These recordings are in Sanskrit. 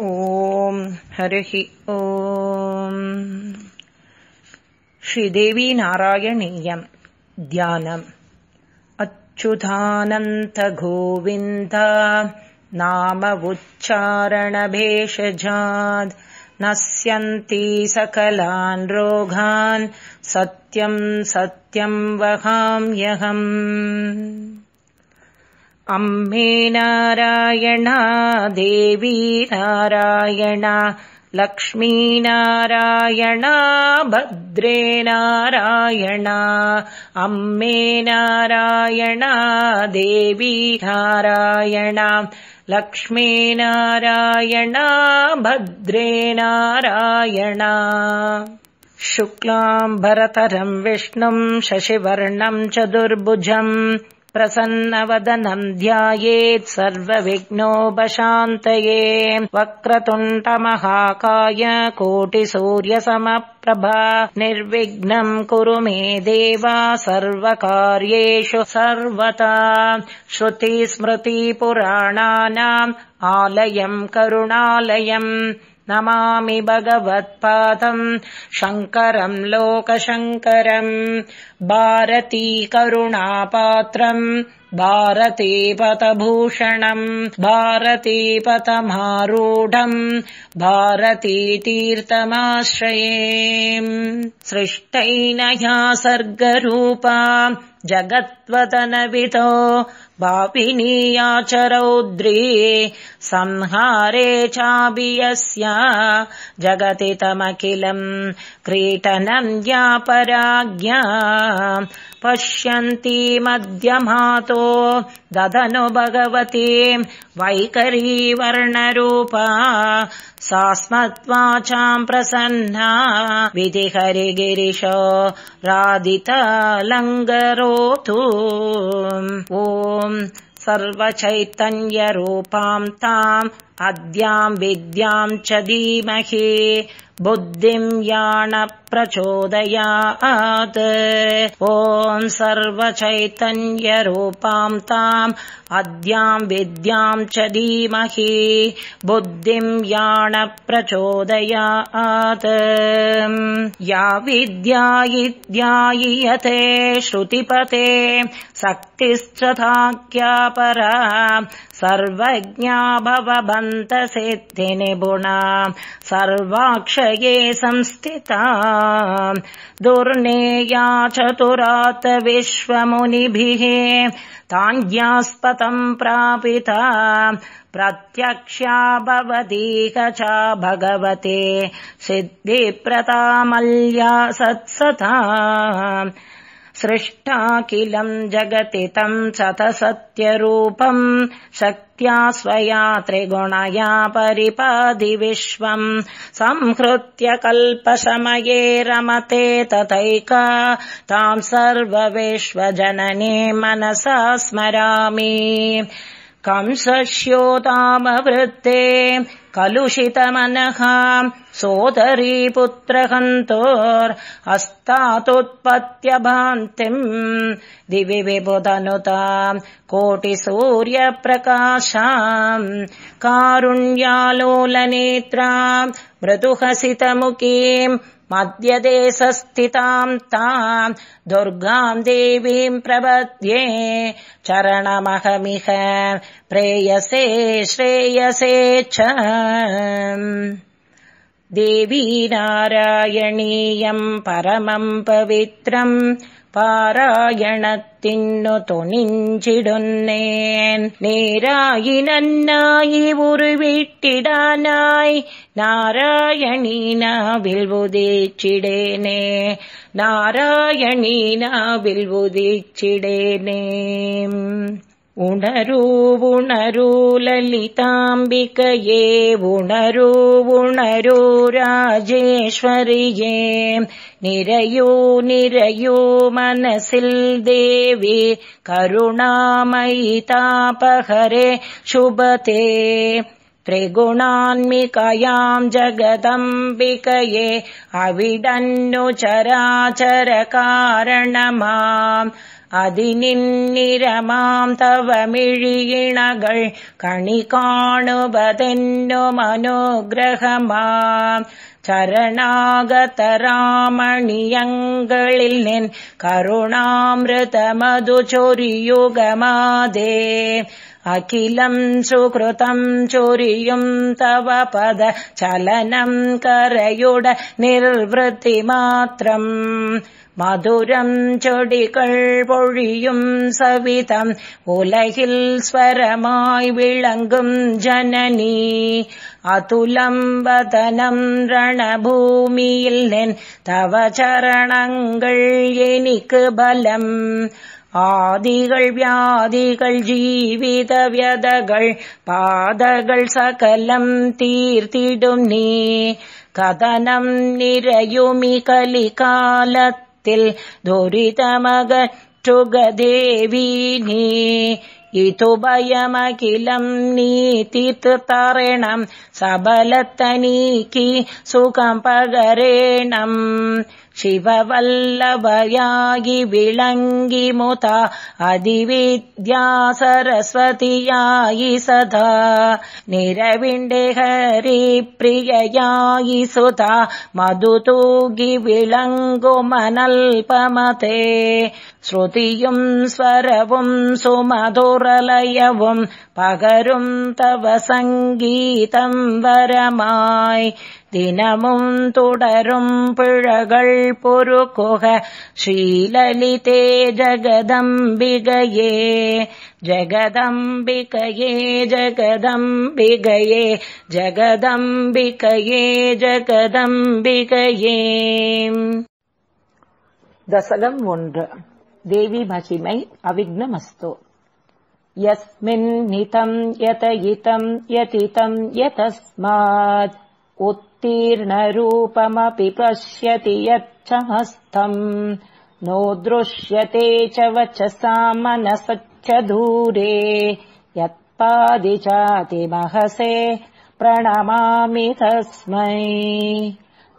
ॐ हरिः ॐ श्रीदेवीनारायणीयम् ध्यानम् अच्युतानन्तगोविन्द नाम उच्चारणभेषजाद् नश्यन्ति सकलान् रोगान् सत्यम् सत्यम् वहाम्यहम् अम्मे नारायणा देवी नारायण लक्ष्मीनारायणा भद्रे नारायण अम्मे नारायणा देवी नारायण लक्ष्मीनारायणा भद्रे नारायण। शुक्लाम्बरतरम् विष्णुम् शशिवर्णम् चतुर्भुजम् प्रसन्नवदनम् ध्यायेत् सर्वविघ्नोपशान्तये। वक्रतुण्डमहाकाय कोटिसूर्यसमप्रभा। निर्विघ्नम् कुरु मे देवा सर्वकार्येषु सर्वता श्रुतिस्मृतिपुराणानाम् आलयम् करुणालयम् नमामि भगवत्पादम् शङ्करम् लोकशङ्करम् भारतीकरुणापात्रम् भारतीपतभूषणम् भारतीपतमारूढम् भारतीतीर्थमाश्रये सृष्टैनया सर्गरूपा जगत्वतनवितो भाविनीयाचरौद्री संहारे चाभियस्य जगति तमखिलम् क्रीटनम् यापराज्ञा पश्यन्ती मध्यमातो ददनु भगवती वैकरीवर्णरूपा सास्मत्वाचाम् प्रसन्ना। विधिहरिगिरिशो राधितालङ्गरोतु। ॐ सर्वचैतन्यरूपाम् ताम् अद्याम् विद्याम् च धीमहि बुद्धिम् यान प्रचोदयात्। ॐ सर्वचैतन्यरूपाम् ताम् अद्याम् विद्याम् च धीमहि। बुद्धिम् यान प्रचोदयात्। या विद्या इद्यायीयते श्रुतिपते शक्तिश्च ताख्यापरा सर्वज्ञा भवबन्तसिद्धिनिपुणा सर्वाक्षये संस्थिता दुर्नेया चतुरात् विश्वमुनिभिः ताञ्ज्ञास्पतम् प्रापिता। प्रत्यक्षा भवतीह च भगवते। सिद्धिप्रतामल्या सत्सता सृष्टाखिलम् जगति तम् सतसत्यरूपम् शक्त्या स्वया त्रिगुणया परिपादि विश्वम् संहृत्य कल्पसमये रमते तथैका ताम् सर्वविश्वजनने मनसा स्मरामि कंसस्योतामवृत्ते कलुषितमनः सोदरी पुत्रहन्तोर्हस्तातुत्पत्त्यभान्तिम् दिवि विबुधनुता कोटिसूर्यप्रकाशाम् कारुण्यालोलनेत्रा मृदुहसितमुखीम् मध्यदेशस्थिताम् ताम् दुर्गाम् देवीम् प्रपद्ये चरणमहमिह प्रेयसे श्रेयसे च देवी नारायणीयम् परमम् पवित्रम् பாராயணத்தின்னு துணிஞ்சிடுன்னேன் நேராயினாய் உருவிட்டிடானாய் நாராயணி நாவில் உதிச்சிடேனே नारायणी नाडेनेम् उणरुणरु ललिताम्बिकये उणरुणरु राजेश्वरिम् निरयो निरयो मनसि देवि करुणामयितापहरे शुभते त्रिगुणान्मिकयाम् जगदम्बिकये अविडन्नुचराचरकारणमाम् अविडन्नु चराचरकारणमाम् अदिनिन्निरमाम् तवमिळिणगल् कणिकाणुपदन्नुमनुग्रहमाम् चरणागतरामण्यङ्गिल् निन् करुणामृतमधुचुर्युगमादे अखिलम् सुकृतम् चोरियम् तव पद चलनम् करयुड निर्वृत्तिमात्रम् मधुरम् चोडुम् सवितम्। उलिल् स्वरमा विळङ्गु जननी। अतुलम् वदनम् रणभूमिल् निन् तव चरण्य बलम्। ஆதிகள் வியாதிகள் आदी व्यादल् जीवितव्यदल् पादल् सकलम् तीर्दनम् निरयुमि कलिकालति दुरितमगुगदे इभयमखिलम् நீ. तरेणम् सबल तनिकि सुगं पगरेणम् शिववल्लभयायि विलङ्गिमुता अधिविद्या सरस्वतियायि सदा। निरविण्डे हरिप्रिययायि सुता मधुतूगि विलङ्गुमनल्पमते श्रुतियुम् स्वरवम् सुमधुरलयवम् पगरुम् तव सङ्गीतम् वरमाय। தினமும் தொடரும் பிழகள் पुरुकुह श्रीलिते ஜகதம்பிகையே जगदम्बिकये जगदम् दशलम् उन् देवि महिमै अविघ्नमस्तु यस्मिन् नितम् यतयितम् यतीतम् यतस्मात् तीर्णरूपमपि पश्यति यच्छमस्तम् नो दृश्यते च वचसा मनसच्च दूरे यत्पादि चातिमहसे प्रणमामि तस्मै।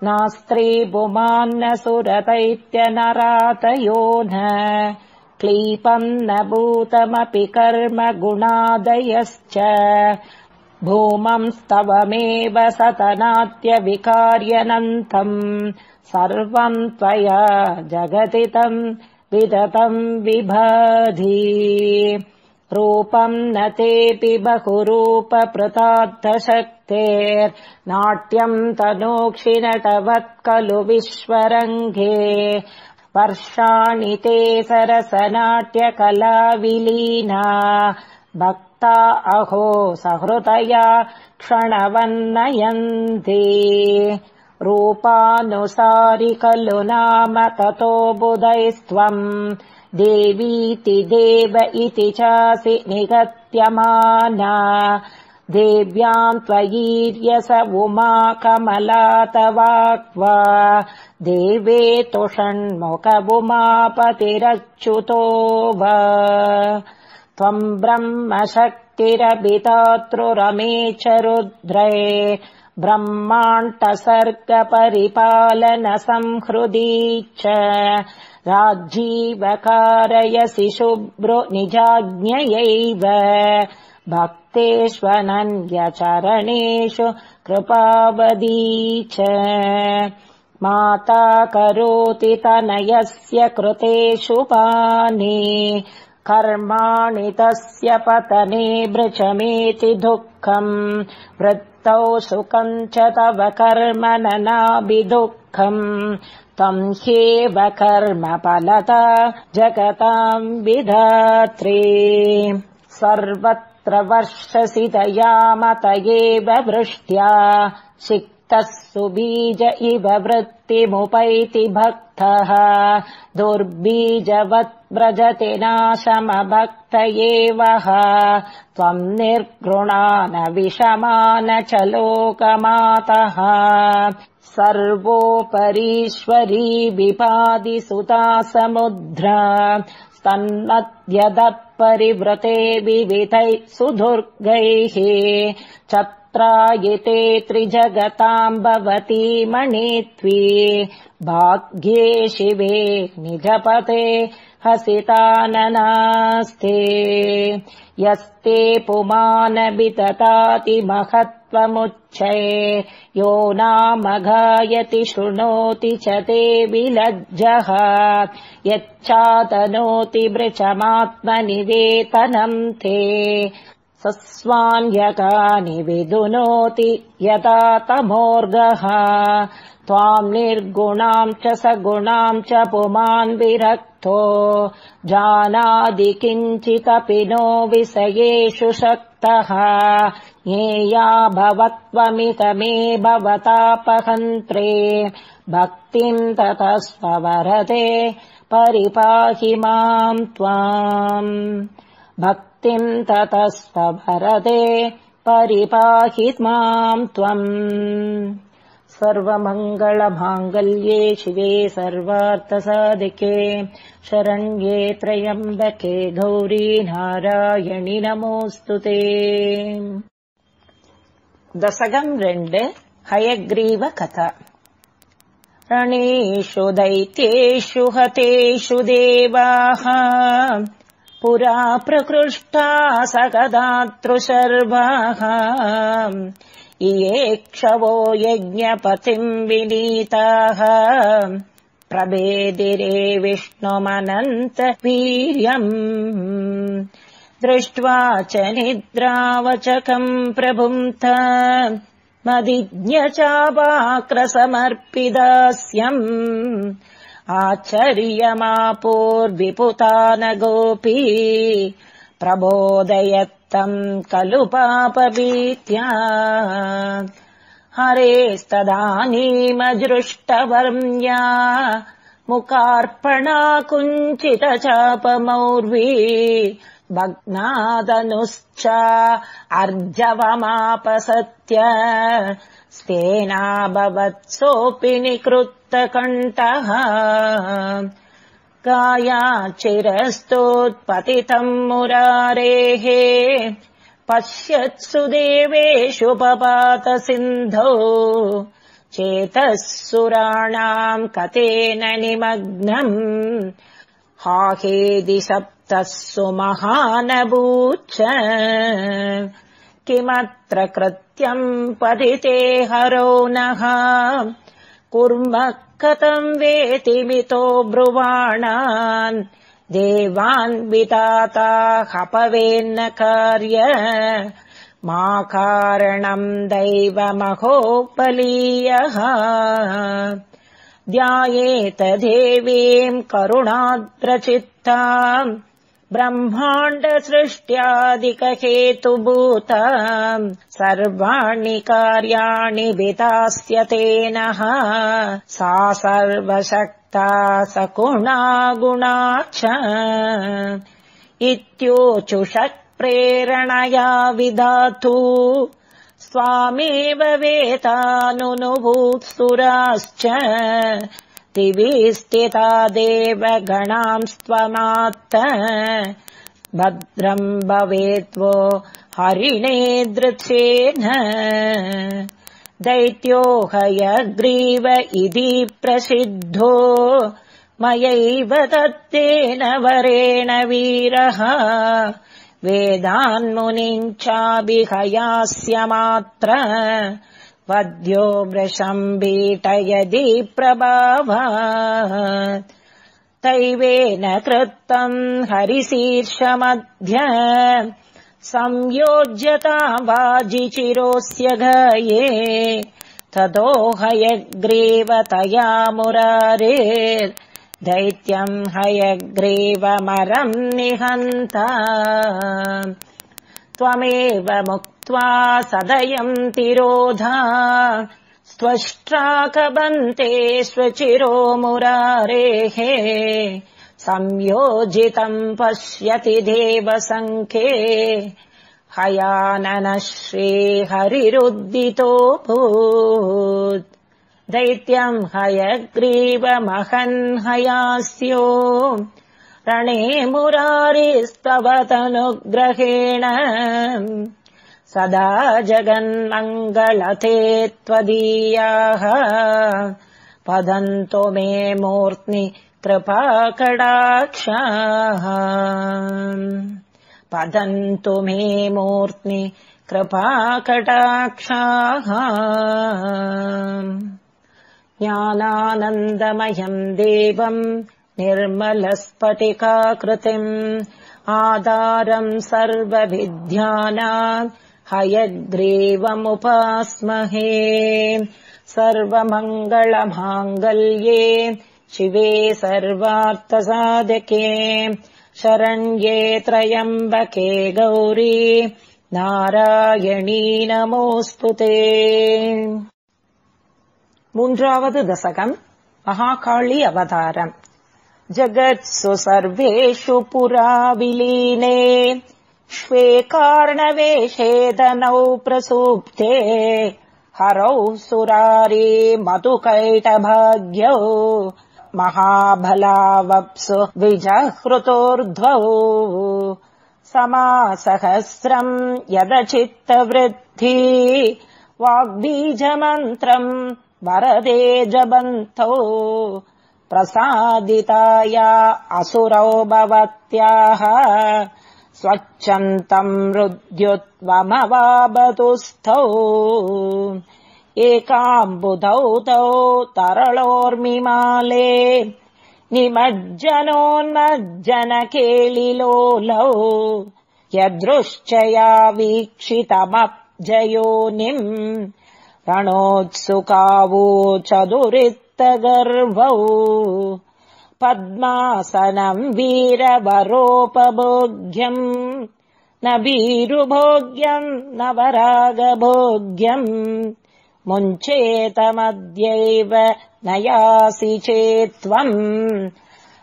नास्त्रे पुमान् सुरतैत्यनरातयो न। क्लीपम् न भूतमपि कर्म गुणादयश्च भूमंस्तवमेव सतनात्यविकार्यनन्तम् सर्वम् त्वया जगतितम् विदतम् विभाधि। रूपम् न तेऽपि बहुरूपप्रतार्थशक्तेर्नाट्यम् तनोक्षिनटवत् खलु विश्वरङ्गे। वर्षाणि ते सरसनाट्यकलाविलीना अहो सहृदया क्षणवन्नयन्ति। रूपानुसारि खलु नाम ततो बुधैस्त्वम्। देवीति देव इति चासि निगत्यमाना। देव्याम् त्वयीर्यस उमा कमला तवाक्वा देवे तुषण्मुखबुमापतिरच्युतो वा त्वम् ब्रह्म शक्तिरभितातृरमे च रुद्रे ब्रह्माण्टसर्गपरिपालन संहृदी च राजीवकारयसि शुभ्रो निजाज्ञयैव। भक्तेष्वनन्यचरणेषु कृपावदी च। माता करोति तनयस्य कृतेषु पाने कर्माणि तस्य पतने भृचमेति दुःखम्। वृत्तौ सुखम् च तव कर्म ननाभिदुःखम्। त्वम् ह्येव कर्म फलता जगताम् विधात्रे। सर्वत्र वर्षसि दयामत एव वृष्ट्या। सिक्तः सुबीज इव वृत्तिमुपैति भक्तः दुर्बीजवत् व्रजति नाशमभक्त एवः त्वम् निर्गृणा न विषमान च लोकमातः। सर्वोपरीश्वरी विपादिसुता समुद्रा। स्तन्नद्यदः परिव्रते विविधैः सुदुर्गैः। चत्रायिते त्रिजगताम् भवती मणित्वी भाग्ये शिवे निजपते हसिताननास्ते। यस्ते पुमानबिततातिमहत्त्वमुच्चये यो नामघायति शृणोति च ते विलज्जः। यच्चातनोति वृचमात्मनिवेतनम् ते। सस्वान्यकानि विदुनोति यथा तमोर्गः त्वाम् निर्गुणाम् च सगुणाम् च पुमान् विरक्तो। जानादि किञ्चिदपि नो विषयेषु शक्तः। ज्ञेया भवत्वमितमे भवतापहन्त्रे भक्तिम् ततः स्वरते परिपाहि माम् त्वाम्। भक्तिम् ततस्त्वभरते परिपाहि माम् त्वम् सर्वमङ्गलमाङ्गल्ये शिवे सर्वार्थसाधिके शरण्ये त्रयम्बके गौरी नारायणि नमोऽस्तु ते। दशगम् रेण्ड् हयग्रीव कथा। रणेषु दैत्येषु हतेषु देवाः। पुरा प्रकृष्टा सकदातृशर्वाः इयेक्षवो यज्ञपतिम् विनीताः। प्रभेदिरे विष्णुमनन्त वीर्यम्। दृष्ट्वा च निद्रावचकम् प्रभुन्त मदिज्ञ चापाक्रसमर्पिदास्यम्। आचर्यमापोर्विपुता न गोपी प्रबोधयत्तम् खलु पापभीत्या। हरेस्तदानीमजृष्टवर्म्या। मुखार्पणा कुञ्चित चापमौर्वी भग्नादनुश्च अर्जवमापसत्य। स्तेनाभवत्सोऽपि निकृत्तकण्ठः काया चिरस्तोत्पतितम् मुरारेः। पश्यत्सु देवेषु सिन्धौ चेतः सुराणाम् कतेन निमग्नम्। हाहेदि सप्तः सुमहानभूच्च किमत्र कृत्यम् पतिते हरो नः कुर्मः कथम् वेतिमितो ब्रुवाणान्? देवान् विताता हपवेन्न कार्य। मा कारणम् दैवमहोपलीयः। ध्यायेत देवीम् करुणाद्रचित्ताम् ब्रह्माण्डसृष्ट्यादिकहेतुभूता। सर्वाणि कार्याणि वितास्य तेनः सा सर्वशक्ता सकुणा गुणा च इत्योचुषक्प्रेरणया विधातु। स्वामेव वेतानुनुभूत्सुराश्च दिविस्थिता देव गणांस्त्वमात्त भद्रम् भवेत्वो हरिणे दृच्छेन। दैत्यो हयग्रीव इति प्रसिद्धो। मयैव दत्तेन वरेण वीरः। वेदान्मुनिम् चाभिहयास्यमात्र वद्यो वृषम् बीटयदि प्रभाव तैवेन कृत्तम् हरिशीर्षमध्य संयोज्यता वाजिचिरोऽस्य गये ततो हयग्रीवतया मुरारे। दैत्यम् हयग्रीवमरम् निहन्ता। त्वमेव मुक्त्वा सदयम् तिरोधा। स्त्वष्ट्राकबन्ते स्वचिरो मुरारेः। संयोजितम् पश्यति देवसङ्ख्ये। हयाननः श्रीहरिरुद्दितोऽभूत् दैत्यम् हयग्रीवमहन् हयास्यो रणे मुरारिस्तव तनुग्रहेण सदा जगन्मङ्गलते त्वदीयाः पदन्तु मे मूर्त्नि कृपाकडाक्षाः पतन्तु मे मूर्त्नि कृपाकटाक्षाः। ज्ञानानन्दमयम् देवम् निर्मलस्फटिकाकृतिम्। आधारम् सर्वविद्यानाम् हयग्रीवमुपास्महे सर्वमङ्गलमाङ्गल्ये शिवे सर्वार्थसाधके। शरण्ये त्र्यम्बके गौरी नारायणी नमोऽस्तु ते। मून्रावद् दशकम् महाकाळी अवतारम्। जगत्सु सर्वेषु पुरा विलीने श्वे कार्णवेषेदनौ प्रसूप्ते। हरौ सुरारी मधुकैटभाग्यौ। महाभलावप्सु विजहृतोर्ध्वौ समासहस्रम् यदचित्तवृद्धि। वाग्बीजमन्त्रम् वरदे जबन्तौ प्रसादिताया असुरौ भवत्याः स्वच्छन्तम् रुद्युत्वमवाबतुस्थौ एकाम्बुधौ तौ तरलोर्मिमाले निमज्जनोन्मज्जनकेलिलोलौ यदृश्चया वीक्षितमब्जयोनिम् रणोत्सुकावो चतुरित्तगर्भौ पद्मासनम् वीरवरोपभोग्यम् न वीरुभोग्यम् न वरागभोग्यम् मुञ्चेतमद्यैव नयासि चेत्त्वम्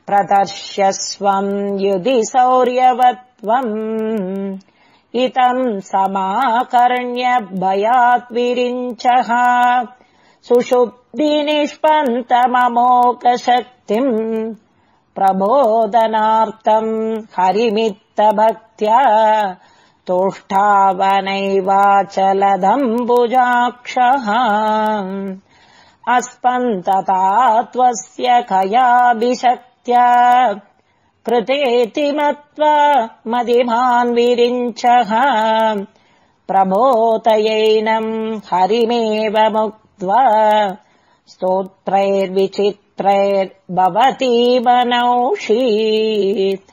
प्रदर्श्यस्वम् युधि शौर्यवत्वम् इतम् समाकर्ण्य भयात् विरिञ्चः सुषुप्तिनिष्पन्तममोकशक्तिम् प्रबोधनार्थम् हरिमित्तभक्त्या तोष्ठावनैवाचलदम्बुजाक्षः अस्पन्तता त्वस्य कयाभिशक्त्या कृतेति मत्वा मदिमान् विरिञ्चः। प्रबोधयैनम् हरिमेव मुक्त्वा स्तोत्रैर्विचित्रैर्भवती मनौषीत्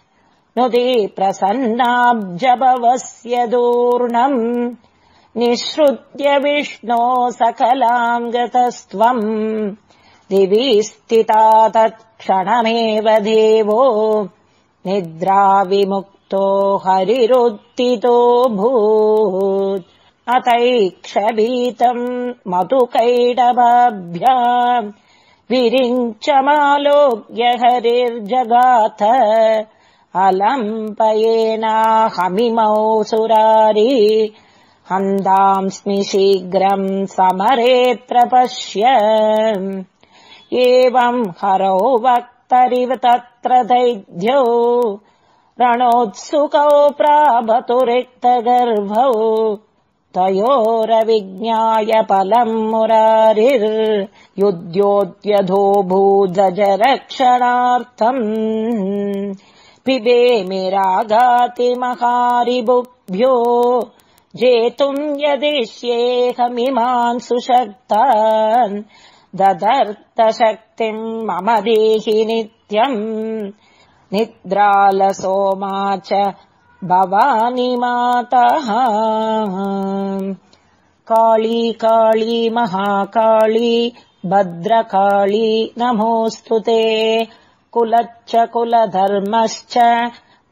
नुदि प्रसन्नाब्जभवस्य दूर्णम्। निःसृत्य विष्णो सकलाम् गतस्त्वम् दिवि स्थिता तत्क्षणमेव देवो। निद्राविमुक्तो हरिरुत्थितो भूत्। अतैक्षभीतम् मधुकैडभाभ्याम् विरिञ्चमालोक्य हरिर्जगाथ अलम्पयेनाहमिमौ सुरारी हन्दांस्मि शीघ्रम् समरेऽत्र पश्य। एवम् हरौ वक्तरिव तत्र दैध्यौ रणोत्सुकौ प्राभतु रिक्तगर्भौ तयोरविज्ञाय फलम् मुरारिर्युद्योद्यधो भूजरक्षणार्थम् पिबेमि रागातिमहारिबुभ्यो जेतुम् यदिष्येऽहमिमान् सुशक्तान्। ददर्तशक्तिम् मम देहि नित्यम्। निद्रालसोमा च भवानि मातः। काळी काळी महाकाळी भद्रकाळी नमोऽस्तु ते। कुलच्च कुलधर्मश्च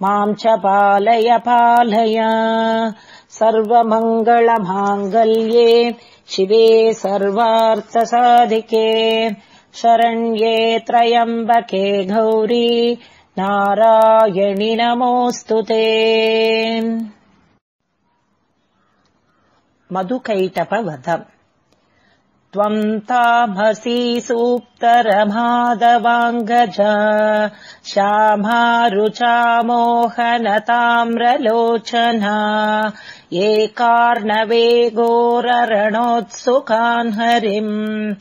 माम् च पालय पालय। सर्वमङ्गलमाङ्गल्ये शिवे सर्वार्थसाधिके। शरण्ये त्र्यम्बके गौरी नारायणि नमोऽस्तु ते। मधुकैटपवधम्। त्वम् तामसी सूप्तरमादवाङ्गज। श्यामारुचामोहनताम्रलोचना। ये कार्णवे घोररणोत्सुकान् हरिम्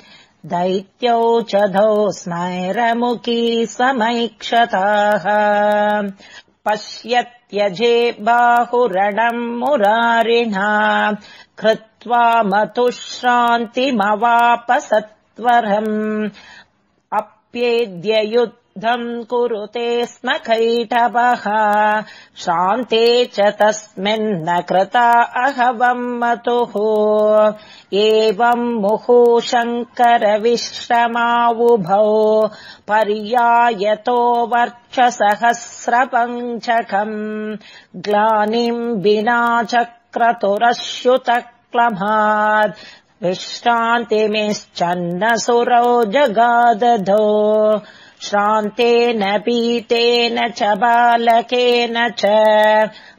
दैत्यौ च धौ स्मैरमुखी समैक्षताः। पश्यत्यजे बाहुरणम् मुरारिणा कृत्वा मतुश्रान्तिमवापसत्वरम्। अप्येद्ययुत् कुरुते स्म कैटवः। शान्ते च तस्मिन्न कृता अहवम् मतुः। एवम् मुहु शङ्करविश्रमावुभौ। पर्यायतो वर्क्षसहस्रपञ्चकम् ग्लानिम् विना चक्रतुरश्युतक्लमात्। विश्रान्तिमिश्चन्न सुरौ जगादधो श्रान्तेन पीतेन च बालकेन च।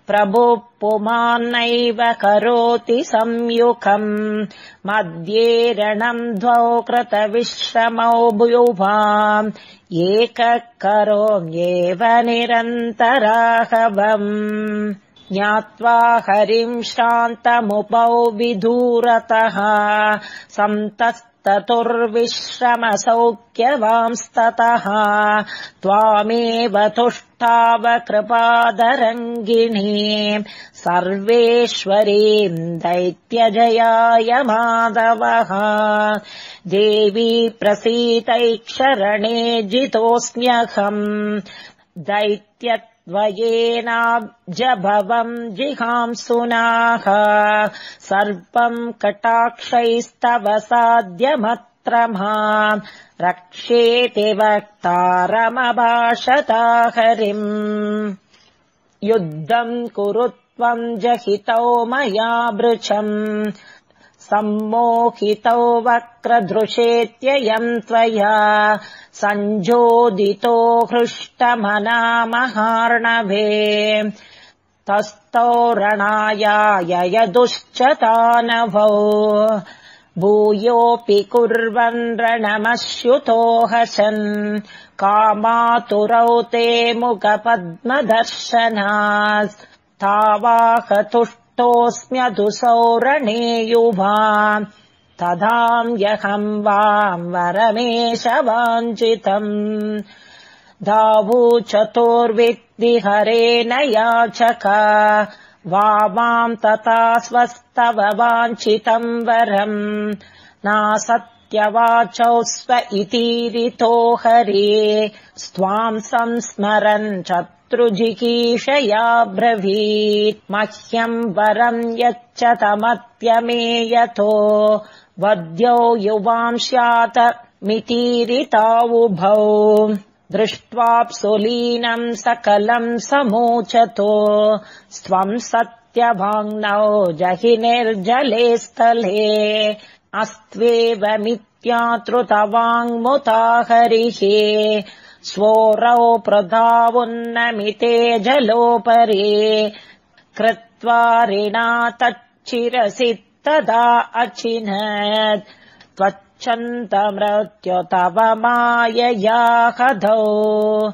प्रभुः पुमान्नैव करोति संयुखम्। मध्ये रणम् द्वौ कृतविश्रमौ एकः करोम्येव निरन्तराहवम्। ज्ञात्वा हरिम् श्रान्तमुपौ विधूरतः। सन्तः ततुर्विश्रमसौख्यवांस्ततः त्वामेव तुष्टाव कृपादरङ्गिणी सर्वेश्वरीम् दैत्यजयाय माधवः देवी प्रसीतैक्षरणे जितोऽस्म्यहम् दैत्य द्वयेनाब्जभवम् जिहांसुनाः। सर्वम् कटाक्षैस्तव साध्यमत्र मा रक्षेति वक्तारमभाषता हरिम् युद्धम् कुरु त्वम् जहितौ मया वृक्षम् सम्मोहितौ वक्रदृशेत्ययम् त्वया सञ्जोदितो हृष्टमनामहार्णवे। तस्थौ रणायाय यदुश्च तानभौ भूयोऽपि कुर्वन् रणमश्युतो हसन्। कामातुरौ ते मुखपद्मदर्शनास्तावाहतुष्ट ोऽस्म्यधुसौरणे युवा तदाम्यहम् वाम् वरमेष वाञ्छितम् दावू चतुर्विद्विहरेण याचक वामाम् तथा स्वस्तव वाञ्छितम् वरम्। नासत्यवाचौ स्व इतीरितो हरे। स्वाम् संस्मरन् च ृजिकीषया ब्रवीत् मह्यम् वरम् यच्च तमत्यमे यतो वद्यौ युवाम् स्यात मितीरितावुभौ दृष्ट्वाप्सुलीनम् सकलम् समोचतो। स्वम् सत्यभाङ्नौ जहि निर्जले स्थले। अस्त्वेवमित्यातृतवाङ्मुता हरिः। स्वोरौ प्रधावुन्नमिते जलोपरि। कृत्वा ऋणा तच्चिरसि तदा अचिनत् त्वच्छन्तमृत्य तव मायया हधौ।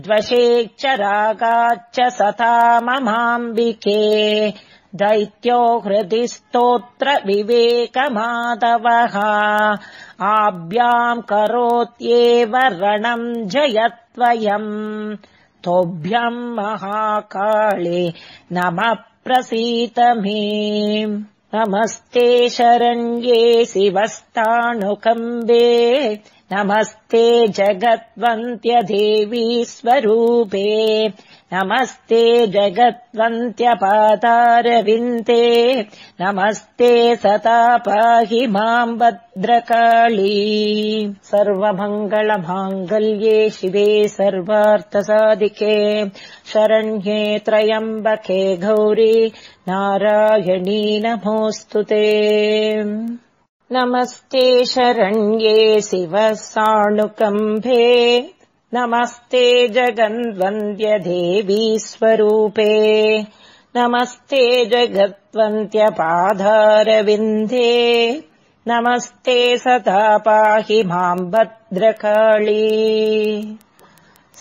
द्वशेच्च सता ममाम्बिके। दैत्यो हृदि स्तोत्र विवेकमाधवः। आभ्याम् करोत्येव रणम् जयत्वयम्। तोभ्यम् महाकाळे नमः प्रसीत मे नमस्ते शरण्ये शिवस्तानुकम्बे नमस्ते जगद्वन्त्यदेवी स्वरूपे नमस्ते जगद्वन्त्यपातारविन्दे नमस्ते सता पाहि माम् भद्रकाली। सर्वमङ्गलमाङ्गल्ये शिवे सर्वार्थसाधिके। शरण्ये त्रयम्बके गौरी नारायणी नमोऽस्तु ते। नमस्ते शरण्ये शिवः साणुकम्भे नमस्ते जगन्वन्द्यदेवी स्वरूपे नमस्ते जगद्वन्त्यपाधारविन्दे नमस्ते सदा पाहि माम् भद्रकाली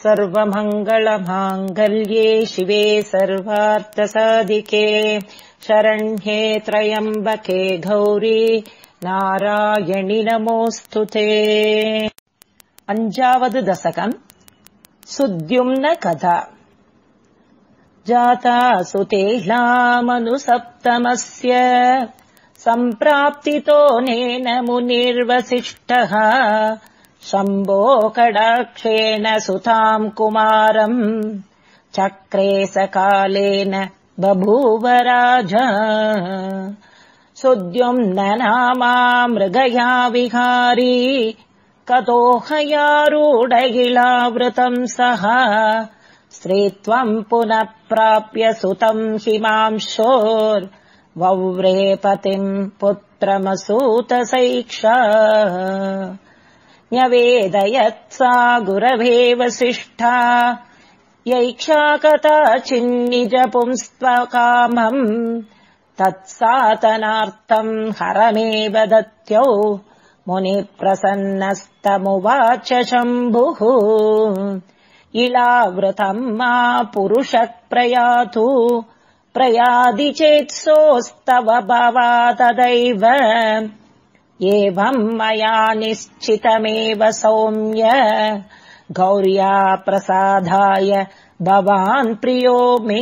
सर्वमङ्गलमाङ्गल्ये शिवे सर्वार्थसाधिके शरण्ये त्रयम्बके गौरी नारायणि नमोऽस्तु ते। अञ्जावद् दशकम्। सुद्युम्न कथा जाता सुतेलामनुसप्तमस्य सम्प्राप्तितोनेन मुनिर्वसिष्ठः शम्भो कडाक्षेण सुताम् कुमारम्। चक्रे सकालेन बभूव राजा सुद्युम्ननामा मृगया विहारी। कतोहयारूढगिलावृतम् सः स्त्रीत्वम् पुनः प्राप्य सुतम् हिमांशोर्वव्रेपतिम् पुत्रमसूतसैक्षा न्यवेदयत् सा गुरवे वसिष्ठा यैक्षा कथचिन्निज पुंस्त्वकामम् तत्सातनार्थम् हरमेव दत्यौ मुनिप्रसन्नस्तमुवाच शम्भुः। इलावृतम् मा पुरुषः प्रयातु। प्रयादि चेत्सोऽस्तव भवा तदैव एवम् मया निश्चितमेव सौम्य गौर्या प्रसादाय भवान् प्रियो मे।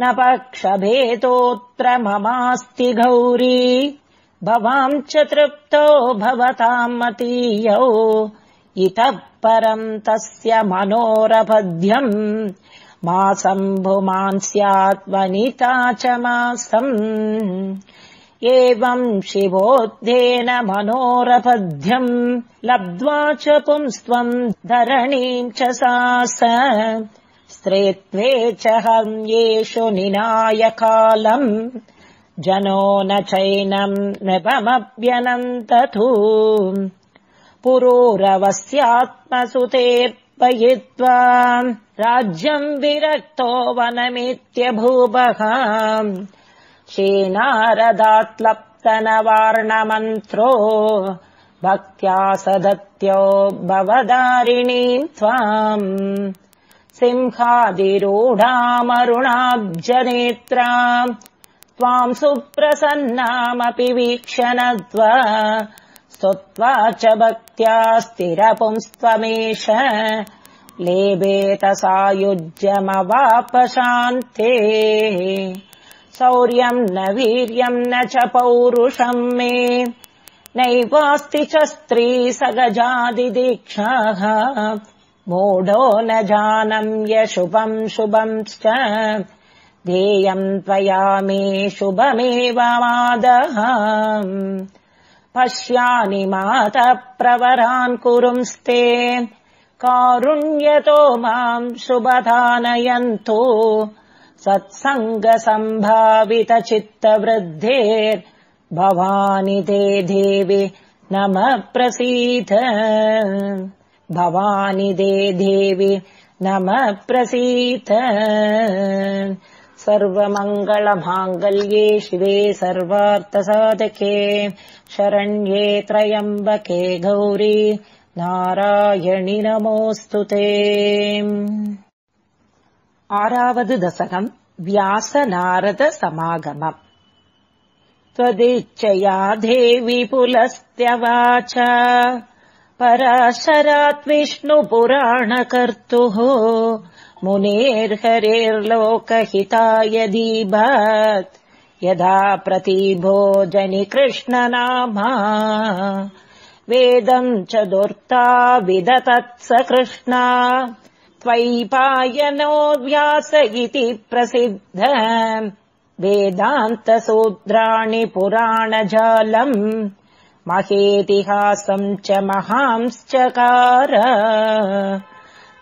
न पक्षभेदोऽत्र ममास्ति गौरी। भवाम् च तृप्तो भवताम् मतीयौ इतः परम् तस्य मनोरपध्यम् मासम्भुमान् स्यात् वनिता च मासम् एवम् शिवोद्धेन मनोरपध्यम् लब्ध्वा च पुंस्त्वम् धरणीम् च सास। स्त्रेत्वे च हन्येषु निनायकालम् जनो न चैनम् नृपमभ्यनन्ततु पुरोरवस्यात्मसुतेऽर्पयित्वा राज्यम् विरक्तो वनमित्यभूवः शेनारदात्लप्तनवार्णमन्त्रो भक्त्या सदत्यो भवदारिणीम् त्वाम् सिंहादिरूढामरुणाब्जनेत्रा त्वाम् सुप्रसन्नामपि वीक्षणत्वा स्तुत्वा च भक्त्या स्थिरपुंस्त्वमेष लेभेत सायुज्यमवापशान्ते शौर्यम् न वीर्यम् न च पौरुषम् मे। नैवास्ति च स्त्री सगजादिदीक्षाः। मूढो न जानम्यशुभम् शुभंश्च। ध्येयम् त्वया मे शुभमेव मादः पश्यानि मातः प्रवरान् कुरुंस्ते। कारुण्यतो माम् शुभधानयन्तु सत्सङ्गसम्भावितचित्तवृद्धेर्भवानि ते देवि नमः प्रसीद भवानि दे देवि नमः प्रसीद सर्वमङ्गलमाङ्गल्ये शिवे सर्वार्थसाधके शरण्ये त्र्यम्बके गौरी नारायणि नमोऽस्तु ते आरावद् दशकम् व्यासनारदसमागमम् त्वदिच्छया देवि पुलस्त्यवाच पराशरात् विष्णुपुराणकर्तुः मुनेर्हरेर्लोकहिताय दीभात् यदा प्रतिभोजनि कृष्णनामा वेदम् च दुर्ता विदतत्स कृष्णा त्वयिपायनो व्यास इति प्रसिद्ध। वेदान्तसूत्राणि पुराणजालम् महेतिहासम् च महांश्चकार।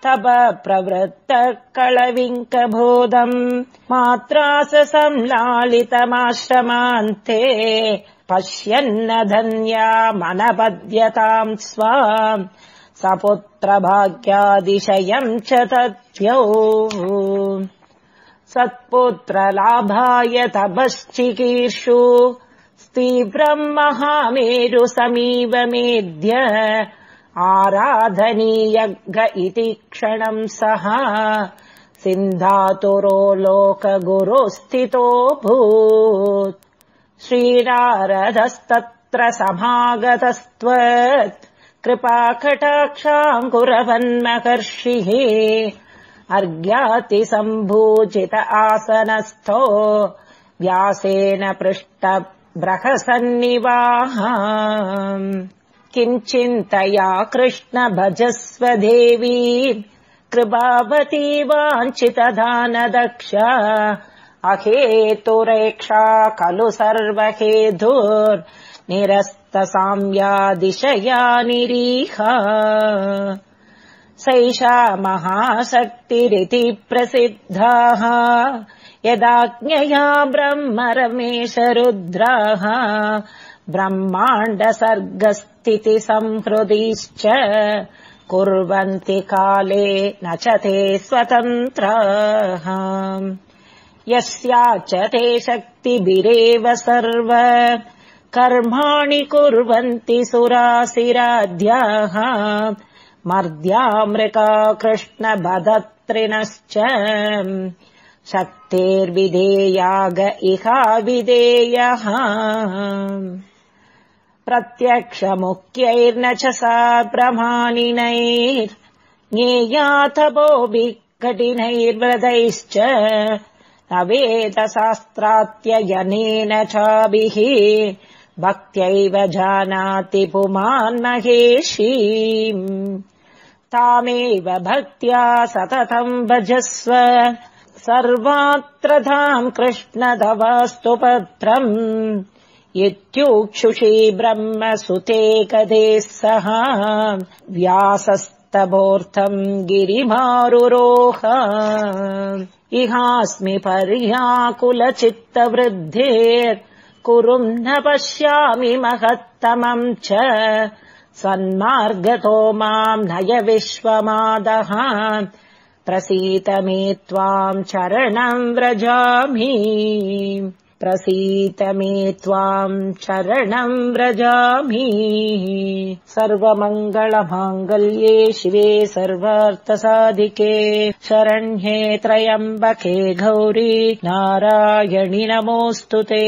तव प्रवृत्तः कळविङ्कबोधम् मात्रा स संलालितमाश्रमान्ते पश्यन्न धन्यामनपद्यताम् स्वा सपुत्रभाग्यादिशयम् च तथ्यौ सत्पुत्रलाभाय तपश्चिकीर्षु। तीव्रम् महामेरु मेद्य आराधनीयग् इति क्षणम् सः। सिन्धातुरो लोकगुरु स्थितो भूत् श्रीनारदस्तत्र समागतस्त्वत् कृपाकटाक्षाम् कुरवन्मकर्षिः अर्घ्यातिसम्भूचित आसनस्थो व्यासेन पृष्ट बृहसन्निवाहा किञ्चिन्तया कृष्ण भजस्व देवी कृपावती वाञ्छितदानदक्ष अहेतुरेक्षा खलु सर्वहेधुर्निरस्तसाम्यादिशया निरीहा। सैषा महाशक्तिरिति प्रसिद्धाः। यदाज्ञया ब्रह्म रमेशरुद्राः ब्रह्माण्डसर्गस्थितिसंहृदिश्च कुर्वन्ति काले न च ते स्वतन्त्राः। यस्या च ते शक्तिभिरेव सर्व कर्माणि कुर्वन्ति सुरासिराध्याः। मर्द्यामृका कृष्णभदत्रिणश्च शक्तेर्विधेयाग इहाविधेयः। प्रत्यक्षमुख्यैर्न च सा प्रमाणिनैर्ज्ञेयाथवोभिः कठिनैर्व्रतैश्च न वेदशास्त्रात्ययनेन चाभिः भक्त्यैव जानाति पुमान्महेशीम् तामेव भक्त्या सततम् भजस्व। सर्वात्र धाम् कृष्णधवास्तु पत्रम्। इत्युक्षुषी ब्रह्म सुते कदे सः। व्यासस्तभोर्थम् गिरिमारुरोह। इहास्मि पर्याकुलचित्तवृद्धेर्कुरुम् न पश्यामि महत्तमम् च। सन्मार्गतो माम् नय विश्वमादः। प्रसीत मे त्वाम् चरणम् व्रजामि प्रसीत मे त्वाम् चरणम् व्रजामि। सर्वमङ्गलमाङ्गल्ये शिवे सर्वार्थसाधिके शरण्ये त्रयम्बके गौरी नारायणि नमोऽस्तु ते।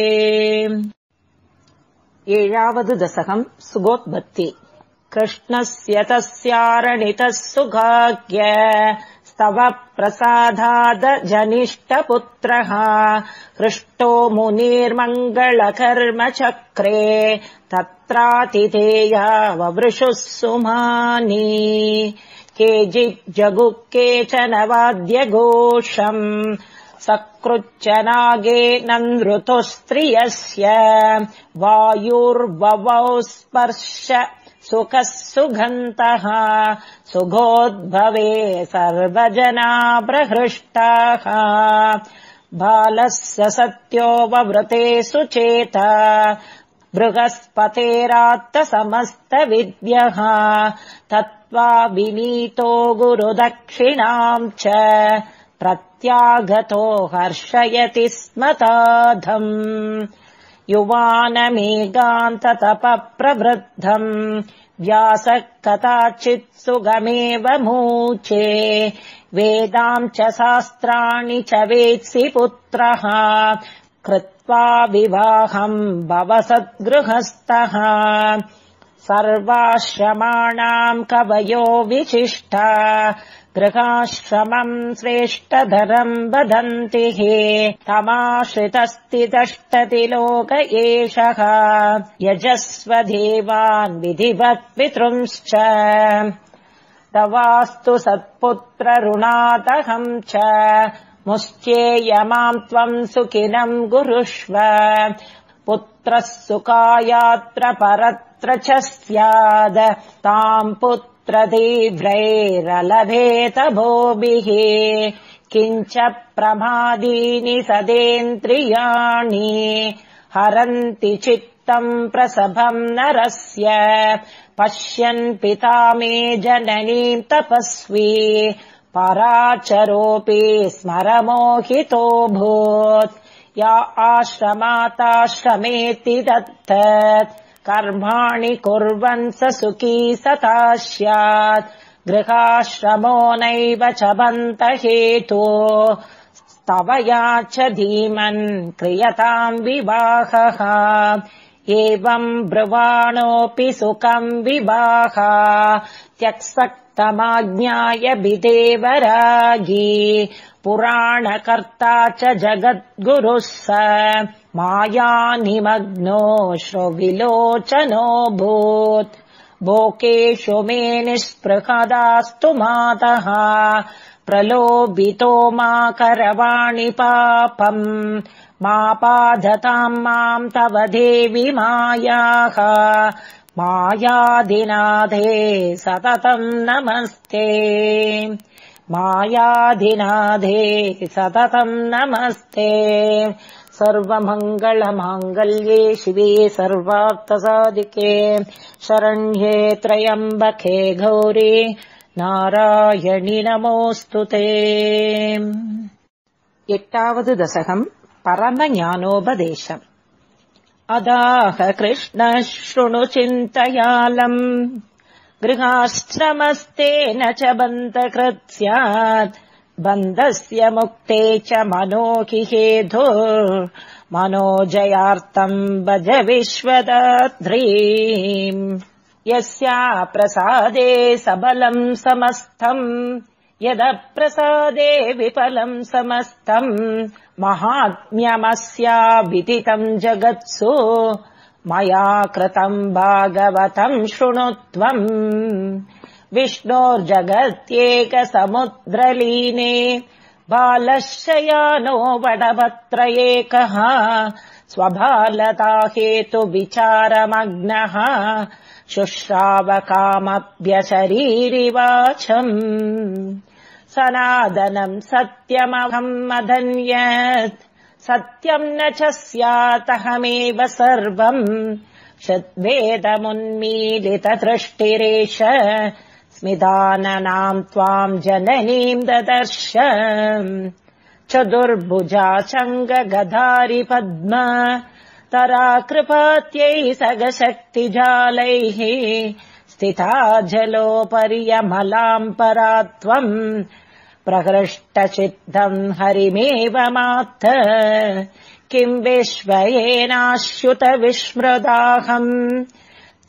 एषावद् दशकम् सुगोत्पत्ति कृष्णस्य तस्यारणितः सुगाग्य स्तव प्रसादाद जनिष्ठपुत्रः हृष्टो मुनिर्मङ्गलकर्मचक्रे तत्रातिथेया ववृषुः सुमानी। केचिज्जगुः केचन वाद्यघोषम् सकृच्च नागे नृतु स्त्रियस्य वायुर्ववौ स्पर्श सुखः सुगन्तः सुगोद्भवे सर्वजना प्रहृष्टाः। बालः सत्योपवृते सुचेत बृहस्पतेरात्त समस्तविद्यः तत्त्वा विनीतो गुरुदक्षिणाम् च प्रत्यागतो हर्षयति स्म ताधम् युवानमेगान्ततपप्रवृद्धम् व्यासः कदाचित् सुगमेव मूचे। वेदाम् च शास्त्राणि च वेत्सि पुत्रः। कृत्वा विवाहम् भवसद्गृहस्थः। सर्वाश्रमाणाम् कवयो विशिष्टा गृहाश्रमम् श्रेष्ठधरम् वदन्ति हि तमाश्रितस्तिदष्टति लोक एषः। यजस्वदेवान् विधिवत् पितृंश्च। तवास्तु सत्पुत्रऋणादहम् च। मुश्चेयमाम् त्वम् सुखिनम् गुरुष्व। पुत्रः सुखायात्र परत्र च स्याद। ताम् पुत्रतीव्रैरलभेत भोभिः किञ्च प्रमादीनि सदेन्द्रियाणि हरन्ति चित्तम् प्रसभम् नरस्य पश्यन् पिता मे जननीम् तपस्वी पराचरोऽपि स्मरमोहितोऽभूत्। या आश्रमाताश्रमेति दत्तत् कर्माणि कुर्वन् स सुखी सता स्यात्। गृहाश्रमो नैव च बन्त हेतो। तव च धीमन् क्रियताम् विवाहः। एवम् ब्रुवाणोऽपि सुखम् विवाह। त्यक्सक्तमाज्ञाय विदेवरागी पुराणकर्ता च जगद्गुरुः स मायानिमग्नो श्रुविलोचनोऽभूत्। भोकेषु मे निःस्पृहदास्तु मातः। प्रलोभितो मा करवाणि पापम्। मा पाधताम् माम् तव देवि मायाः। मायाधिनाधे सततम् नमस्ते। मायाधिनाधे सततम् नमस्ते सर्वमङ्गलमाङ्गल्ये शिवे सर्वार्थसाधिके शरण्ये त्रयम्बके गौरी नारायणि नमोऽस्तु ते। एटावद् दशकम् परमज्ञानोपदेशम्। अदाह कृष्ण शृणु चिन्तयालम्। गृहाश्रमस्तेन च बन्तकृत् स्यात् बन्धस्य मुक्ते च मनो हि हेधो मनोजयार्तम् भज विश्वदाध्रीम्। यस्या प्रसादे सबलम् समस्तम् यदप्रसादे विफलम् समस्तम् महात्म्यमस्या विदितम् जगत्सु। मया कृतम् भागवतम् शृणुत्वम् विष्णोर्जगत्येकसमुद्रलीने बालशयानो वडवत्र एकः स्वबालता हेतुविचारमग्नः शुश्रावकामभ्यशरीरिवाचम् सनादनम् सत्यमहम् अधन्यत् सत्यम् न च स्यातहमेव सर्वम् षद्वेदमुन्मीलितदृष्टिरेष स्मिदाननाम् त्वाम् जननीम् ददर्श चतुर्भुजा चङ्गगधारि पद्म तरा कृपात्यै सगशक्तिजालैः स्थिता जलोपर्यमलाम् परा त्वम् प्रहृष्टचित्तम् हरिमेव मात्त किम् विश्वयेनाश्युत विस्मृदाहम्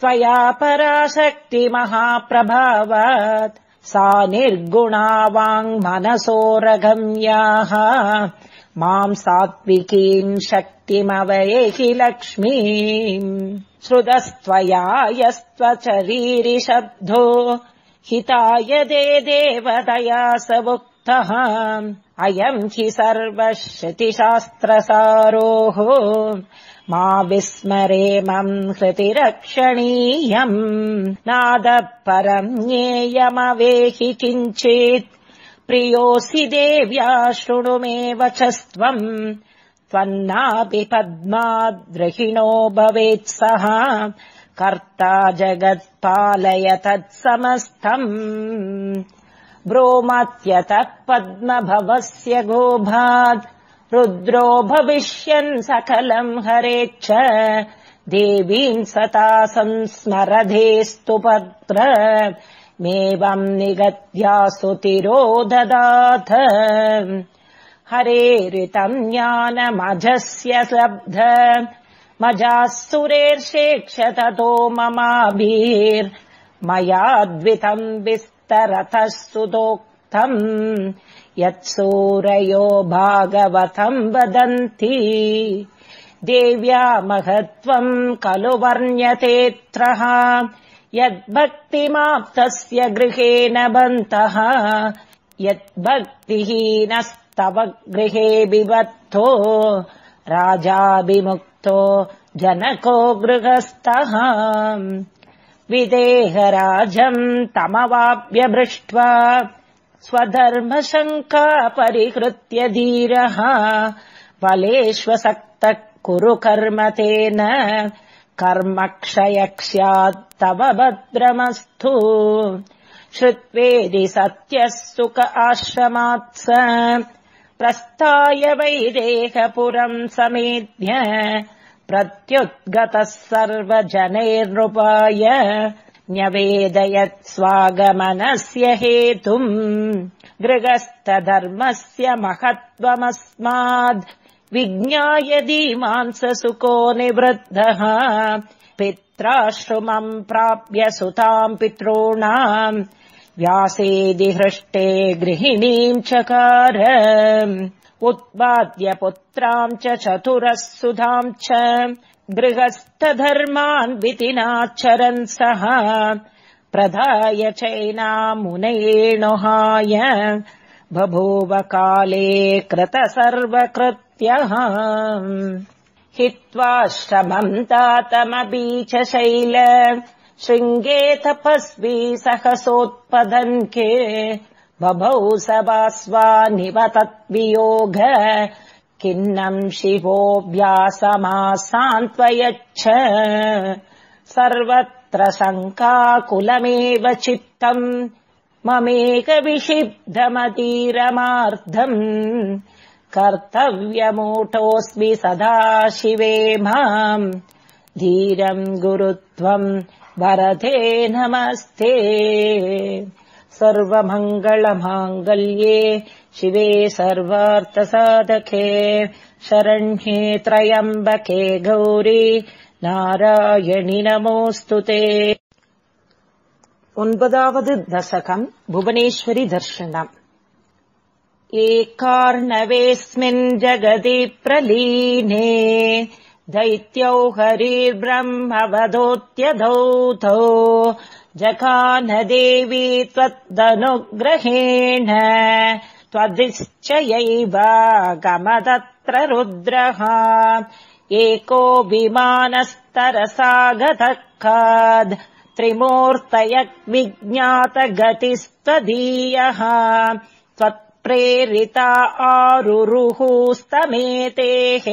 त्वया पराशक्तिमहाप्रभावात्। सा निर्गुणा वाङ्मनसोरगम्याः माम् सात्विकीम् शक्तिमवयेहि लक्ष्मीम् श्रुतस्त्वया यस्त्वचरीरिशब्दो हिताय दे देवतया स उक्तः अयम् हि सर्वश्रुतिशास्त्रसारोः मा विस्मरेमम् हृतिरक्षणीयम्। नादः परम् ज्ञेयमवेहि किञ्चित्। प्रियोऽसि देव्या शृणु मे वचस्त्वम् त्वन्नापि पद्माद्रहिणो भवेत् सः। कर्ता जगत्पालय तत्समस्तम् ब्रोमात्यतः पद्मभवस्य गोभात् रुद्रो भविष्यन् सकलम् हरेच्छ। देवीम् सता संस्मरधेस्तु पत्र मेवम् निगत्यासु तिरोददाथ हरेरितम् ज्ञानमजस्य लब्ध मजाः सुरेर्षेक्ष ततो ममाभिर्मया द्वितम् विस्तरतः सुतोक्तम् यत्सूरयो भागवतम् वदन्ति। देव्या महत्त्वम् खलु वर्ण्यतेऽत्रः यद्भक्तिमाप्तस्य गृहेण बन्तः। यद्भक्तिहीनस्तव गृहे बिबत्थो राजाभिमुक्तो जनको गृहस्थः। विदेहराजम् तमवाप्यभृष्ट्वा स्वधर्मशङ्का परिहृत्य धीरः। बलेष्वसक्तः कुरु कर्म तेन कर्मक्षयक्ष्यात्तव भद्रमस्तु श्रुत्वेदि सत्यः सुख आश्रमात् स। प्रस्थाय वैदेहपुरम् समेध्य प्रत्युद्गतः सर्वजनैर्नृपाय न्यवेदयत् स्वागमनस्य हेतुम्। गृगस्थधर्मस्य महत्त्वमस्माद्। विज्ञाय दीमांससुको निवृद्धः। पित्राश्रुमम् प्राप्य सुताम् पितॄणाम्। व्यासेदि हृष्टे गृहिणीम् चकार। उत्पाद्य पुत्राम् च चतुरः सुधाम् च गृहस्थधर्मान् वितिनाचरन् सः प्रधाय चैनामुनयेणुहाय बभूव काले कृत सर्वकृत्यः हित्वा श्रमम् तातमबीच शैल शृङ्गे तपस्वी सहसोत्पदन्के बभौ सभास्वानिव तद्वियोग किन्नम् शिवोऽभ्यासमासान्त्वयच्छ सर्वत्र शङ्काकुलमेव चित्तम्। ममेकविषिब्धमतीरमार्धम् कर्तव्यमूटोऽस्मि सदा शिवे माम्। धीरम् गुरुत्वम् वरते नमस्ते। सर्वमङ्गलमाङ्गल्ये शिवे सर्वार्थसाधके शरण्ये त्रयम्बके गौरी नारायणि नमोऽस्तु ते ஒன்பதாவது தசகம் புவனேஸ்வரி தர்ஷனம் एकार्णवेऽस्मिन् जगति प्रलीने दैत्यौ हरिर्ब्रह्मवधोत्यधौतौ जकान देवी त्वदनुग्रहेण त्वदिश्चयैव गमदत्र रुद्रः। एको विमानस्तरसागतः त्रिमूर्तयग्विज्ञातगतिस्त्वदीयः त्वत्प्रेरिता आरुरुहुस्तमेतेः।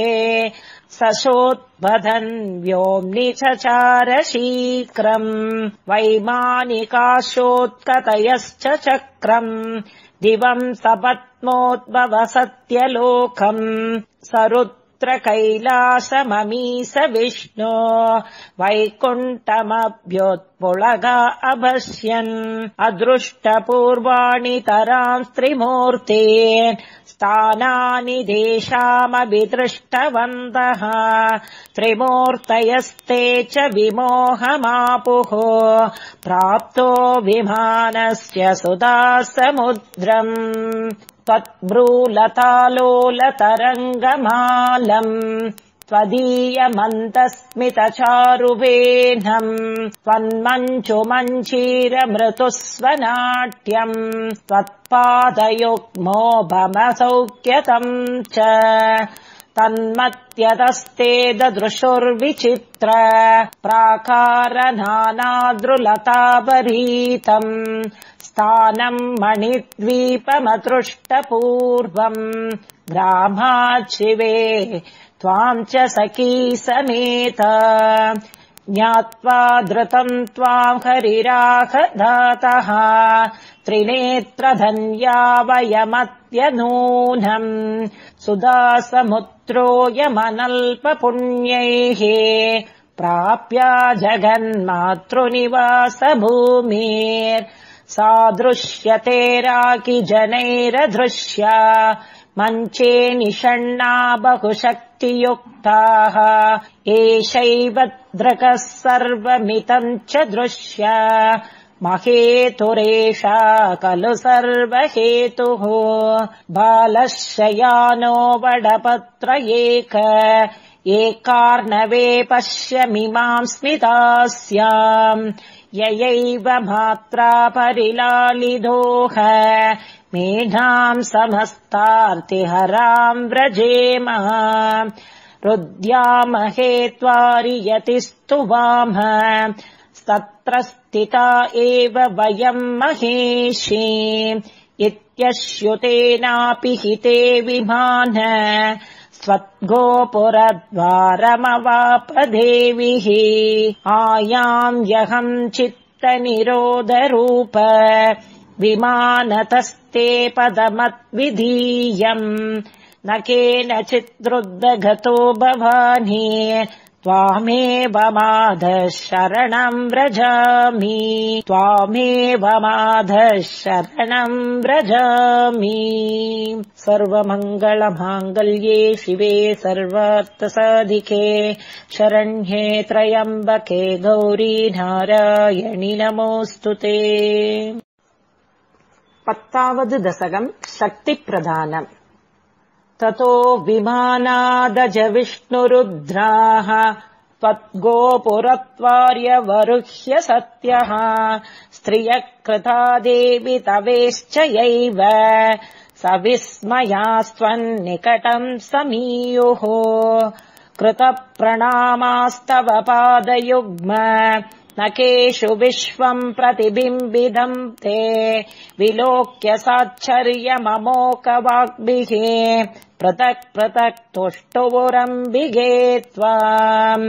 सशोद्वधन् व्योम्नि चचार शीघ्रम् वैमानिकाशोत्कतयश्च चक्रम् दिवम् सपत्मोद्भवसत्यलोकम् सरुत्र कैलासममीस विष्णो वैकुण्ठमभ्योत्पुळगा अभस्यन्। अदृष्टपूर्वाणि तरांस्त्रिमूर्ते स्थानानि देशामभिदृष्टवन्तः। त्रिमूर्तयस्ते च विमोहमापुः। प्राप्तो विमानस्य सुधा समुद्रम् त्वद्भ्रूलतालोलतरङ्गमालम् त्वदीयमन्तस्मितचारुवेनम् त्वन्मञ्चुमञ्चीरमृतुस्वनाट्यम् त्वत्पादयुग्मोभमसौख्यतम् च तन्मत्यतस्ते ददृशुर्विचित्र प्राकारनानादृलतापरीतम् स्थानम् मणिद्वीपमतृष्टपूर्वम् ग्रामाच्छिवे त्वाम् च सखी समेत। ज्ञात्वा धृतम् त्वाम् हरिराहदातः त्रिनेत्रधन्या वयमत्यनूनम्। सुदासमुत्रोऽयमनल्पपुण्यैः प्राप्या जगन्मातृनिवासभूमेर्। सादृश्यते राकि जनैरधृश्या मञ्चे निषण्णा बहुशक्तियुक्ताः एषैव द्रकः सर्वमितम् च दृश्य। महेतुरेषा खलु सर्वहेतुः। बालः शयानो वडपत्र एक। एकार्णवे पश्यमिमाम् स्मितास्याम् ययैव मात्रा परिलालिदोह मेधाम् समस्तार्तिहराम् व्रजेम। रुद्यामहे त्वारि यतिस्तुवाम तत्र स्थिता एव वयम् महेशी। इत्यश्युतेनापि हिते विमान। स्वद्गोपुरद्वारमवापदेविः आयाम् यहम् चित्तनिरोधरूप विमानतस्ते पदमद्विधीयम्। न केनचिद्रुद्धगतो भवानी। त्वामेव माधः शरणम् व्रजामि। त्वामेव माधः शरणम् व्रजामि। सर्वमङ्गलमाङ्गल्ये शिवे सर्वार्थसाधिके शरण्ये त्रयम्बके गौरी नारायणि नमोऽस्तु ते पत्तावद् दशकम् शक्तिप्रधानम्। ततो विमानादज विष्णुरुद्राः त्वद्गोपुरत्वार्यवरुह्य सत्यः स्त्रियः कृता देवि तवेश्चयैव स विस्मयास्त्वन्निकटम् समीयुः। कृतप्रणामास्तव पादयुग्म न केषु विश्वम् प्रतिबिम्बिदम् ते विलोक्य साच्छर्यममोकवाग्भिः। पृथक् पृथक् तुष्टुवुरम्बिगे त्वाम्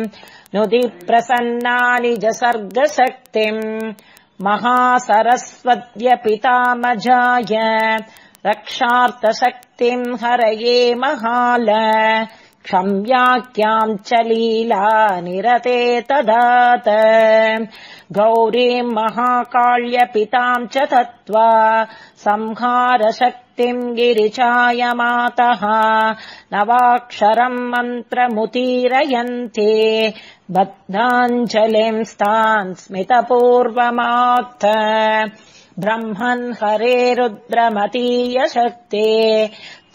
नुदि प्रसन्नानि ज सर्गशक्तिम् महासरस्वत्यपितामजाय रक्षार्थशक्तिम् हरये महाल क्षम्याख्याम् च लीला निरते तदात। गौरीम् महाकाल्यपिताम् च तत्त्वा संहारशक्तिम् गिरिचाय मातः। नवाक्षरम् मन्त्रमुतीरयन्ते बद्धाञ्जलिम् स्तान् स्मितपूर्वमात् ब्रह्मन् हरे रुद्रमतीयशक्ते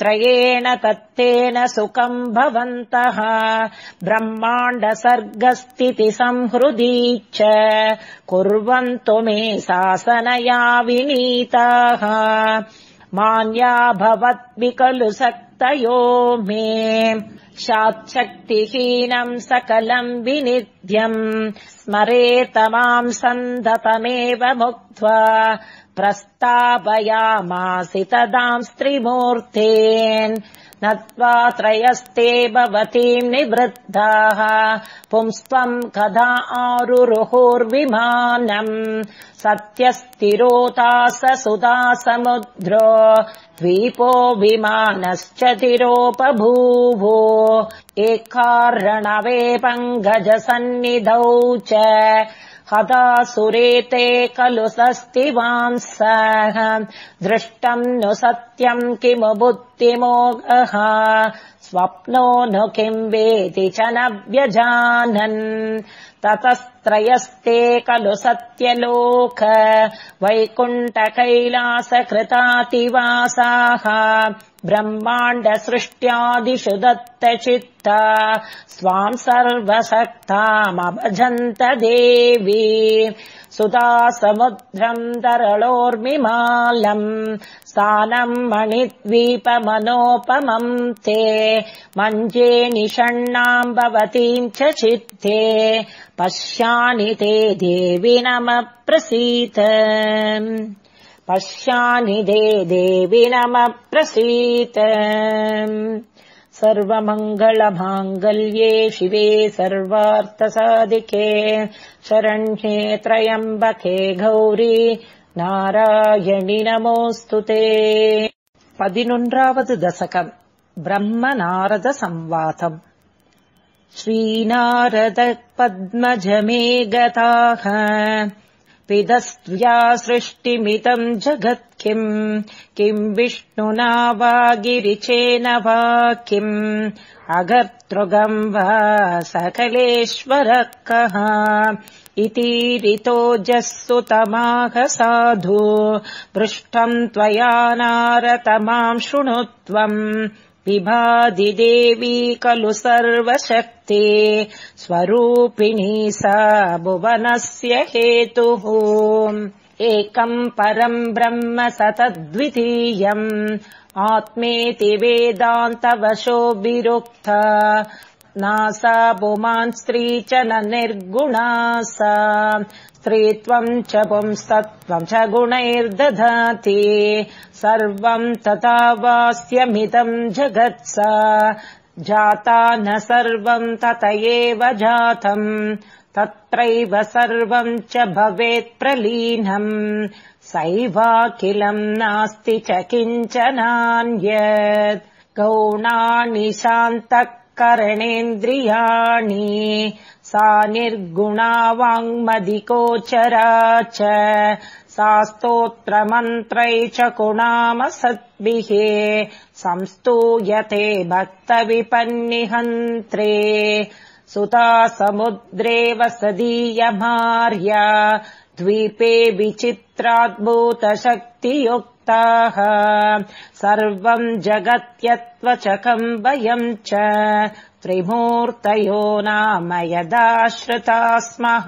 त्रयेण तत्तेन सुखम् भवन्तः। ब्रह्माण्ड सर्गस्थितिसंहृदी च कुर्वन्तु मे शासनया विनीताः। मान्या भवद्विकलु सक्तयो मे। शाच्छक्तिहीनम् सकलम् विनिध्यम् स्मरेत माम् सन्दतमेव मुग्ध्वा प्रस्तापयामासि तदाम् स्त्रिमूर्तेन् नत्वा त्रयस्ते भवतीम् निवृद्धाः। पुंस्त्वम् कदा आरुरुहुर्विमानम्। सत्यस्तिरोता स सुधा समुद्रो द्वीपो विमानश्च तिरोपभूवो। एकारणवे पङ्गजसन्निधौ च हतासुरेते खलु सस्तिवांसः दृष्टम् नु सत्यम् किमु बुद्धिमोगः स्वप्नो नु किम् वेति च न व्यजानन् ततस्त्रयस्ते खलु सत्यलोक वैकुण्ठकैलासकृतातिवासाः ब्रह्माण्ड सृष्ट्यादिषु दत्तचित्ता स्वाम् सर्वशक्तामभजन्त देवी सुधा समुद्रम् तरलोर्मिमालम् स्थानम् मणिद्वीपमनोपमम् ते। मञ्जे निषण्णाम् भवतीम् च चित्ते। पश्यानि ते देवि नम प्रसीत। पश्यानि दे देवि नम प्रसीत। सर्वमङ्गलमाङ्गल्ये शिवे सर्वार्थसाधिके। शरण्ये त्रयम्बके गौरी नारायणि नमोऽस्तु ते। पदिनोन्द्रावद् दशकम्। ब्रह्मनारदसंवादम् पिदस्त्वया सृष्टिमितम् जगत् किम्? किम् विष्णुना वा गिरिचेन वा किम्? अगर्तृगम् वा सकलेश्वरः कः तमाह साधु। पृष्ठम् त्वया नारतमाम् शृणु त्वम् विभादिदेवी खलु सर्वशक्ति। स्वरूपिणी सा भुवनस्य हेतुः। एकम् परम् ब्रह्म सतद्वितीयम्। आत्मेति वेदान्तवशो विरुक्ता नासा पुमान् स्त्री च न निर्गुणा सा स्त्रीत्वम् च पुंस्तत्त्वम् च गुणैर्दधाति। सर्वम् तथा वास्यमिदम् जगत्स। जाता न सर्वम् तत एव जातम्। तत्रैव सर्वम् च भवेत् प्रलीनम्। सैवाखिलम् नास्ति च किञ्चनान्यत् गौणानि शान्तः करणेन्द्रियाणि सा निर्गुणा वाङ्मदिकोचरा च। सा स्तोत्रमन्त्रै च कुणामसद्भिः संस्तूयते भक्तविपन्निहन्त्रे। सुता समुद्रे वसदीयमार्या द्वीपे सर्वम् जगत्यत्वचकम् वयम् च। त्रिमूर्तयो नाम यदाश्रिता स्मः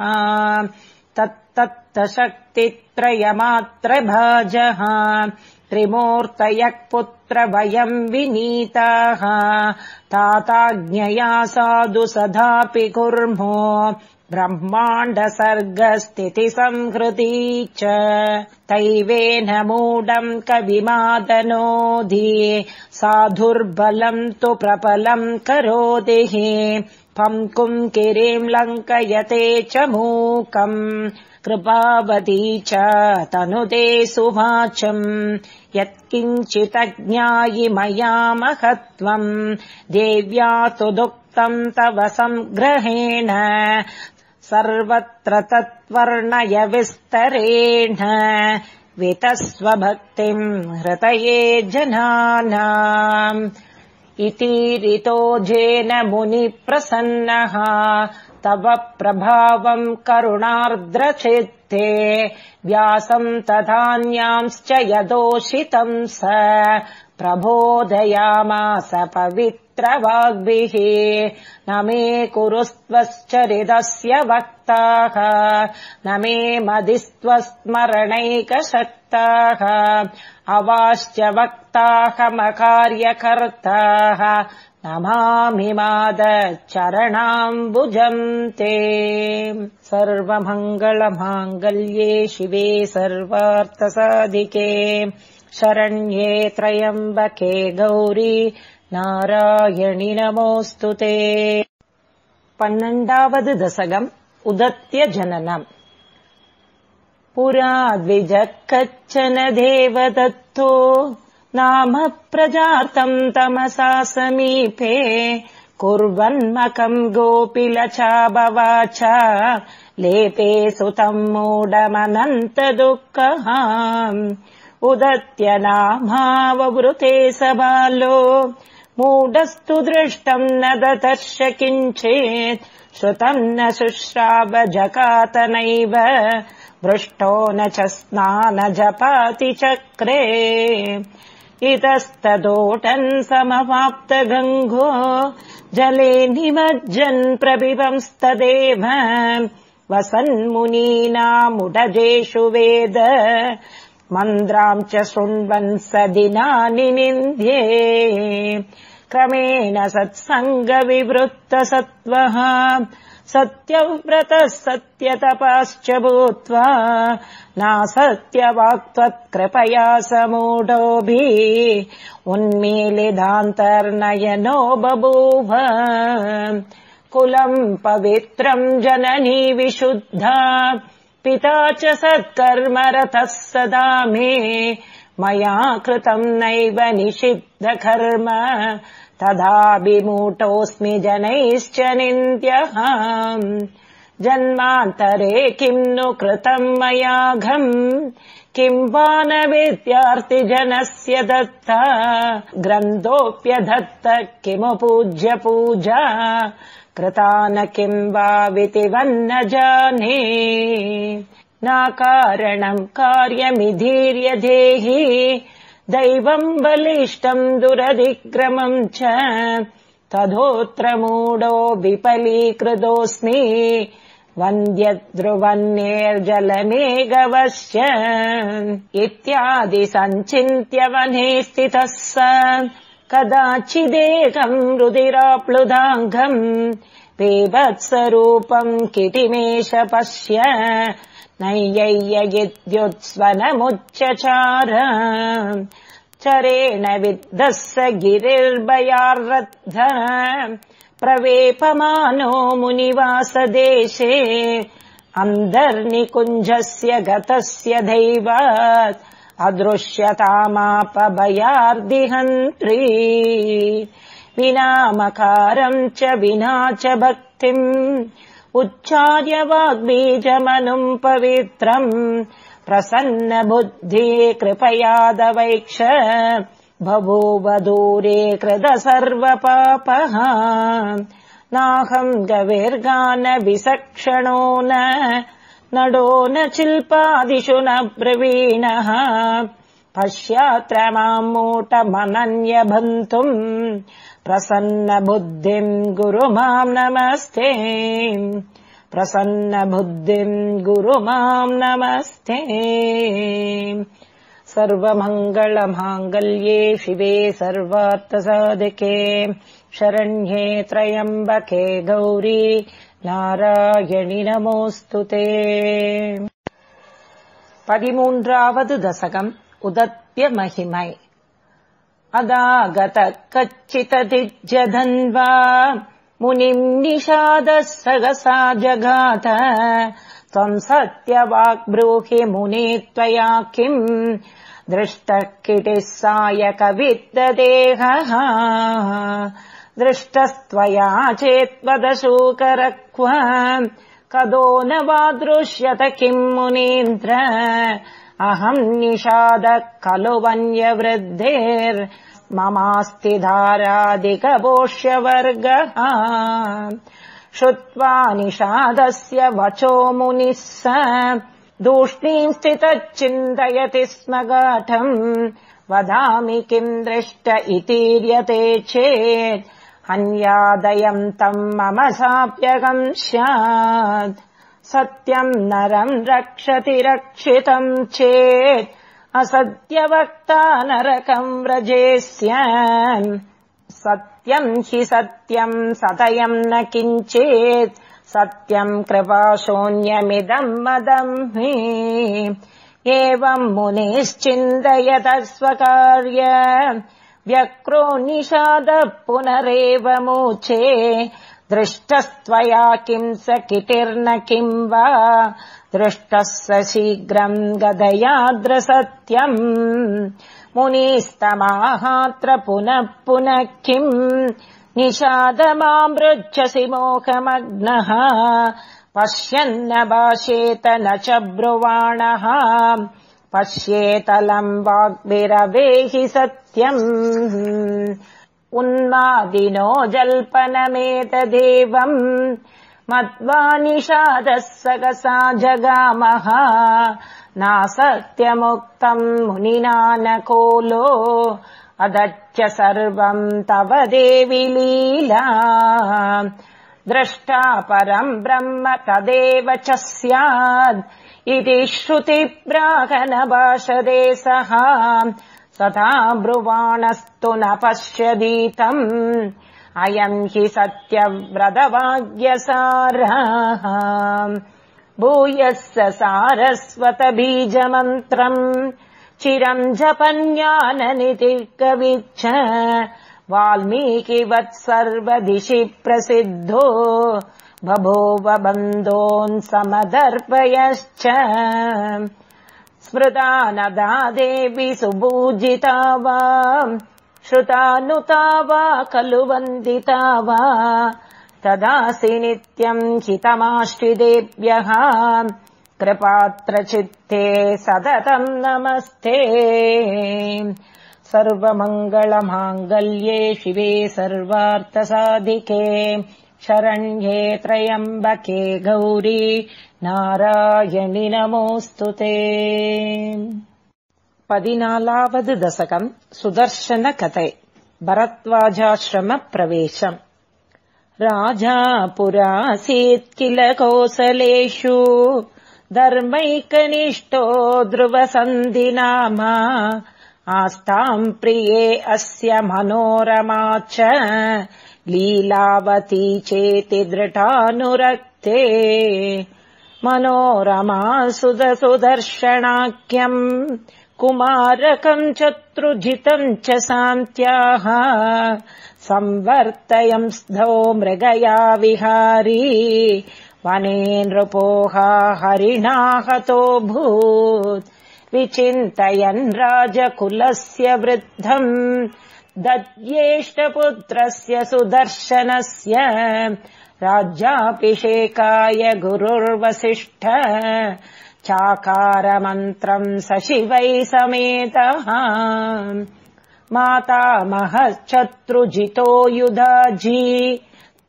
तत्तत्तशक्तित्रयमात्र भाजः त्रिमूर्तयः पुत्र वयम् विनीताः। ताताज्ञया साधु सदापि कुर्मो ब्रह्माण्ड सर्गस्थिति संहृती च तैवेन मूढम् कविमादनोधि। साधुर्बलम् तु प्रबलम् करोतिः पङ्कुम् किरीम् लङ्कयते च मूकम् कृपावती च तनुते सुवाचम् यत्किञ्चिदज्ञायि मया महत्त्वम् देव्या तु दुःखम् तव सङ्ग्रहेण सर्वत्र तत्वर्णय विस्तरेण वितस्वभक्तिम् हृतये जनानाम्। इति जेन मुनिप्रसन्नः तव प्रभावम् करुणार्द्रचित्ते व्यासम् तथान्यांश्च यदोषितम् स प्रबोधयामास पवित्रवाग्भिः। न मे कुरुस्त्वश्चरिदस्य वक्ताः। न मे मदिस्त्वस्मरणैकशक्ताः। अवाश्च वक्ताहमकार्यकर्ताः। नमामिमादचरणाम्बुजम् ते सर्वमङ्गलमाङ्गल्ये शिवे सर्वार्थसाधिके शरण्ये त्रयम्बके गौरी नारायणि नमोऽस्तु ते। पन्नण्डावद् दशकम् उदत्य जननम्। पुरा द्विजः कच्चन देवदत्तो नाम प्रजातम् तमसा समीपे। कुर्वन्मकम् गोपिलचाबवाच लेपे सुतम् मूढमनन्त दुःखः उदत्य नामाववृते स बालो मूढस्तु दृष्टम् न ददर्श किञ्चित् श्रुतम् न शुश्राव जकातनैव भृष्टो न च स्नान जपाति चक्रे। इतस्तदोटन् समवाप्त गङ्गो जले निमज्जन् प्रबिभंस्तदेव वसन्मुनीनामुडजेषु वेद मन्द्राम् च शृण्वन् स दिनानि निन्द्ये क्रमेण सत्सङ्गविवृत्तसत्त्वः सत्यव्रतः सत्यतपाश्च भूत्वा नासत्यवाक्त्वत्कृपया समूढोभिः उन्मीलिदान्तर्नयनो बभूव। कुलम् पवित्रम् जननी विशुद्धा पिता च सत्कर्मरतः सदा मे। मया कृतम् नैव निषिद्धकर्म। तदाभिमूटोऽस्मि जनैश्च निन्द्यः जन्मान्तरे किम् नु कृतम् मयाघम्? किम् वा न विद्यार्थिजनस्य दत्ता? ग्रन्थोऽप्यधत्त किमु पूज्य पूजा कृता न किम् वा वितिवन्न जाने नाकारणम् कार्यमिधीर्य देहि दैवम् बलिष्टम् दुरधिक्रमम् च। तथोऽत्र मूढो विपलीकृतोऽस्मि। वन्द्यद्रुवन्नेर्जलमेघवश्य इत्यादि सञ्चिन्त्य वने स्थितः स कदाचिदेकम् रुदिराप्लुदाङ्गम् पेवत्सरूपम् किटिमेष पश्य नैय्ययिद्युत्स्वनमुच्चचार चरेण विद्धः स गिरिर्भयार्रद्ध। प्रवेपमानो मुनिवासदेशे। अन्तर्निकुञ्जस्य गतस्य दैवात् अदृश्यतामापभयार्दिहन्त्री। विनामकारम् च विना च भक्तिम् उच्चार्य वाग्बीजमनुम् पवित्रम् प्रसन्न बुद्धि कृपयादवैक्ष दूरे कृद सर्वपापः। नाहम् गविर्गान विसक्षणो न नडो न शिल्पादिषु न ब्रवीणः। पश्यात्र माम् मूटमनन्यभन्तुम् प्रसन्न गुरु माम् नमस्ते। प्रसन्न बुद्धिम् गुरु माम् नमस्ते। सर्वमङ्गलमाङ्गल्ये शिवे सर्वार्थसाधिके। शरण्ये त्रयम्बके गौरी नारायणि नमोऽस्तु ते। पदिमून्रावद् दशकम् उदत्य महिमै। अदागत कच्चितदिज्यधन्वा मुनिम् निषादः सगसा जगात त्वम् सत्यवाक्ब्रूहि मुने त्वया किम्? दृष्टः किटिः सायकविद्देहः दृष्टस्त्वया चेत्वदशूकरक्व कदो न वा दृश्यत किम् मुनीन्द्र? अहम् निषाद खलु वन्यवृद्धेर्ममास्ति धारादिकपोष्यवर्गः श्रुत्वा निषादस्य वचो मुनिः स। दूष्णीम् स्थितच्चिन्तयति स्म गाठम् वदामि किम् दृष्ट इतीर्यते चेत् अन्यादयम् तम् मम साप्यकम् स्यात्। सत्यम् नरम् रक्षति रक्षितम् चेत् असत्यवक्ता नरकम् व्रजेस्यान् सत्यम् हि सत्यम् सतयम् न किञ्चेत् सत्यम् कृपाशून्यमिदम् मदम् हि। एवम् मुनिश्चिन्तयत स्वकार्य व्यक्रो निषादः पुनरेव मोचे दृष्टस्त्वया किम् स किटिर्न किम् वा। दृष्टः स शीघ्रम् गदयाद्र सत्यम् मुनीस्तमाहात्र पुनः पुनः किम्। निषादमामृच्छसि मोहमग्नः। पश्यन्न भाषेत न च ब्रुवाणः। पश्येतलम् वाग्भिरवेहि उन्मादिनो जल्पनमेतदेवम्। मत्वा निषादः सकसा जगामः। नासत्यमुक्तम् मुनिना न कोलो अदच्च सर्वम् तव देवि लीला। द्रष्टा परम् ब्रह्म तदेव च स्यात्। इति श्रुतिप्रागनभाषदे सः तथा ब्रुवाणस्तु न पश्यदीतम्। अयम् हि सत्यव्रतवाग्यसारः भूयः सारस्वत बीजमन्त्रम् चिरम् जपन्याननितिर्कविच्छ वाल्मीकिवत् सर्वदिशि प्रसिद्धो। बभूव बन्धोन् समदर्पयश्च स्मृता नदा देवि सुपूजिता वा श्रुतानुता वा खलु वन्दिता वा तदासि नित्यम् हितमाश्रिदेभ्यः कृपात्रचित्ते सततम् नमस्ते। सर्वमङ्गलमाङ्गल्ये शिवे सर्वार्थसाधिके शरण्ये त्रयम्बके गौरी नारायणि नमोऽस्तु ते। पदिनालावद् दशकम् सुदर्शनकते भरद्वाजाश्रमप्रवेशम्। राजा पुरासीत् किल कोसलेषु धर्मैकनिष्ठो ध्रुवसन्धिनामा आस्ताम् प्रिये अस्य मनोरमा च लीलावती चेति दृढानुरक्ते मनोरमा सुदसुदर्शनाख्यम् कुमारकम् चतुर्जितम् च सान्त्याः संवर्तयम् स्थो मृगया विहारी वने नृपोहा हरिणाहतोऽभूत् विचिन्तयन् राजकुलस्य वृद्धम् दद्येष्टपुत्रस्य सुदर्शनस्य राज्याभिषेकाय गुरुर्वसिष्ठ। चाकारमन्त्रम् स शिवै समेतः मातामहच्छत्रुजितो युधाजी।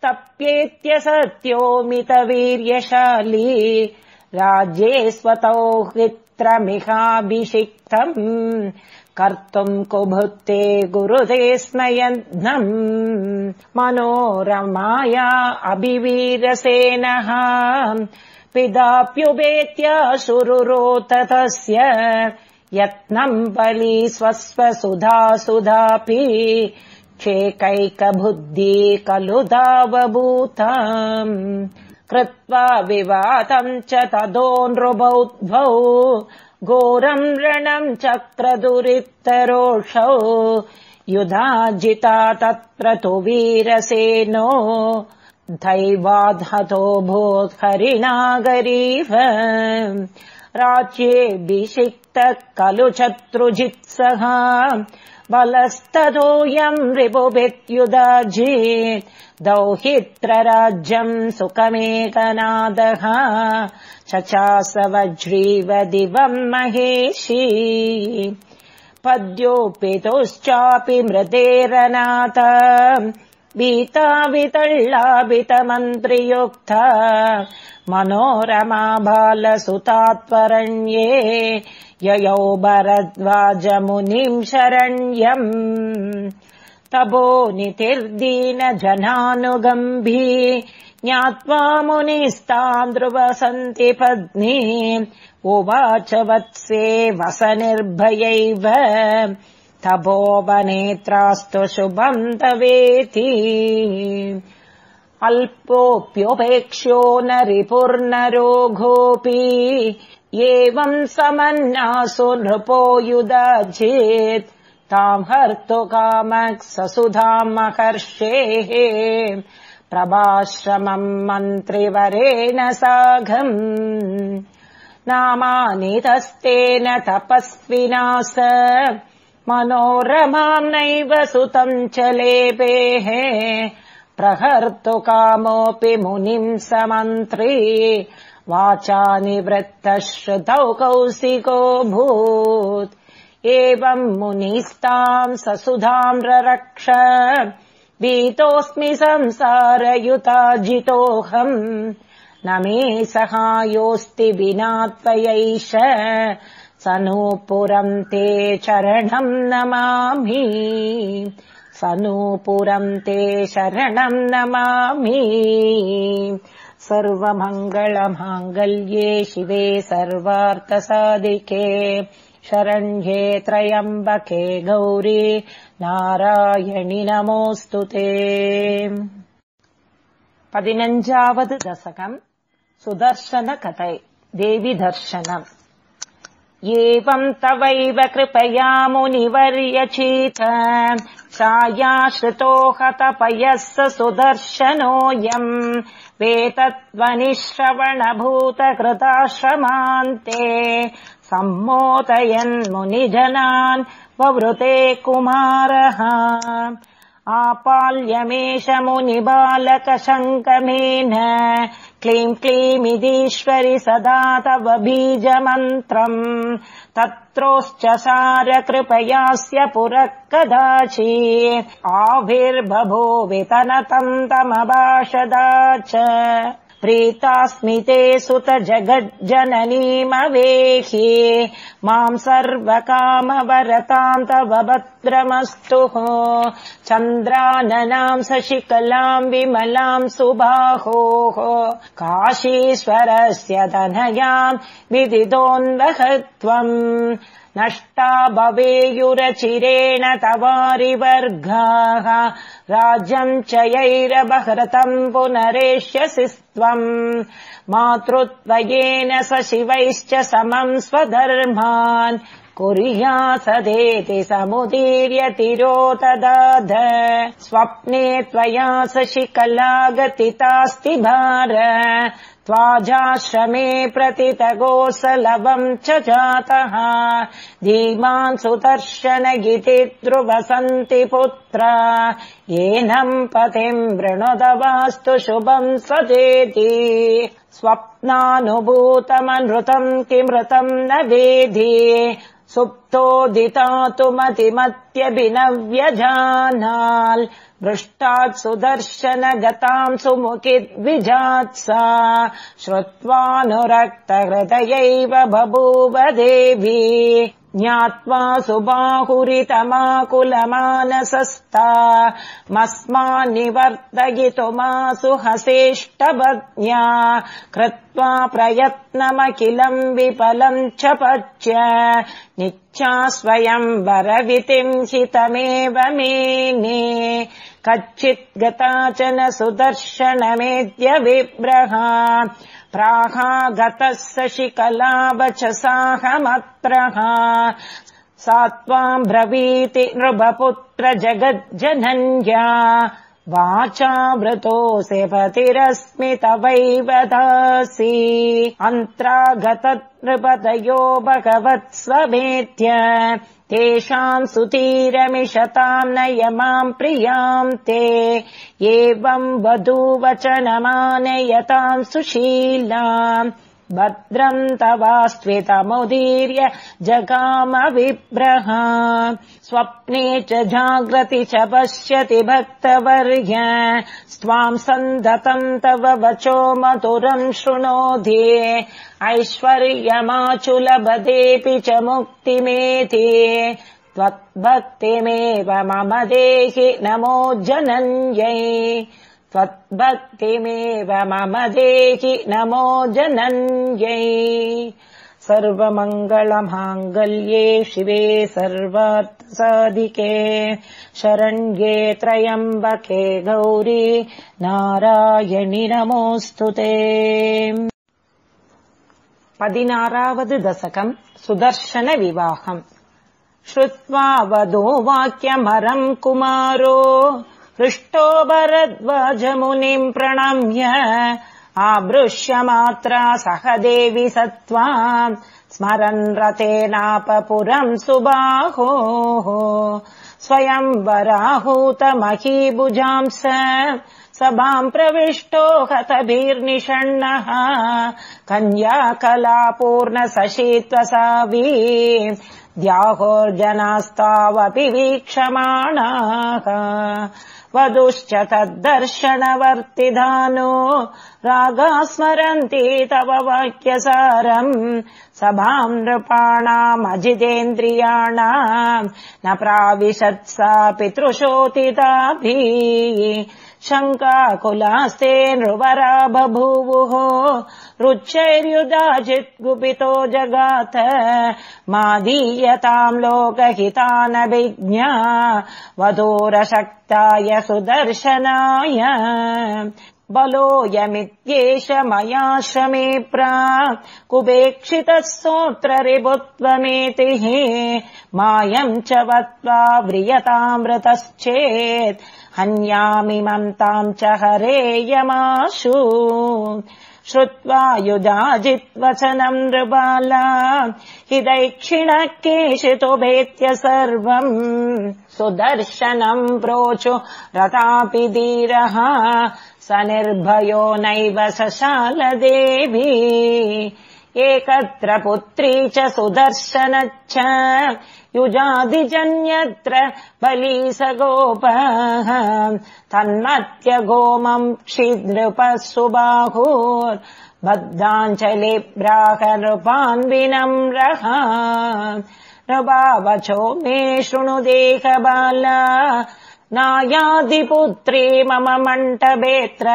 तप्येत्य सत्योमितवीर्यशाली। राज्ये स्वतौ हित्रमिहाभिषिक्तम् कर्तुम् कुभुत्ते गुरुते स्मयन्नम् मनोरमाया अभिवीरसेनः। पिदाप्युपेत्याशुरुरोत तस्य यत्नम् बली स्वस्वसुधा सुधापि चेकैकबुद्धि खलु दावभूतम् कृत्वा विवातम् च तदो नृबौद्ध्वौ घोरम् रणम् चक्रदुरित्तरोषौ युधाजिता तत्र तु वीरसेनो दैवाधतो भूत् हरिणागरीव राज्येऽभिषिक्तः खलु शत्रुजित्सः बलस्ततोऽयम् रिपुभित्युदाजी दौहित्रराज्यम् सुखमेकनादः चचास वज्रीव दिवम् महेशी। पद्योपितोश्चापि मृदेरनाथ भीता वितळ्लाभितमन्त्रियुक्ता मनोरमा बालसुतात्वरण्ये ययौ भरद्वाजमुनिम् शरण्यम्। तपो नितिर्दीन जनानुगम्भी ज्ञात्वा मुनिस्तान्द्रुवसन्ति पत्नी। उवाच वत्से वसनिर्भयैव। तपोवनेत्रास्तु शुभम् तवेति। अल्पोऽप्युपेक्ष्यो न रिपुर्नरोघोऽपि एवम् समन्नासु नृपो युदाचेत् ताम् हर्तुकामक् ससुधामहर्षेः प्रभाश्रमम् मन्त्रिवरेण साघम्। नामानि तस्तेन तपस्विनास। मनोरमाम् नैव सुतम् च लेपेः। प्रहर्तुकामोऽपि मुनिम् स मन्त्री वाचा निवृत्तः श्रुतौ कौशिकोऽभूत् एवम् मुनिस्ताम् ससुधाम् ररक्ष भीतोऽस्मि संसारयुताजितोऽहम्। न मे सहायोऽस्ति विना त्वयैष स नूपुरम् ते चरणम् नमामि। स नूपुरम् ते शरणम् नमामि सर्वमङ्गलमाङ्गल्ये शिवे सर्वार्थसाधिके शरण्ये त्रयम्बके गौरी नारायणि नमोऽस्तु ते। पदिनञ्जावद् दशकम् सुदर्शनकथै देविदर्शनम्। एवम् तवैव कृपया मुनिवर्यचीत छायाश्रितो हतपयः स सुदर्शनोऽयम् वेतत्वनिश्रवणभूतकृताश्रमान्ते सम्मोदयन् मुनिजनान् ववृते कुमारः। आपाल्यमेष मुनिबालकशङ्कमेन क्लीम् क्लीमिदीश्वरि सदा तव बीजमन्त्रम् तत्रोश्च सार कृपयास्य पुरः कदाचि आविर्बभो वितनतम् तमभाषदा च प्रीतास्मि ते सुत जगज्जननीमवेहि माम् सर्वकामवरताम् तव भद्रमस्तुः चन्द्राननाम् शशिकलाम् विमलाम् सुबाहोः। काशीश्वरस्य धनयाम् विदितोऽन्वहत्वम् नष्टा भवेयुरचिरेण तवारिवर्गाः। राज्यम् च यैरबहृतम् पुनरेष्यसि त्वम्। मातृत्वयेन स शिवैश्च समम् स्वधर्मान्। कुर्या सदेति समुदीर्य तिरोतदाध स्वप्ने त्वया शशिकला गतितास्ति भार त्वाजाश्रमे प्रतितगोसलवम् च जातः। धीमान् सुदर्शन गिति द्रुवसन्ति पुत्र। येनम् पतिम् वृणुदवास्तु शुभम् सजेति। स्वप्नानुभूतमनृतम् किमृतम् न वेधि सुप्तोदितातुमतिमत्यभिनव्यजानाल् पृष्टात् सुदर्शन गताम् सुमुखिद्विजात्सा श्रुत्वानुरक्तहृदयैव बभूव देवी ज्ञात्वा सुबाहुरितमाकुलमानसस्ता मस्मान्निवर्तयितुमासु हसेष्टभज्ञा कृत्वा प्रयत्नमखिलम् विफलम् च पच्य निच्छा स्वयम् वरवितिम् हितमेव मेने। कच्चित् गताचन सुदर्शनमेद्य विब्रहा प्राहागतः शिकलावचसाहमत्रः सा त्वाम् ब्रवीति नृभपुत्र जगज्जनन्या। वाचा वृतोऽसि पतिरस्मि तवैव दासि। अन्त्रागत नृपतयो भगवत्स्वमेत्य तेषाम् सुतीरमिषताम् नय माम् प्रियाम् ते। एवम् वधूवचनमानयताम् सुशीलाम् भद्रम् तवास्त्वितमुदीर्य जगाम विप्रः स्वप्ने च जाग्रति च पश्यति भक्तवर्य। स्वाम् सन्दतम् तव वचो मधुरम् शृणोधि। ऐश्वर्यमाचुलभदेऽपि च मुक्तिमेति त्वद्भक्तिमेव मम देहि नमो जनन्यै त्वद्भक्तिमेव मम देहि नमो जनन्यै। सर्वमङ्गलमाङ्गल्ये शिवे सर्वार्थसाधिके शरण्ये त्रयम्बके गौरी नारायणि नमोऽस्तु ते। पदिनारावद् दशकम् सुदर्शनविवाहम् श्रुत्वा वधो वाक्यमरम् कुमारो हृष्टो भरद्वाजमुनिम् प्रणम्य आभृश्यमात्रा सह देवि सत्त्वा स्मरन् रतेनापपुरम् सुबाहोः। स्वयम् वराहूतमहीभुजांस सभाम् प्रविष्टो हतभिर्निषण्णः। कन्या कलापूर्ण सशीत्वसावी द्याहोर्जनास्तावपि वीक्षमाणाः वधुश्च तद्दर्शनवर्तिधानो रागा स्मरन्ति तव वाक्यसारम् सभाम् नृपाणामजितेन्द्रियाणाम् न प्राविशत्सा पितृशोतिताभिः। शङ्काकुलास्ते नृवरा बभूवुः रुच्चैर्युदाचित् गुपितो जगात मादीयताम् लोकहितानभिज्ञा। वधूरशक्ताय सुदर्शनाय। बलोऽयमित्येष मया श्रमे प्रा कुपेक्षितः सोऽत्र रिपुत्वमेतिः मायम् च वत्वा व्रियतामृतश्चेत् हन्यामिमम् ताम् च हरेयमाशु श्रुत्वा युजाजित्वचनम् नृबाला हि दैक्षिणः केशितो भेत्य सर्वम् सुदर्शनम् प्रोचु रतापि धीरः स निर्भयो नैव सशालदेवी एकत्र पुत्री च सुदर्शनच्च युजादिजन्यत्र बली स गोपः तन्मत्य गोमम् क्षिद्नृपः सुबाहुर्बद्धाञ्चलिब्राह नृपान्विनम्रः नृभावचो मे शृणु देहबाला। नायादिपुत्री मम मण्टभेत्र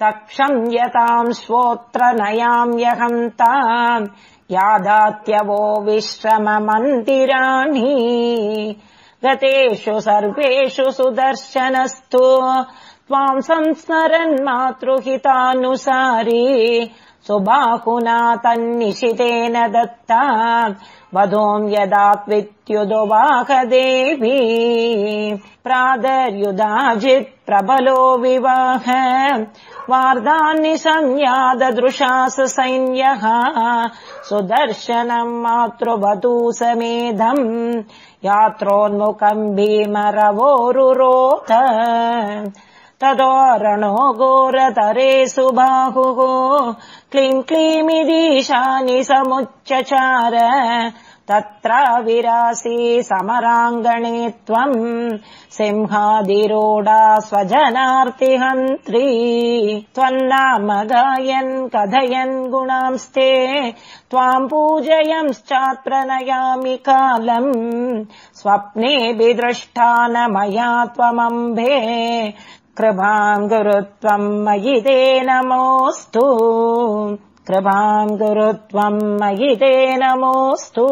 तक्षम् यताम् स्वोत्र नयाम्यहम् ताम् यादात्यवो विश्रममन्दिराणि। गतेषु सर्वेषु सुदर्शनस्तु। त्वाम् संस्मरन् मातृहितानुसारी सुबाहुना तन्निशितेन दत्ता वधूम् यदात्वित्युदुवाहदेवी प्रादर्युदाजित् प्रबलो विवाह। वार्दानि संयाददृशास सैन्यः सुदर्शनम् मातृवधू समेधम्। यात्रोन्मुखम् भीमरवोरुरोथ तदोरणो घोरतरे सुबाहुः। क्लीम् क्लीमिदीशानि समुच्चचार। तत्र विरासी समराङ्गणे त्वम् सिंहादिरोडा स्वजनार्तिहन्त्री। त्वन्नाम गायन् कथयन् गुणांस्ते। त्वाम् पूजयंश्चात्र नयामि कालम्। स्वप्ने विदृष्टा न मया त्वमम्भे कृपाम् गुरु त्वम् मयि ते नमोऽस्तु। कृपाम् गुरु त्वम् मयि ते नमोऽस्तु।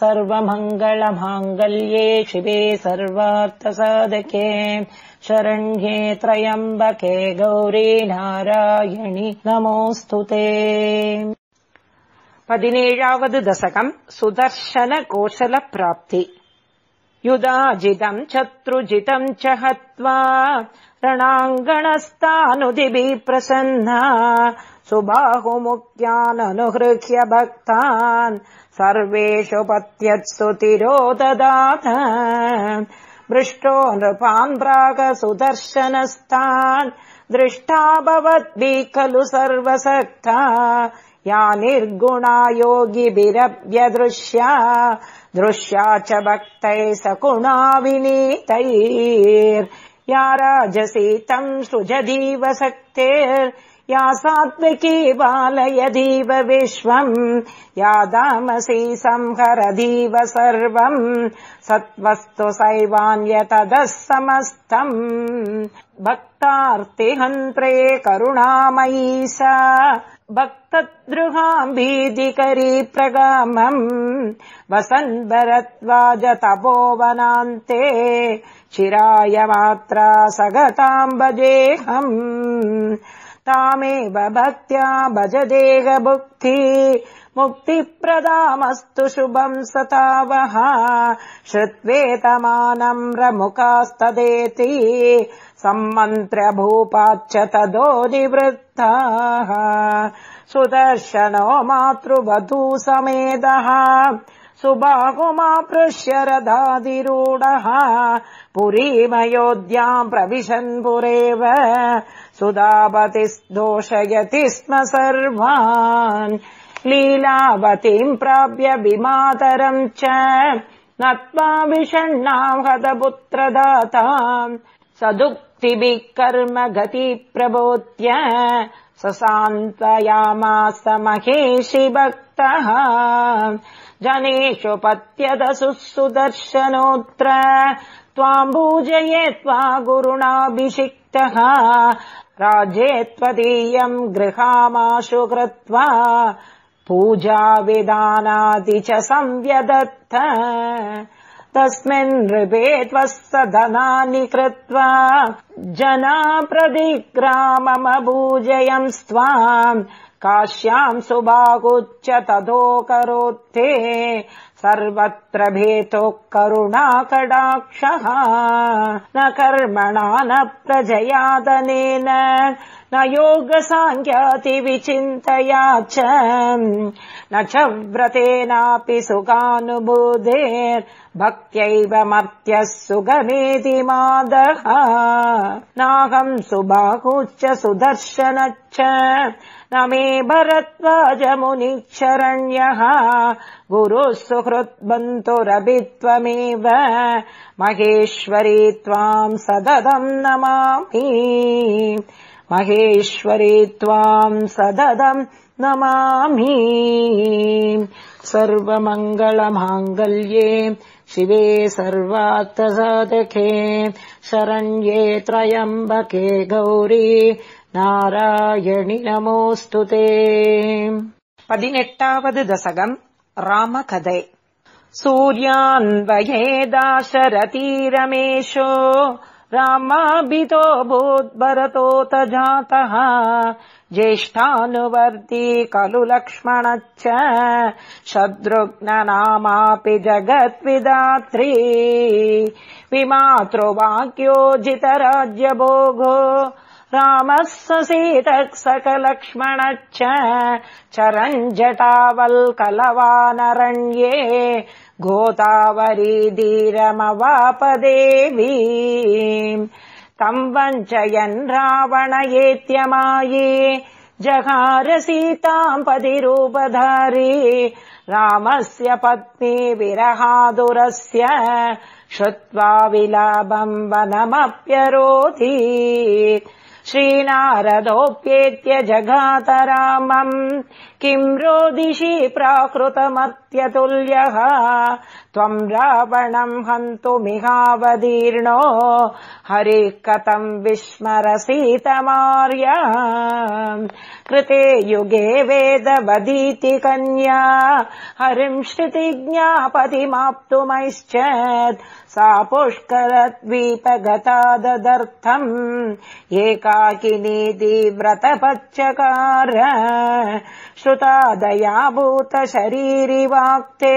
सर्वमङ्गलमाङ्गल्ये शिवे सर्वार्थसाधके शरण्ये त्रयम्बके गौरी नारायणि नमोऽस्तु ते। पदिनेळावद् दशकम् सुदर्शन कोशलप्राप्ति युदाजितम् शत्रुजितम् च हत्वा रणाङ्गणस्तानुदिभिः प्रसन्ना। सुबाहुमुक्त्याननुहृह्य भक्तान्। सर्वेषु पत्यत्सु तिरोददात पृष्टो नृपान् सुदर्शनस्तान् दृष्टा भवद्भिः खलु सर्वसक्ता। या निर्गुणा योगिभिरव्यदृश्या दृश्या च भक्तैः सकुणा विनीतैर्या राजसीतम् सृजदीव शक्तेर्। या सात्विकी बालयदीव विश्वम्। या दामसी संहरदीव सर्वम्। सत्त्वस्तु सैवान्यतदः समस्तम् भक्तार्तिहन्त्रे करुणामयी सा भक्तद्रुहाम् भीतिकरी प्रगामम् वसन् भरद्वाज तपोवनान्ते चिराय मात्रा सगताम् भजेऽहम् तामेव भक्त्या भज देहभुक्ति मुक्तिप्रदामस्तु शुभम् सतावः श्रुत्वेतमानम् रमुखास्तदेति सम्मन्त्र भूपाच्च तदो निवृत्ताः। सुदर्शनो मातृवधू समेदः सुबाहुमापृश्य रदादिरूढः पुरीमयोध्याम् प्रविशन् पुरेव। सुधावतिस्दोषयति स्म सर्वान्। लीलावतीम् प्राप्य विमातरम् च। नत्वा विषण्णाम् हतपुत्रदाताम् सदुक्तिभिः कर्म गति प्रबोध्य ससान्त्वयामास महेशि भक्तः जनेषु पत्यदसु सुदर्शनोऽत्र त्वाम् भूजये त्वा गुरुणाभिषिक्तः। राज्ये त्वदीयम् गृहामाशु कृत्वा पूजाविदानादि च संव्यदत्त तस्मिन् नृपे त्वस्तधनानि कृत्वा जना प्रतिग्राममभूजयंस्त्वाम् काश्याम् सुबाहुच्च ततो करोत्ते सर्वत्र भेतो करुणा कडाक्षः न कर्मणा न प्रजयादनेन न योगसाङ्ख्यातिविचिन्तया च न च व्रतेनापि सुखानुभूतेर्भक्त्यैव मर्त्यः सुगमेति मादः। नाहम् सुबाहुश्च सुदर्शनच्च। न मे भरत्वाजमुनिशरण्यः गुरुः सुहृद्बन्तुरभि त्वमेव महेश्वरी त्वाम् सददम् नमामि। महेश्वरी त्वाम् सददम् नमामि। सर्वमङ्गलमाङ्गल्ये शिवे सर्वार्थसाधके शरण्ये त्र्यम्बके गौरी नारायणि नमोऽस्तु ते। पदिनेट्टावद् दशकम् रामकथे। सूर्यान्वये दाशरथीरमेशो रामाभितो भूद्भरतोत जातः ज्येष्ठानुवर्ती खलु लक्ष्मणश्च शत्रुघ्ननामापि जगत्विदात्री विमातृवाक्योजितराज्यभोगो रामः सीतः सकलक्ष्मणश्च चरञ्जटावल्कलवानरण्ये गोतावरी धीरमवापदेवी तम् वञ्चयन् रावणयेत्यमाये जहार सीताम् पतिरूपधारी रामस्य पत्नी विरहादुरस्य श्रुत्वा विलाभम् वनमप्यरोधि। श्रीनारदोऽप्येत्य जगात रामम् किम् रोदिषि प्राकृतमत्यतुल्यः त्वम् रावणम् हन्तुमिहावदीर्णो हरिः कथम् विस्मरसीतमार्य कृते युगे वेदवदीति कन्या। हरिम् श्रुतिज्ञापतिमाप्तुमैश्चत्। सा पुष्करद्वीपगता ददर्थम् एकाकिनीति व्रतपच्चकार श्रुता दयाभूत शरीरिवाक्ते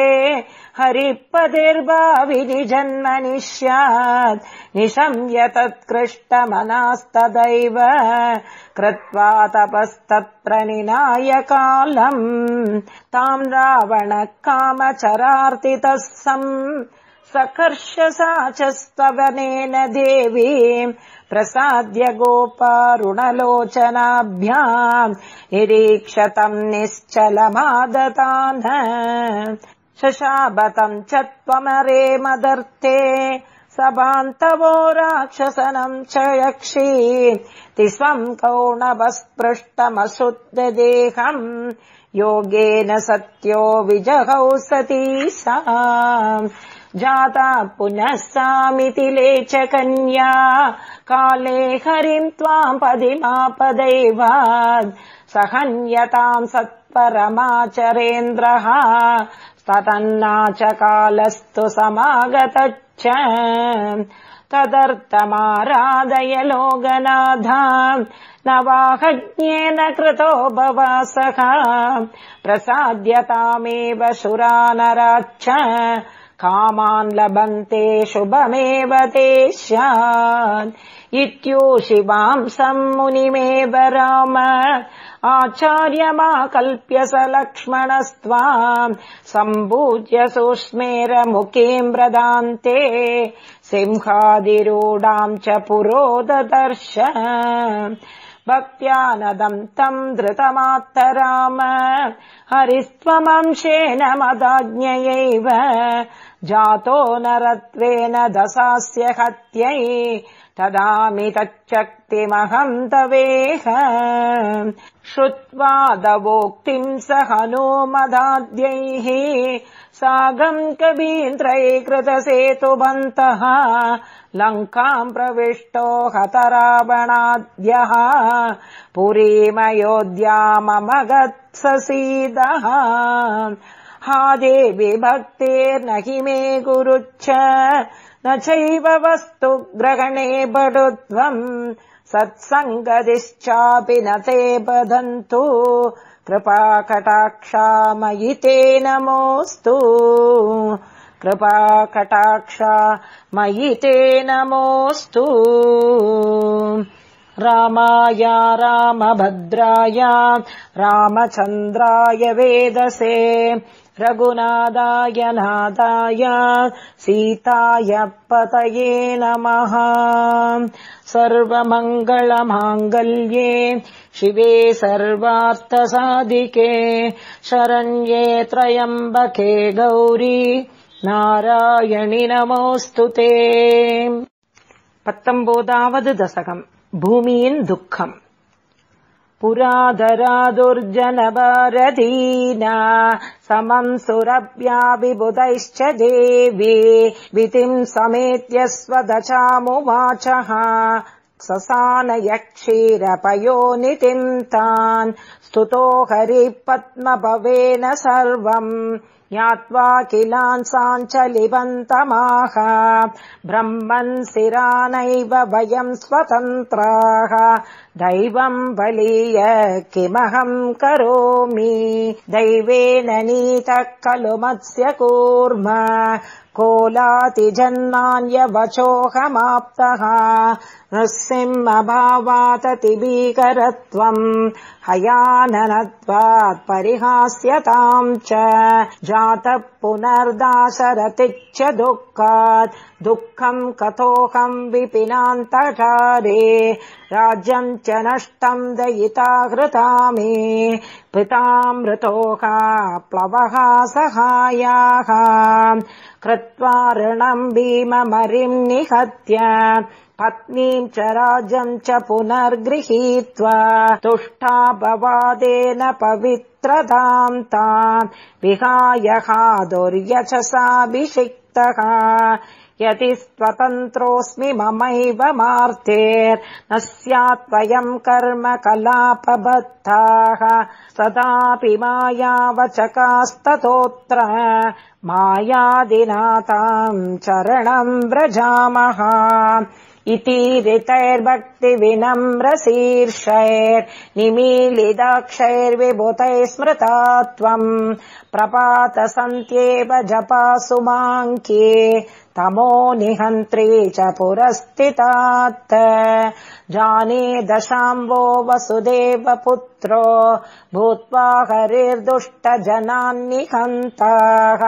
हरिपतिर्भाविनि जन्मनि स्यात् निशम्य तत्कृष्टमनास्तदैव कृत्वा तपस्तत्प्रणिनाय कालम् ताम् रावणः कामचरार्तितः सम् सकर्ष सा च स्तवनेन देवी प्रसाद्य गोपारुणलोचनाभ्याम् निरीक्षतम् निश्चलमादतान् शशाबतम् च त्वमरे मदर्थे सभान्तवो राक्षसनम् च यक्षी तिस्वम् कौणवस्पृष्टमसुद्देहम् योगेन सत्यो विजहौ सती सा जाता पुनः सा मिथिले च कन्या काले हरिम् त्वाम् पदिमापदैवात् सहन्यताम् सत्परमाचरेन्द्रः। स्ततन्ना च कालस्तु समागतच्च। तदर्थमाराधय लोगनाधा नवाहज्ञेन कृतो भवासः। प्रसाद्यतामेव शुरानराच्च कामान् लभन्ते शुभमेव ते स्यात् इत्योशिवांसम् मुनिमेव राम। आचार्यमाकल्प्य स लक्ष्मणस्त्वाम् सम्भूज्य सुस्मेरमुखीम् व्रदान्ते। सिंहादिरूढाम् च पुरोददर्श भक्त्यानदम् तम् धृतमात्तराम हरिस्त्वमंशेन मदाज्ञयैव जातो नरत्वेन दशास्य हत्यै तदामि तच्चक्तिमहम् तवेह श्रुत्वा दवोक्तिम् स हनो सागम् कवीन्द्रै कृतसेतुभन्तः लङ्काम् प्रविष्टो हतरावणाद्यः। पुरीमयोध्याममगत्ससीदः हा देवि भक्तेर्न हि मे गुरुच्च। न चैव वस्तु ग्रहणे बडुत्वम् सत्सङ्गतिश्चापि न ते बधन्तु। कृपा कटाक्षा मयि ते नमोऽस्तु। कृपा कटाक्षा मयि ते नमोऽस्तु। रामाय रामभद्राय रामचन्द्राय वेदसे रघुनादाय नादाय सीताय पतये नमः। सर्वमङ्गलमाङ्गल्ये शिवे सर्वार्थसाधिके शरण्ये त्रयम्बके गौरी नारायणि नमोऽस्तु ते। पत्तम्बोदावद् दशकम् भूमीन् दुःखम् पुरादरादुर्जनभारतीना समम् सुरभ्याभिबुधैश्च देवी वितिम् समेत्य स्वदचामुवाचः ससान यक्षीरपयो नितिम् तान् स्तुतो हरिः पद्मभवेन सर्वम् ज्ञात्वा किलान्साञ्चलिबन्तमाह ब्रह्मन् सिरानैव वयम् स्वतन्त्राः। दैवम् बलीय किमहम् करोमि? दैवेन नीतः खलु मत्स्य कूर्म कोलातिजन्मान्यवचोऽहमाप्तः नृसिंहभावाततिभीकरत्वम् हयाननत्वात् परिहास्यताम् च जातः पुनर्दाशरतिच्च दुःखात् दुःखम् कथोऽहम् विपिनान्तकारे। राज्यम् च नष्टम् दयिता हृता मे पितामृतोहा प्लवः सहायाः। कृत्वा ऋणम् भीममरिम् निहत्य पत्नीम् च राजम् च पुनर्गृहीत्वा तुष्टा भवादेन पवित्रताम् ताम् विहायः दुर्यशसाभिषिक्तः यदि स्वतन्त्रोऽस्मि ममैव मार्तेर्न स्यात्वयम् कर्म कलापबद्धाः। सदापि मायावचकास्ततोऽत्र मायादिनाताम् चरणम् व्रजामः इति ऋतैर्भक्तिविनम्रशीर्षैर्निमीलिदाक्षैर्विभूतैः स्मृता त्वम् प्रपातसन्त्येव जपासुमाङ्के तमो निहन्त्री च पुरस्थितात् जाने दशाम्बो वसुदेव पुत्रो भूत्वा हरिर्दुष्टजनान्निहन्ताः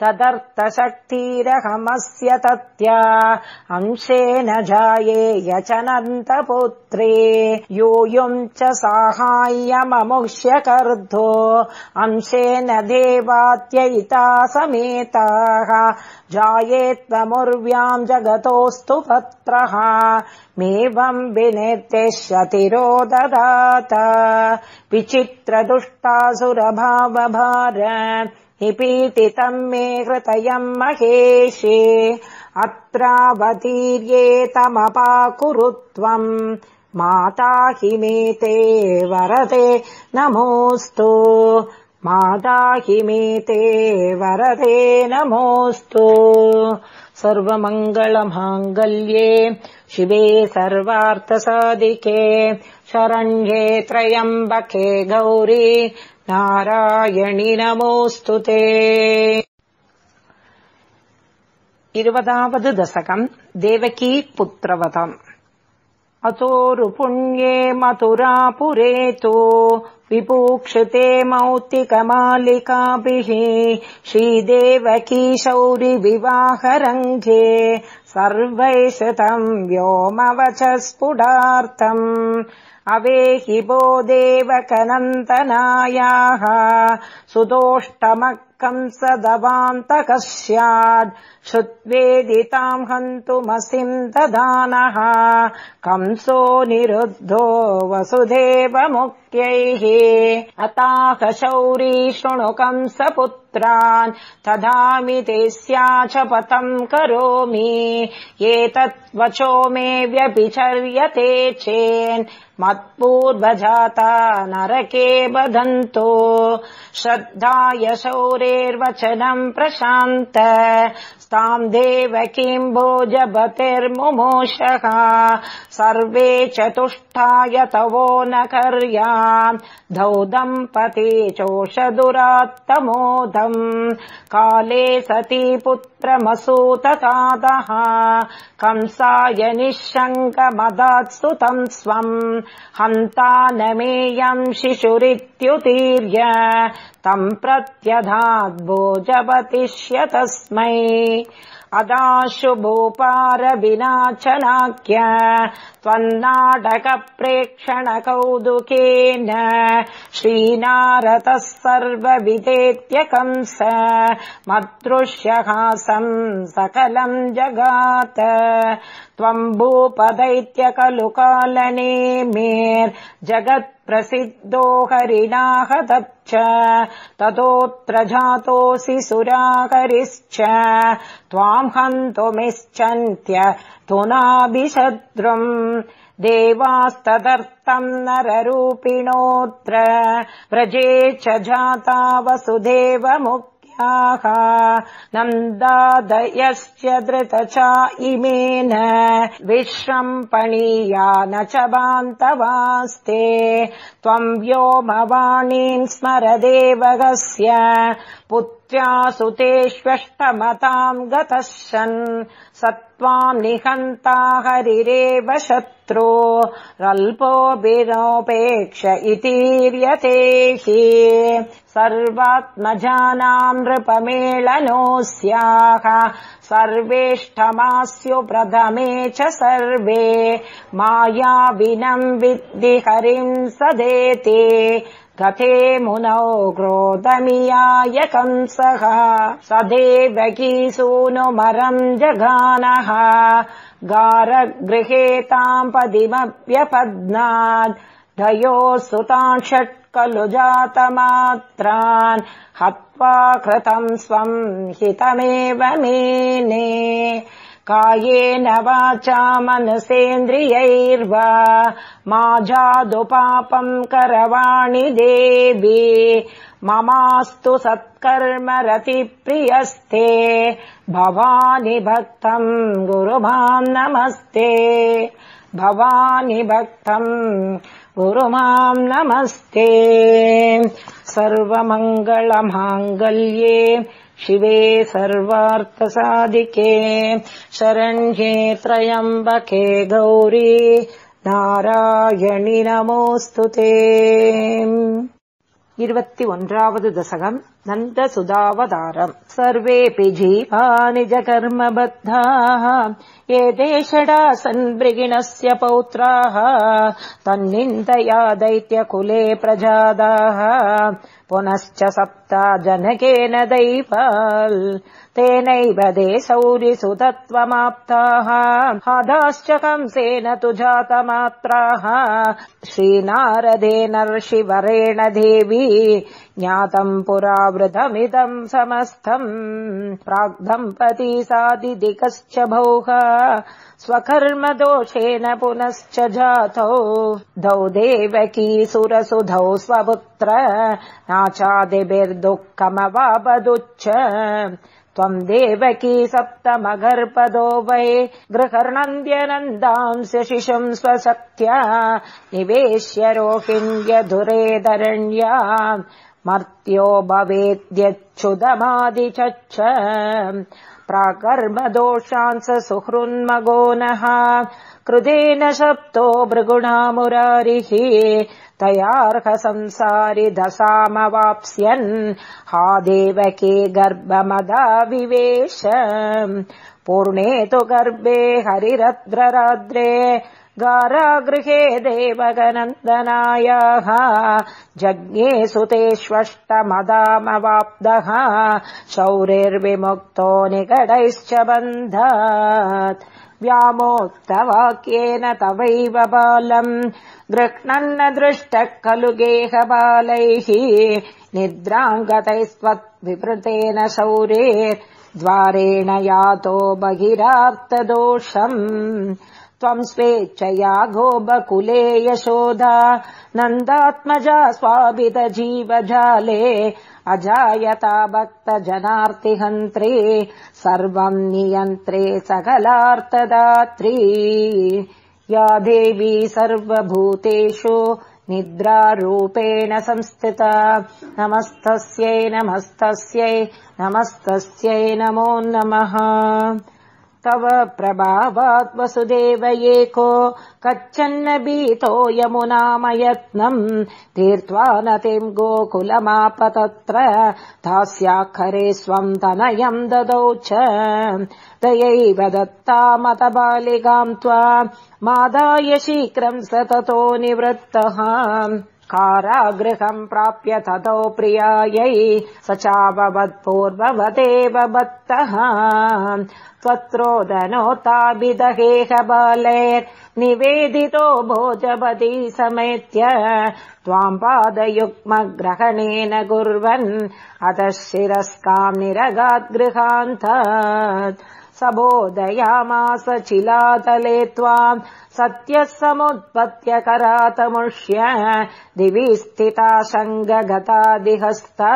तदर्थशक्तिरहमस्य तत्या। अंशेन जाये यचनन्तपुत्रे। यूयुम् च साहाय्यममुष्य कर्धो अंशेन देवात्ययिता समेताः। जाये त्वमुर्व्याम् जगतोऽस्तु पत्रः मेवम् विनिर्देश्यतिरो ददात विचित्रदुष्टासुरभावभार निपीतितम् मे हृतयम् महेशे माता हि मे ते वरदे नमोऽस्तु। माता हि मे ते वरदे नमोऽस्तु। सर्वमङ्गलमाङ्गल्ये शिवे सर्वार्थसाधिके शरण्ये त्रयम्बके गौरी नारायणि नमोऽस्तु ते। दशकम् देवकी पुत्रवतम् अतोरुपुण्ये मथुरापुरे तु विपूक्षिते मौक्तिकमालिकाभिः श्रीदेवकी शौरिविवाहरङ्गे सर्वैषतम् व्योमवच स्फुटार्थम् अवेहि वो देवकनन्दनायाः। सुदोष्टमकम् स दवान्तकः स्यात् श्रुत्वेदिताम् हन्तुमसिम् ददानः। कंसो निरुद्धो वसुदेव मुख्यैः अताह शौरी शृणु कंसपुत्रान् तदामि ते स्याचपतम् करोमि। एतत् मे व्यभिचर्यते चेन्। मत्पूर्वजाता नरके बधन्तो श्रद्धाय शौरेर्वचनम् प्रशान्त ताम् देवकीम् भोजपतिर्मुमोषः। सर्वे चतुष्टाय तवो न कर्याम्। धौ दम्पती काले सती पुत्रमसूततातः कंसाय निःशङ्कमदात्सु तम् स्वम् हन्ता न मेयम् शिशुरित्युतीर्य तम् प्रत्यधाद्भोजपतिष्य तस्मै अदाशु भूपारविनाचनाख्य त्वन्नाटकप्रेक्षणकौदुकेन श्रीनारतः सर्वविधेत्यकंस मदृश्यहासम् सकलम् जगात। त्वम् भूपदैत्य खलु कालने मेर्जगत् प्रसिद्धो हरिणाहतच्च ततोऽत्र जातोऽसि सुराकरिश्च त्वाम् हन्तुमिच्छन्त्य तु नाभिशत्रुम् देवास्तदर्थम् नररूपिणोऽत्र। व्रजे च जाता वसुदेवमुक् नन्दादयश्च धृत च इमेन विश्रम्पणीया न च बान्तवास्ते त्वम् व्योमवाणीम् स्मर देवगस्य पुत्र्या सुतेष्वष्टमताम् गतः सन् स त्वाम् निहन्ता हरिरेव शत्रो रल्पो इतीर्यते हि सर्वात्मजानाम् नृपमेलनोऽस्याः सर्वेष्टमास्यु प्रथमे च सर्वे। मायाविनम् विद्धि हरिम् सदेते गते मुनौ क्रोधमियाय कंसः स देवकीसूनुमरम् जगानः गारगृहेताम् पदिमव्यपद्नात् दयोः सुतान् षट् खलु जातमात्रान् हत्वा कृतम् स्वम् हितमेव मेने कायेन वाचा मनसेन्द्रियैर्वा। मा जादुपापम् करवाणि देवी। ममास्तु सत्कर्म रतिप्रियस्ते भवानि भक्तम् गुरु माम् नमस्ते। भवानि भक्तम् गुरु माम् नमस्ते। सर्वमङ्गलमाङ्गल्ये शिवे सर्वार्थसाधिके शरण्ये त्रयम्बके गौरी नारायणि नमोऽस्तु ते दशकम् नन्दसुधावतारम् सर्वेऽपि जीवा निजकर्मबद्धाः एते षडासन्मृगिणस्य पौत्राः तन्निन्दया दैत्यकुले प्रजादाः पुनश्च सप्ता जनकेन दैवाल् तेनैव दे सौरिसुतत्वमाप्ताः हादाश्च कंसेन तु जातमात्राः। श्रीनारदेनर्षिवरेण देवी ज्ञातम् पुरावृतमिदम् समस्तम्। प्राग्दम्पती सादिदिकश्च भौः स्वकर्म पुनश्च जातौ। धौ देवकी सुरसुधौ स्वपुत्र नाचादिभिर्दुःखमवापदुच्च त्वम् देवकी सप्तमगर्पदो वै गृहर्णन्द्यनन्दांस शिशुम् स्वशक्त्या निवेश्य रोहिण्यधुरेधरण्या मर्त्यो भवेद्यच्छुदमादिचच्छ प्राकर्मदोषान् स सुहृन्मगो नः। सप्तो भृगुणा मुरारिः तयार्ह संसारि दशामवाप्स्यन् हा देवके गर्भमदा विवेश पूर्णे तु गर्भे हरिरद्रराद्रे। गारागृहे देवगनन्दनायाः। जज्ञे सुतेष्वष्टमदामवाप्दः शौरिर्विमुक्तो निकटैश्च बन्धात् व्यामोक्तवाक्येन तवैव बालम् गृह्णन्न दृष्टः खलु गेहबालैः निद्राङ्गतैस्त्वद्विवृतेन शौरेर्द्वारेण यातो बहिरार्तदोषम्। त्वम् स्वेच्छया गोबकुले यशोदा नन्दात्मजा स्वाभित जीवजाले अजायता भक्तजनार्तिहन्त्रे सर्वम् नियन्त्रे सकलार्तदात्री या देवी सर्वभूतेषु निद्रारूपेण संस्थिता। नमस्तस्यै नमस्तस्यै नमस्तस्यै नमो नमः तव प्रभावात् वसुदेव एको कच्छन्न भीतो यमुनामयत्नम् तीर्त्वा नतिम् गोकुलमाप तत्र दास्याखरे स्वम् तनयम् ददौ च तयैव दत्तामत बालिकाम् त्वा मादाय शीघ्रम् स ततो निवृत्तः कारागृहम् प्राप्य ततो प्रियायै स चाववत्पूर्ववदेव बत्तः त्वत्रोदनोताभिदहेह निवेदितो भोजपदी समेत्य त्वाम् पादयुग्मग्रहणेन कुर्वन् अतः शिरस्काम् निरगाद्गृहान्तात् सबोदयामास चिलातले त्वाम्। सत्यः समुत्पत्य करातमुष्य दिवि स्थिता शङ्गगतादिहस्ता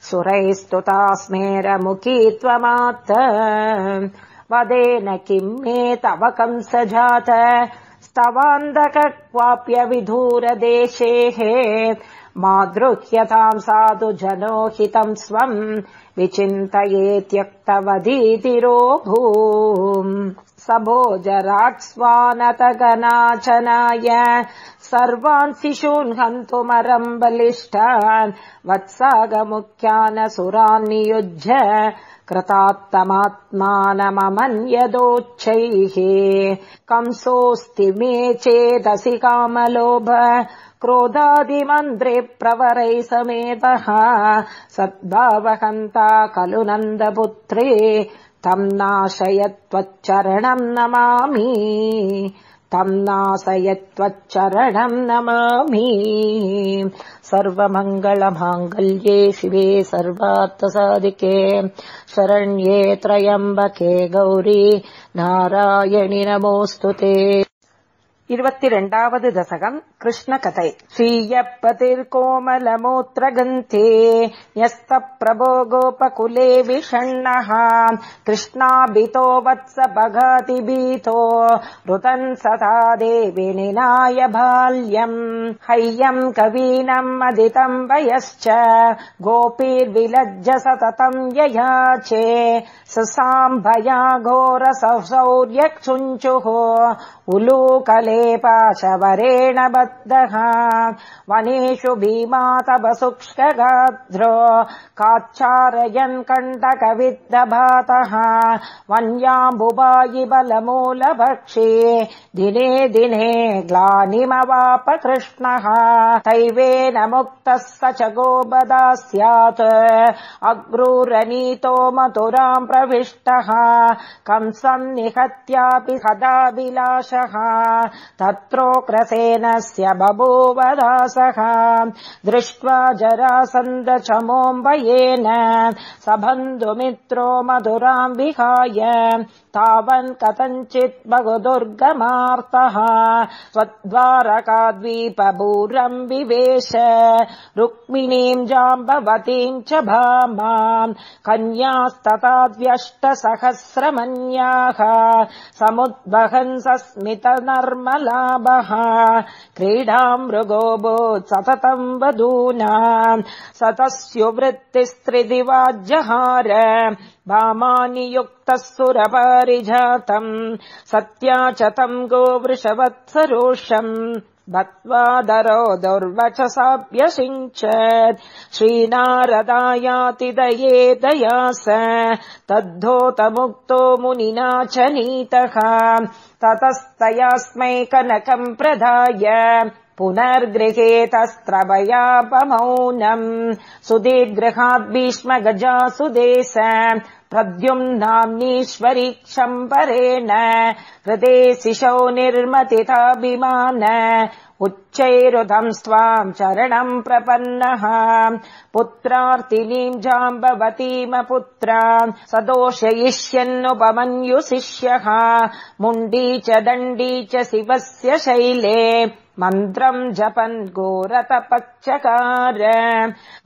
सुरैस्तुता स्मेरमुखी त्वमात्। वदेन किम् मे तव कंस जात स्तवान्दक क्वाप्यविधूरदेशेः मादृह्यताम् साधु जनोहितम् स्वम् विचिन्तये त्यक्तवधीतिरो भू सभोजराट्स्वानतगनाचनाय सर्वान् शिशून् हन्तुमरम् बलिष्ठान् वत्सागमुख्यानसुरान् नियुज्य कृतात्तमात्मानममन्यदोच्चैः कंसोऽस्ति मे चेदसि कामलोभ क्रोधादिमन्त्रे प्रवरै समेतः। सद्भावहन्ता खलु नन्दपुत्रे तम् नाशयत्वच्चरणम् नमामि। तम् नाशयत्वच्चरणम् नमामि सर्वमङ्गलमाङ्गल्ये शिवे सर्वार्थसाधिके शरण्ये त्रयम्बके गौरी नारायणि नमोऽस्तु ते इवतिरण्डावद् दशकम् कृष्णकथै श्रीयपतिर्कोमलमूत्रगन्थे न्यस्तप्रभो गोपकुले विषण्णः कृष्णाभितो वत्स बगाति भीतो सदा देवि निनाय बाल्यम् हैयम् कवीनम् अदितम् वयश्च गोपीर्विलज्ज सततम् ययाचे ससाम्भया घोरसौर्यक्षुञ्चुः उलूकले पाशवरेण बद्धः। वनेषु भीमातव शुष्कगाध्रो काच्चारयन् कण्टकविद्दभातः वन्याम्बुबायि बलमूलभक्षे दिने दिने ग्लानिमवाप कृष्णः तैवेन मुक्तः स च गोबदा स्यात्। अग्रूरनीतो मथुराम् प्रविष्टः। कंसम् निहत्यापि सदाभिलाषः तत्रोक्रसेनस्य बभूवदासः। दृष्ट्वा जरासन्द चमोऽम्बयेन स बन्धुमित्रो मधुराम् विहाय। तावन् कथञ्चित् बहु दुर्गमार्तः स्वद्वारकाद्वीपभूरम् विवेश। रुक्मिणीम् जाम्बवतीम् च भामाम् कन्यास्तताद्व्यष्टसहस्रमन्याः समुद्वहन् सस्मित नर्मलाभः क्रीडाम् मृगोऽभूत् सततम् वधूना। सतस्युवृत्तिस्त्रिदिवाजहार भामानि युक्तः सुरपारिजातम् सत्या च तम् गोवृषवत्सरोषम् भक्त्वादरो दुर्वचसाभ्यषिञ्चत् श्रीनारदायाति दये दया स तद्धोतमुक्तो मुनिना च नीतः। ततस्तयास्मै कनकम् प्रदाय पुनर्गृहेतस्त्रवयापमौनम् सुदीर्गृहाद् भीष्म गजा सुदेश प्रद्युम्नाम्नीश्वरीक्षम्बरेण हृदे शिशौ निर्मतिताभिमान उच्चैरुधम् स्वाम् चरणम् प्रपन्नः पुत्रार्तिनीम् जाम्बवतीमपुत्रा सदोषयिष्यन्नुपमन्युशिष्यः मुण्डी च दण्डी च शिवस्य शैले मन्त्रम् जपन् घोरतपच्चकार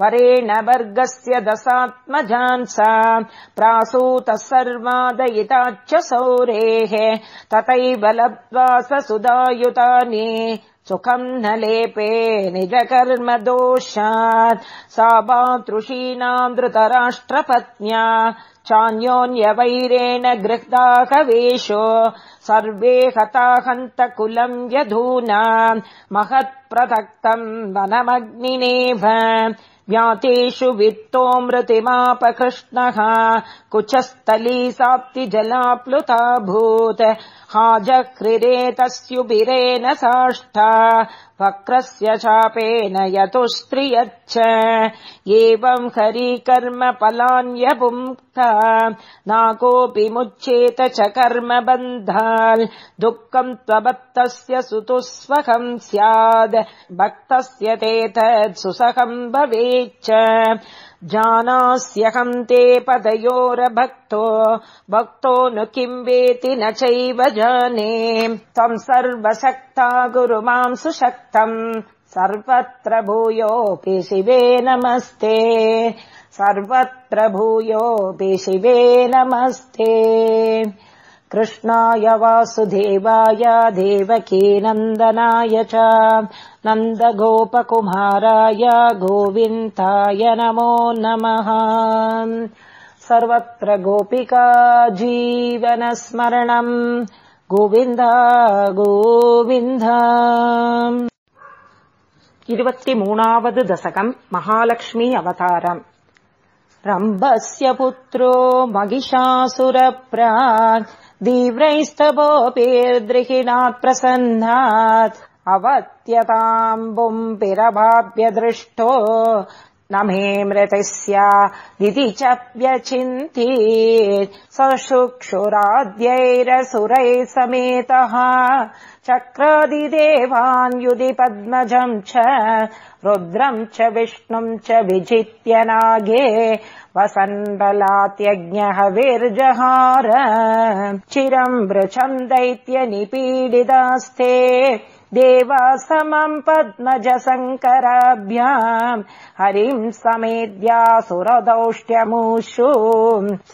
वरेण वर्गस्य दशात्मजान्सा प्रासूतः सर्वादयिताच्च सौरेः। तथैव लब्ध्वा स सुधायुतानि। सुखम् न लेपे निजकर्म दोषात्। सा भातृषीणाम् धृतराष्ट्रपत्न्या चान्योन्यवैरेण गृह्दाकवेशो सर्वे हता यधूना। महत्प्रदक्तम् वनमग्निनेव। ज्ञातेषु वित्तोऽमृतिमापकृष्णः कुचस्थली साप्ति जलाप्लुताभूत् हाजक्रिरेतस्युबिरेण साष्टा वक्रस्य चापेन यतुस्त्रियच्च एवम् हरिकर्म पलान्यपुङ्क्ता ना कोऽपि मुच्येत च कर्म बन्धाल् दुःखम् त्वभक्तस्य सुतुस्वहम् स्याद् भक्तस्य ते तत् सुसखम् भवेच्च जानास्यहम् ते पदयोरभक्तो भक्तो नु किम् वेति न चैव जाने। त्वम् सर्वशक्ता गुरु माम् सुशक्तम् सर्वत्र भूयोऽपि शिवे नमस्ते। सर्वत्र भूयोऽपि शिवे नमस्ते कृष्णाय वासुदेवाय देवकी नन्दनाय च नन्दगोपकुमाराय गोविन्दाय नमो नमः। सर्वत्र गोपिका जीवनस्मरणम् गोविन्द गोविन्द। इवतिमूणावद् दशकम् महालक्ष्मी अवतारम् रम्भस्य पुत्रो महिषासुरप्राक् दीव्रैस्तवोऽपिर्दृहिणात् प्रसन्नात् अवत्यताम्बुम् पिरभाव्य दृष्टो न मे मृतिस्यादिति च व्यचिन्ति सशुक्षुराद्यैरसुरैः समेतः चक्रादिदेवान् युधि पद्मजम् च रुद्रम् च विष्णुम् च विजित्य नागे वसन्बलात्यज्ञः विर्जहार चिरम् वृचम् दैत्य निपीडितास्ते देवा समम् पद्मज शङ्कराभ्याम् हरिम् समेद्या सुरदौष्ट्यमूषु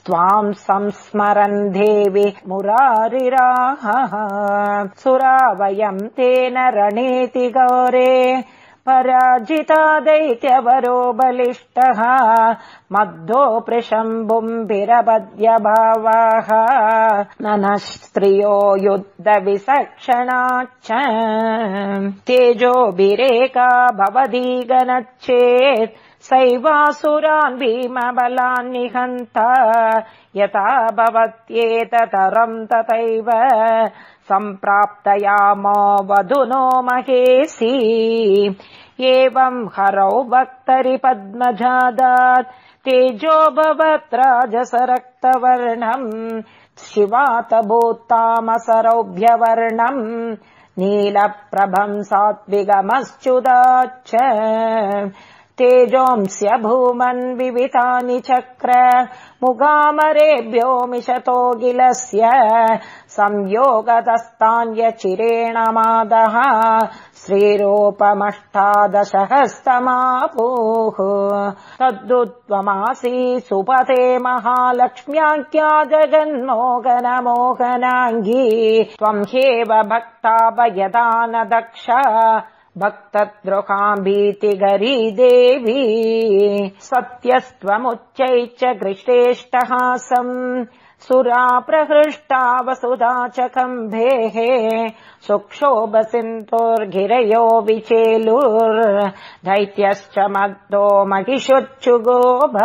त्वाम् संस्मरन् देवि मुरारिराहः। सुरा वयम् तेन रणेति गौरे पराजिता दैत्यवरो बलिष्टः मद्धो प्रशम्बुम्भिरपद्य भावाः ननः स्त्रियो युद्धविसक्षणाच्च तेजोभिरेका भवदीगनच्चेत् सैवासुरान् भीमबलान् निहन्त यथा भवत्येततरम् तथैव सम्प्राप्तयामो वधुनो महेसी एवम् हरौ वक्तरि पद्मजादात् तेजो भवत् राजसरक्तवर्णम् शिवात भूत्तामसरौभ्यवर्णम् सात्विगमश्च्युदाच्च तेजोंस्य भूमन् विवितानि चक्र मुगामरेभ्यो मिषतो गिलस्य संयोगतस्तान्यचिरेण मादः श्रीरूपमष्टादशहस्तमापूः तद्दुत्वमासी सुपते महालक्ष्म्याख्या जगन्मोहनमोहनाङ्गी त्वम् ह्येव भक्ता न दक्ष भक्तद्रुकाम् देवी सत्यस्त्वमुच्चैश्च गृष्टेष्टहासम् सुरा प्रहृष्टा वसुधा च कम्भेः सुक्षोभसिन्धोर्गिरयो विचेलुर्दैत्यश्च मद्दो महिषुच्चुगोभ।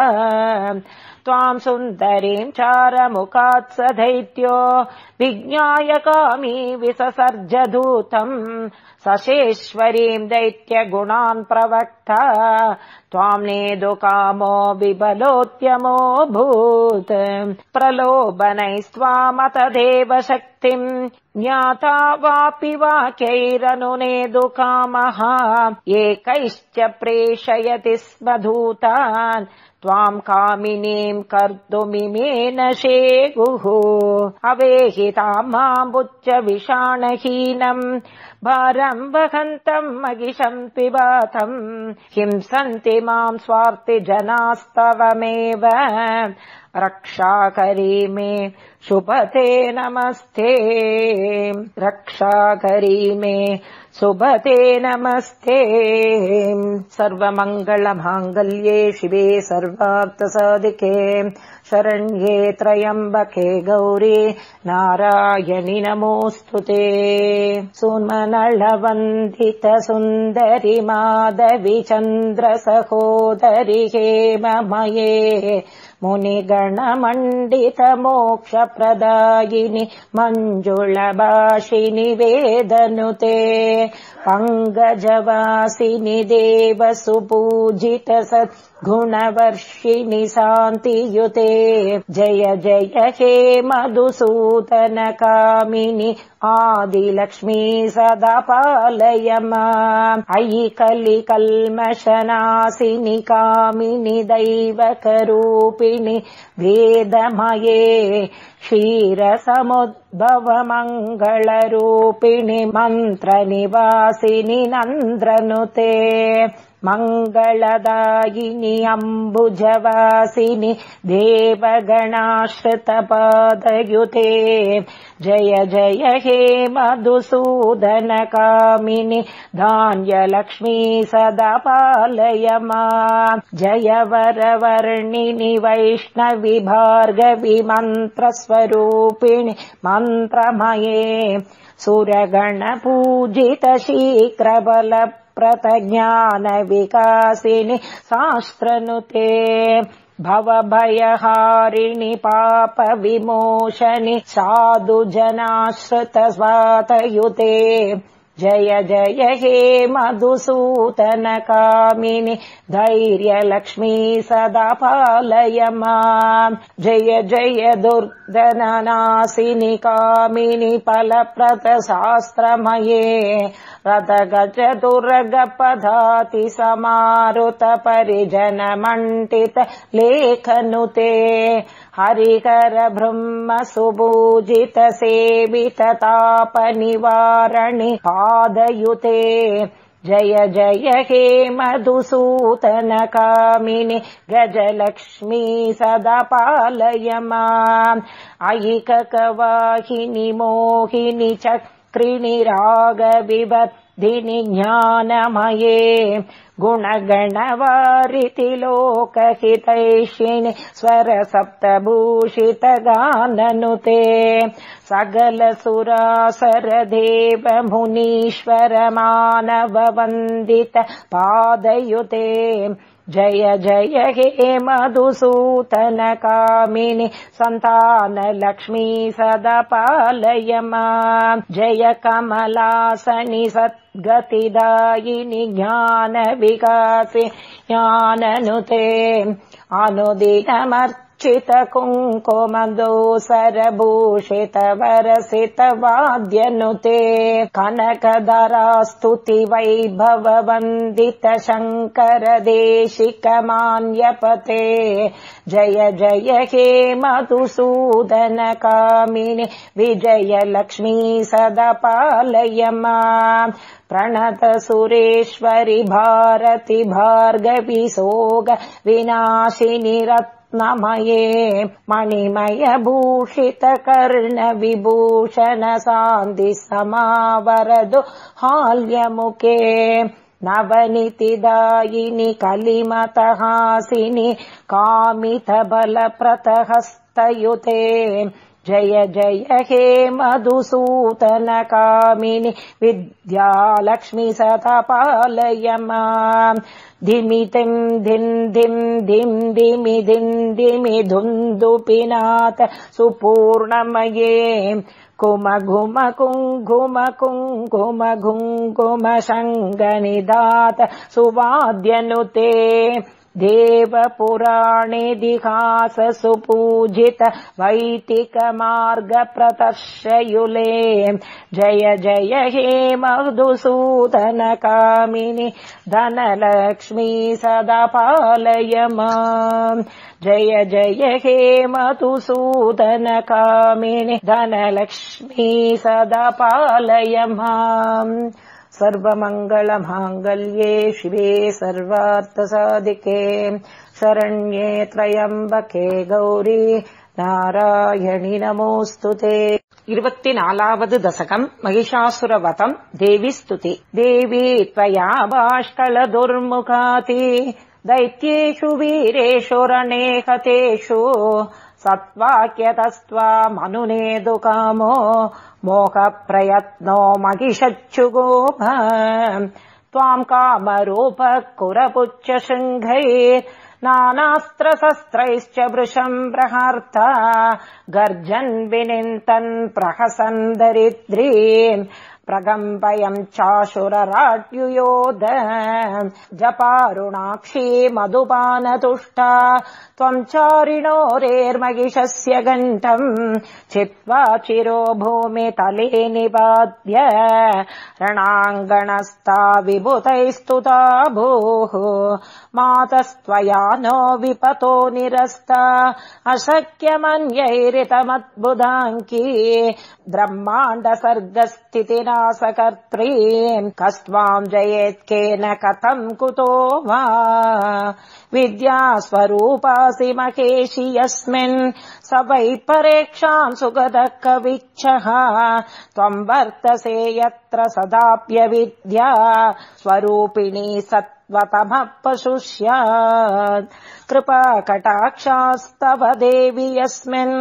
त्वाम् सुन्दरीम् चारमुखात् स दैत्यो विज्ञाय कामी विससर्जधूतम् सशेश्वरीम् दैत्यगुणान् प्रवक्ता त्वाम् नेदुकामो विबलोत्यमोऽभूत् प्रलोभनैस्त्वामतदेव शक्तिम् ज्ञाता वापि वाक्यैरनुनेदुकामः एकैश्च प्रेषयति स्म धूतान् त्वाम् कामिनीम् कर्तुमिमेन शेगुः। अवेहिता माम्बुच्च विषाणहीनम् भारम् वहन्तम् महिषम् पिबातम् हिंसन्ति माम् स्वार्ति जनास्तवमेव। रक्षाकरी मे शुभते नमस्ते। रक्षाकरी मे सुभते नमस्ते। सर्वमङ्गलमाङ्गल्ये शिवे सर्वार्थसाधिके शरण्ये त्रयम्बके गौरी नारायणि नमोऽस्तु ते। सुमनळवन्दित सुन्दरि माधवि चन्द्र सहोदरि हेममये। मुनिगणमण्डित मोक्षप्रदायिनि मञ्जुळभाषिनि वेदनुते। पङ्गजवासिनि देव सुपूजित गुणवर्षिणि शान्तियुते जय जय हे मधुसूदन कामिनि आदिलक्ष्मी सदा पालय अयि कलि कल्मषनासिनि कामिनि दैवकरूपिणि वेदमये क्षीरसमुद्भवमङ्गलरूपिणि मन्त्रनिवासिनि नन्द्रनुते मङ्गलदायिनि अम्बुजवासिनि देवगणाश्रितपादयुते जय जय हे मधुसूदनकामिनि धान्यलक्ष्मी सदा पालय मा जय वरवर्णिनि वैष्णवि भार्गवि मन्त्रस्वरूपिणि मन्त्रमये सुरगणपूजित शीघ्रबल प्रतज्ञानविकासिनि शास्त्रनुते भवभयहारिणि पापविमोशनि साधुजनाश्रितस्वातयुते जय जय हे मधुसूतनकामिनि धैर्यलक्ष्मी सदा पालय जय जय दुर्दननासिनि कामिनि फलप्रतशास्त्रमये रथगजदुर्गपधाति समारुत परिजनमण्डित लेखनुते हरिकर ब्रह्म सुभूजित सेवित तापनिवारणि पादयुते। जय जय हे मधुसूतनकामिनि गजलक्ष्मी सदा पालय अयिककवाहिनि मोहिनि चक्रिणि रागविबद्धिनि ज्ञानमये गुणगणवारिति लोकहितैषिणि स्वर सप्तभूषित गाननुते सकल सुरासर देव मुनीश्वर मानव वन्दित पादयुते। जय जय हे मधुसूतनकामिनि सन्तानलक्ष्मी सदा पालय जय कमलासनि सद्गतिदायिनि ज्ञानविकासि ज्ञाननुते अनुदिनमर्थ चित कुङ्कुमदोसरभूषित वरसित वाद्यनुते कनकधरास्तुति वन्दित शङ्कर देशिकमान्यपते जय जय हे मधुसूदन कामिनि विजय सदा पालय प्रणत सुरेश्वरि भारति भार्गवि सोग विनाशिनि रत्नमये मणिमय भूषित कर्ण विभूषण सान्धि समावरदु हाल्यमुखे नवनितिदायिनि कलिमतहासिनि कामित बलप्रतहस्तयुते जय जय हे मधुसूतनकामिनि विद्यालक्ष्मी सदा पालय धिमितिम् धिम् धिम् धिम् धिमि धिम् धिमि धुन्दुपिनाथ सुपूर्णमये। कुम घुम कुङ्घुम कुङ्कुम घुङ्कुम शङ्गनिदात सुवाद्यनुते देवपुराणेदिहास सुपूजित वैदिकमार्गप्रतर्शयुले जय जय हे मधुसूदनकामिनि धनलक्ष्मी सदा पालय जय जय हे मधुसूदनकामिनि धनलक्ष्मी सदा पालय सर्वमङ्गलमाङ्गल्ये शिवे सर्वार्थसाधिके शरण्ये त्रयम्बके गौरी नारायणि नमोऽस्तु ते। इवतिनालावद् दशकम् महिषासुरवतम् देवी स्तुति। देवी त्वया बाष्कल दुर्मुखाति दैत्येषु वीरेषु रणेहतेषु सत्त्वाक्यतस्त्वा मनुनेदुकामो मोहप्रयत्नो महिषच्चुगोप त्वाम् कामरूप कुरपुच्च शृङ्गैर् नानास्त्रशस्त्रैश्च वृषम् प्रहार्ता गर्जन् विनिन्तन् प्रहसन् दरिद्री प्रगम्बयम् चाशुरराट्युयोद जपारुणाक्षी मधुपानतुष्टा। त्वम् चारिणोरेर्महिषस्य गण्ठम् चित्वा चिरो भूमितले निपाद्य रणाङ्गणस्ता विभुतैस्तुता भूः मातस्त्वया नो विपतो निरस्ता। अशक्यमन्यैरितमद्बुधाङ्की। ब्रह्माण्ड सर्गस्थितिनासकर्त्री कस्त्वाम् जयेत्केन कथम् कुतो वा? विद्यास्वरूपासि महेशि यस्मिन् स वै परेक्षाम् सुगतः कविच्छः त्वम् वर्तसे यत्र सदाप्यविद्या स्वरूपिणी सत् स्वतमः पशु स्यात् कृपा कटाक्षास्तव देवि यस्मिन्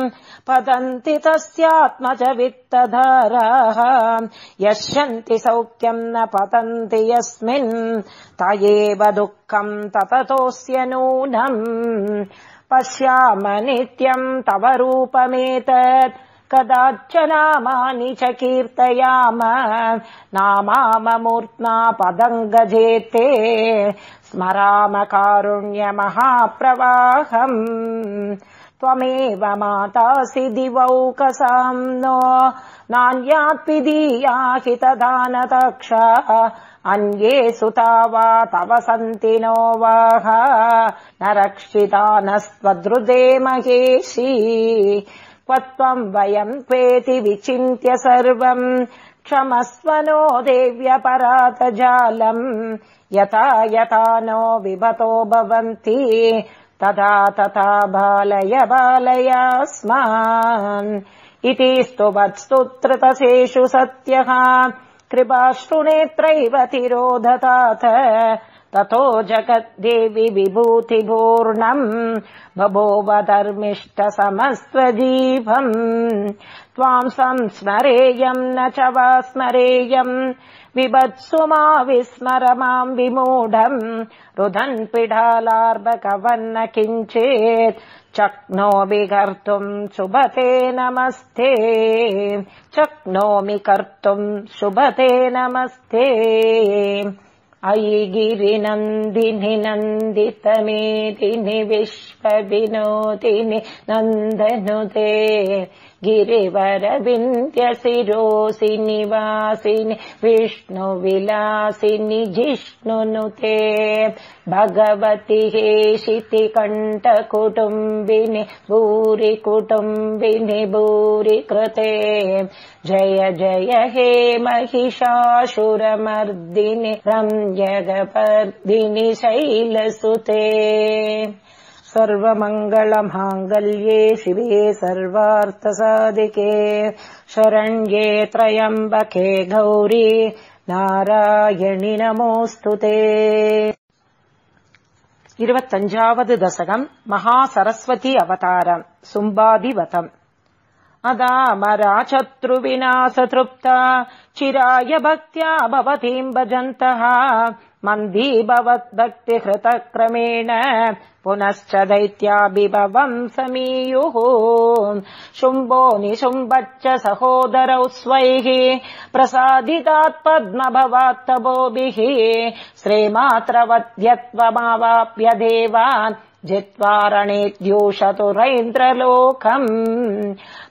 पतन्ति तस्यात्मज वित्तधाराः यस्यन्ति सौख्यम् न पतन्ति यस्मिन्। त एव दुःखम् तततोऽस्य नूनम्। पश्याम नित्यम् तव रूपमेतत्। कदाच नामानि च कीर्तयाम। नामाममूर्त्ना पदम् गजेते। स्मराम कारुण्यमहाप्रवाहम् त्वमेव मातासि दिवौकसाम् नो नान्यात्पिदीयाहितदानतक्षा अन्ये सुता वा तव सन्ति नो वाह न रक्षिता नस्त्वदृदे महेशी क्व त्वम् वयम् त्वेति विचिन्त्य सर्वम् क्षमस्व नो देव्यपरातजालम् यथा यथा नो विभतो भवन्ति तथा तथा बालय बालयास्मान् इति स्तुवत्स्तुत्रतसेषु सत्यः। कृपाश्रुनेत्रैव तिरोधताथ। ततो जगद्देवि विभूतिपूर्णम्। बभोव धर्मिष्ट समस्त्वजीवम् त्वाम् संस्मरेयम् न च वा स्मरेयम् विभत्सु मा विस्मर माम् विमूढम् रुदन् पिढालार्बकवन्न किञ्चेत् चक्नोमि कर्तुम् शुभते नमस्ते। चक्नोमि कर्तुम् शुभते नमस्ते। अयि गिरिनन्दिनि नन्दितमेदिनि विश्वविनोदिनि नन्दनुते गिरिवरविन्द्यशिरोसि निवासिनि विष्णुविलासिनि जिष्णुनुते भगवति हेशिति कण्ठकुटुम्बिनि भूरि कुटुम्बिनि भूरि कृते जय जय हे महिषासुरमर्दिनि रम्यगपर्दिनि शैलसुते सर्वमङ्गलमाङ्गल्ये शिवे सर्वार्थसाधिके। शरण्ये त्रयम्बके गौरी नारायणि नमोऽस्तु ते। इवतञ्जावद् दशकम् महासरस्वती अवतारम् सुम्बादिवतम् अदामराचत्रुविनाशतृप्ता चिराय भक्त्या भवतीम् भजन्तः मन्दी भवद्भक्तिहृतक्रमेण पुनश्च दैत्याभिभवम् समीयुः। शुम्भो निशुम्भच्च सहोदरौ स्वैः प्रसादितात् पद्मभवात्तभोभिः श्रीमात्रवद्यत्वमावाप्य देवान् जित्वा रणेद्यूषतुरैन्द्रलोकम्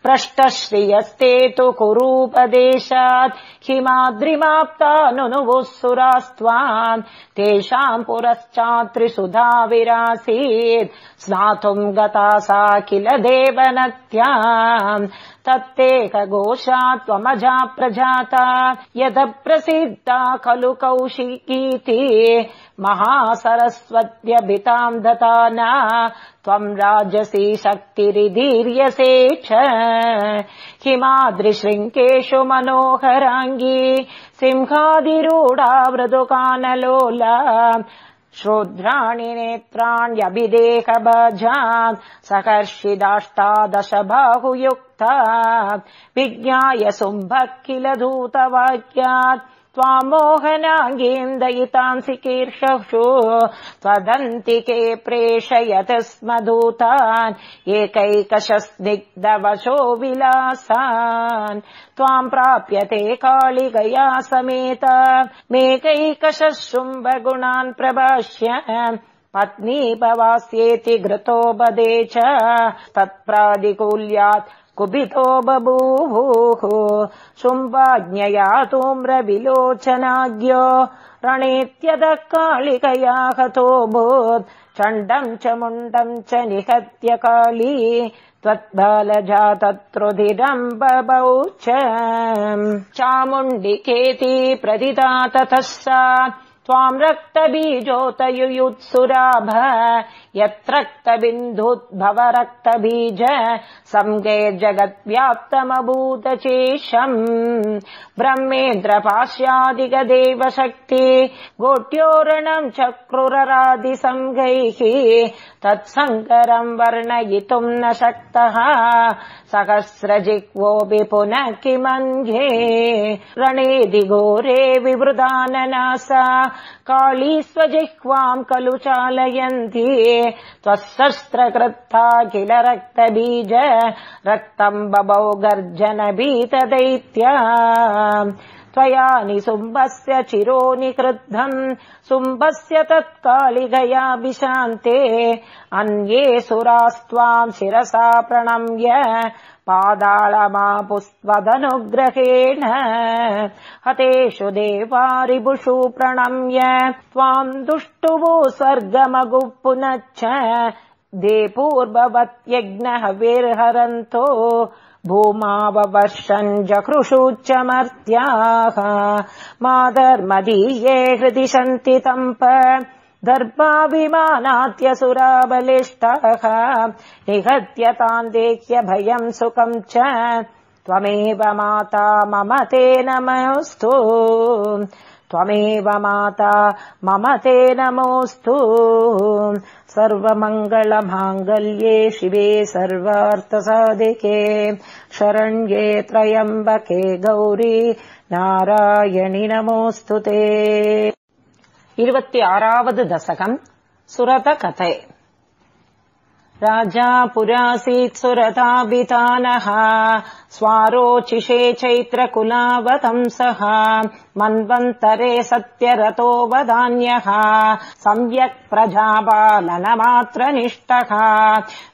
पृष्टश्रियस्ते तु कुरूपदेशात् हिमाद्रिमाप्तानुनुवुः सुरास्त्वान् तेषाम् पुरश्चात्रिसुधा विरासीत् स्नातुम् गता सा किल तत्तेकघोषा त्वमजा प्रजाता यद प्रसिद्धा खलु कौशिकीति महासरस्वत्यभिताम् दताना त्वम् राजसी शक्तिरिदीर्यसे च हिमाद्रिशृङ्केषु मनोहराङ्गी सिंहादिरूढा मृदुकानलोला श्रोद्राणि नेत्राण्यभिदेहभजान् सकर्षिदाष्टादश बाहुयुक्ता विज्ञाय सुम्भः किल दूतवाक्यात् त्वामोहनाङ्गीम् दयितांसि कीर्षशु त्वदन्तिके प्रेषयत स्म दूतान् एकैकशस्निग्धवशो विलासान्। त्वाम् प्राप्यते कालिकया समेत। मेकैकश शुम्भगुणान् प्रभाष्य पत्नी भवास्येति घृतो बदे च तत्प्रादिकूल्यात् कुपितो बभूवुः। शुम्भाज्ञया तूम्रविलोचनाज्ञो। रणेत्यदः कालिकया हतोऽभूत् चण्डम् च मुण्डम् च निहत्य काली। त्वत्बालजा तत्रुधिरम् बभौ च। चामुण्डिकेति प्रदिता ततः सा। त्वाम् रक्तबीजोतयुयुत्सुराभ रक्तबीज सङ्गे जगद्व्याप्तमभूतचेशम् ब्रह्मेन्द्र पाश्यादिगदेव शक्ति गोट्योरणम् चक्रुररादिसङ्गैः तत्सङ्करम् वर्णयितुम् न शक्तः सहस्रजिह्वोऽपि पुनः किमन्ध्ये रणेदि घोरे विवृदाननासा काली स्वजिह्वाम् खलु चालयन्ति त्वशस्त्रकृत्ता किल रक्तबीज रक्तम् बभौ गर्जन भीतदैत्या त्वया निसुम्भस्य चिरो निकृद्धम् सुम्भस्य तत्कालिगयाभिशान्ते अन्ये सुरास्त्वाम् शिरसा प्रणम्य पादाळमापुस्त्वदनुग्रहेण हतेषु देवारिभुषु प्रणम्य त्वाम् दुष्टुवो स्वर्गमगु पुनश्च दे पूर्ववत्यज्ञहविर्हरन्तो भूमाववर्षन् जकृषूच्च मर्त्याः माधर्मदीये हृदि सन्ति तम्प दर्भाभिमानात्यसुराबलिष्टाः निहत्य तान् देह्य भयम् सुखम् च। त्वमेव माता मम ते नमोऽस्तु। त्वमेव माता मम ते नमोऽस्तु सर्वमङ्गलमाङ्गल्ये शिवे सर्वार्थसाधिके शरण्ये त्रयम्बके गौरी नारायणि नमोऽस्तु ते இருபத்தி ஆறாவது தசகம் சுரத கதை राजा पुरासीत् सुरताभितानः स्वारोचिषे चैत्रकुलावतंसः मन्वन्तरे सत्यरतो वदान्यः। सम्यक् प्रजापालनमात्रनिष्ठः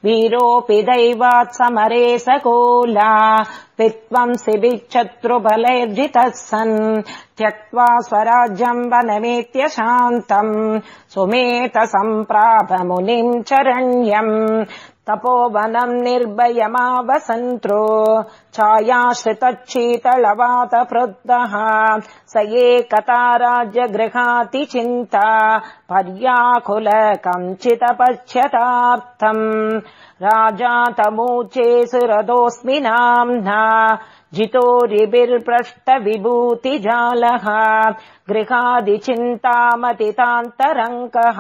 वीरोऽपि दैवात् समरे सकोला। पित्वम् शिबिच्छत्रुबलैर्जितः सन्। त्यक्त्वा स्वराज्यम् वनमेत्य शान्तम्। सुमेत सम्प्राप मुनिम् चरण्यम् तपोवनम् निर्भयमावसन्त्रो। छायाश्रितच्छीतलवातपृद्धः स एकता राज्यगृहाति चिन्ता पर्याकुल कञ्चिदपश्यतार्थम् राजा तमूचे सुरदोऽस्मि नाम्ना जितोरिभिर्पृष्टविभूतिजालः। गृहादिचिन्तामतितान्तरङ्कः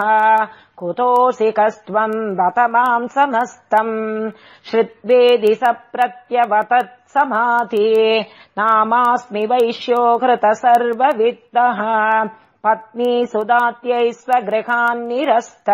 कुतोऽसि कस्त्वम् बत माम् समस्तम् श्रुत्वेदि स प्रत्यवतत् समाधि। नामास्मि वैश्यो हृत सर्ववित्तः। पत्नी सुदात्यै स्वगृहान्निरस्त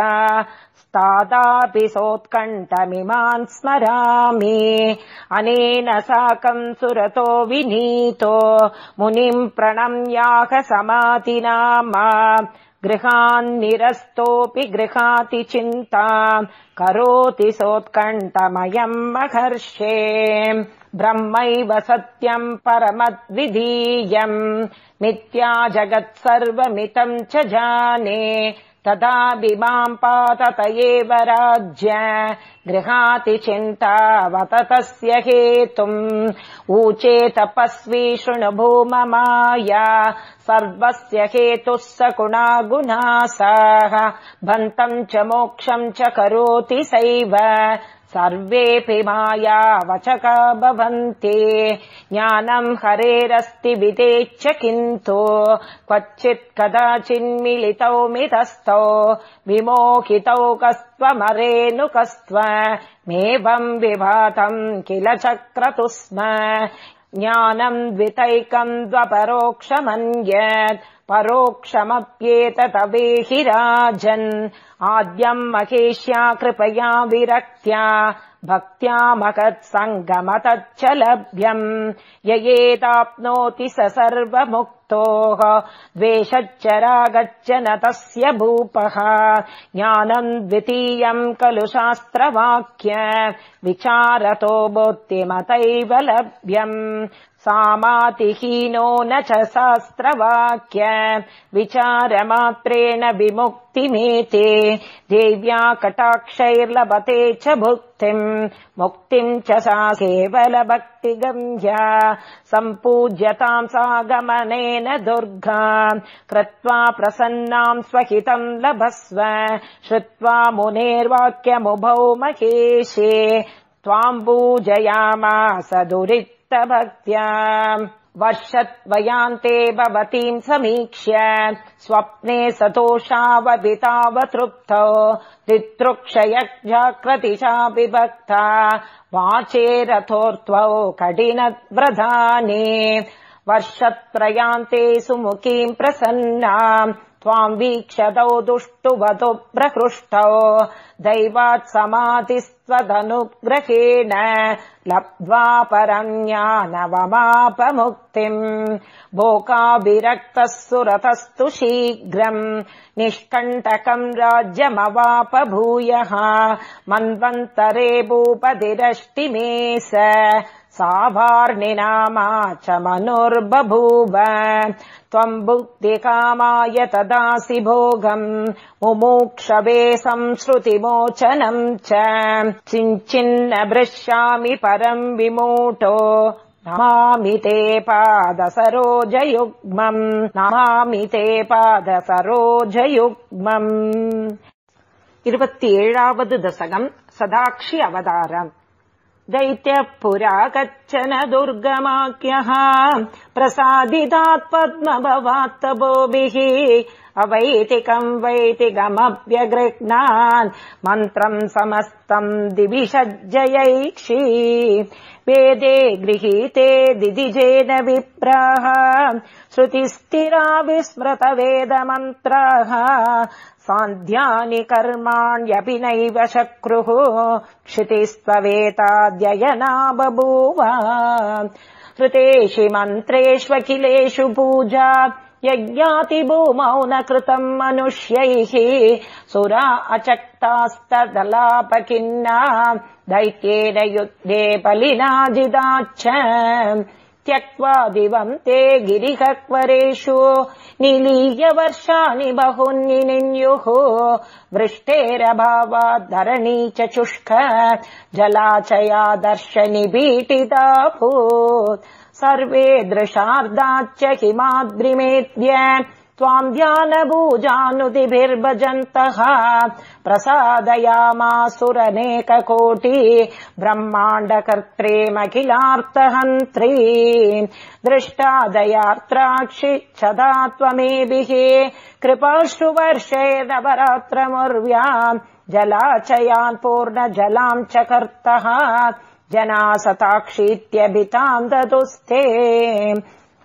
स्तादापि सोत्कण्ठमिमान् स्मरामि। अनेन साकम् सुरतो विनीतो। मुनिम् प्रणम्याह समाधिनामा गृहान्निरस्तोऽपि गृहाति चिन्ता। करोति सोत्कण्ठमयम् महर्षे। ब्रह्मैव सत्यम् परमद्विधीयम्। मिथ्या जगत् सर्वमितम् च जाने तदा विमाम् पातत एव राज्य गृहाति चिन्तावत तस्य हेतुम्। ऊचे तपस्वी भूममाया सर्वस्य हेतुः स गुणागुणासाः भन्तम् च मोक्षम् च करोति सैव सर्वेऽपि माया वचका भवन्ति। ज्ञानम् हरेरस्ति विदेच्च किन्तु क्वचित् कदाचिन्मिलितौ मितस्थौ विमोहितौ कस्त्वमरेणुकस्त्वमेवम् विभातम् किल चक्रतु स्म ज्ञानम् द्वितैकम् द्वपरोक्षमन्यत् परोक्षमप्येततवेहि राजन्। आद्यम् महेष्या कृपया विरक्त्या भक्त्या महत्सङ्गमतच्च लभ्यम्। य एताप्नोति स सर्वमुक्तोः द्वेषच्च रागच्च न तस्य भूपः। ज्ञानम् द्वितीयम् खलु शास्त्रवाक्य। विचारतो बोद्धिमतैव लभ्यम्। सामातिहीनो न च शास्त्रवाक्य। विचारमात्रेण विमुक्तिमेते। देव्या कटाक्षैर्लभते च भुक्तिम्। मुक्तिम् च सा केवलभक्तिगम्या सम्पूज्यताम् दुर्गा कृत्वा प्रसन्नाम् स्वहितम् लभस्व श्रुत्वा मुनेर्वाक्यमुभौ महेशे त्वाम् पूजयामास दुरित् भक्त्या वर्षद्वयान्ते भवतीम् समीक्ष्य स्वप्ने सतोषावपितावतृप्तौ दितृक्षयजाकृतिशा विभक्ता वाचे रथोर्त्वौ कठिनव्रधाने वर्षत्रयान्ते सुमुखीम् प्रसन्ना त्वाम् वीक्षतौ दुष्टुवतु प्रकृष्टौ दैवात् समाधिस्त्वदनुग्रहेण लब्ध्वा परञ्ज्ञानवमापमुक्तिम् भोकाभिरक्तः सुरतस्तु शीघ्रम् निष्कण्टकम् राज्यमवाप भूयः मन्वन्तरे भूपतिरष्टिमे स साभार्णिनामा च मनुर्बभूव त्वम् बुद्धिकामाय तदासि भोगम् मुमुक्षवे संश्रुतिमोचनम् चिञ्चिन्न भृश्यामि परम् विमूटो नमामि ते पादसरोजयुग्मम् नमामि ते पादसरोजयुग्मम्। इरुपत्येणावद् दशकम् सदाक्षि अवतारम् दैत्यः पुरा कच्चन दुर्गमाख्यः। प्रसादितात् पद्मभवात्तभोभिः अवैतिकम् वैतिकमप्यगृह्णान् मन्त्रम् समस्तम् दिविषज्जयैक्षी वेदे गृहीते दिदिजेन विप्राः। श्रुतिस्थिरा विस्मृतवेदमन्त्राः। सान्ध्यानि कर्माण्यपि नैव शक्रुः। क्षितिस्त्ववेताद्ययना बभूव कृतेषु मन्त्रेष्वखिलेषु पूजा यज्ञाति भूमौ न कृतम् मनुष्यैः सुरा अचक्तास्तदलापकिन्ना दैत्येन युद्धे बलिनाजिदाच्च त्यक्त्वा दिवम् ते गिरिहक्वरेषु निलीय वर्षाणि बहुन्नियुः वृष्टेरभावाद्धरणी च शुष्क जलाचया दर्शनि भूत् सर्वे दृशार्दाच्च हिमाद्रिमेत्य त्वाम् ध्यानभूजानुतिभिर्भजन्तः प्रसादयामासुरनेककोटि ब्रह्माण्डकर्त्रेमखिलार्तहन्त्री दृष्टादयार्त्राक्षिच्छदा त्वमेभिः कृपाश्रुवर्षेदपरात्रमुर्व्याम् जलाचयान् पूर्णजलाम् च कर्तः जना सताक्षीत्यभिताम् ददुस्ते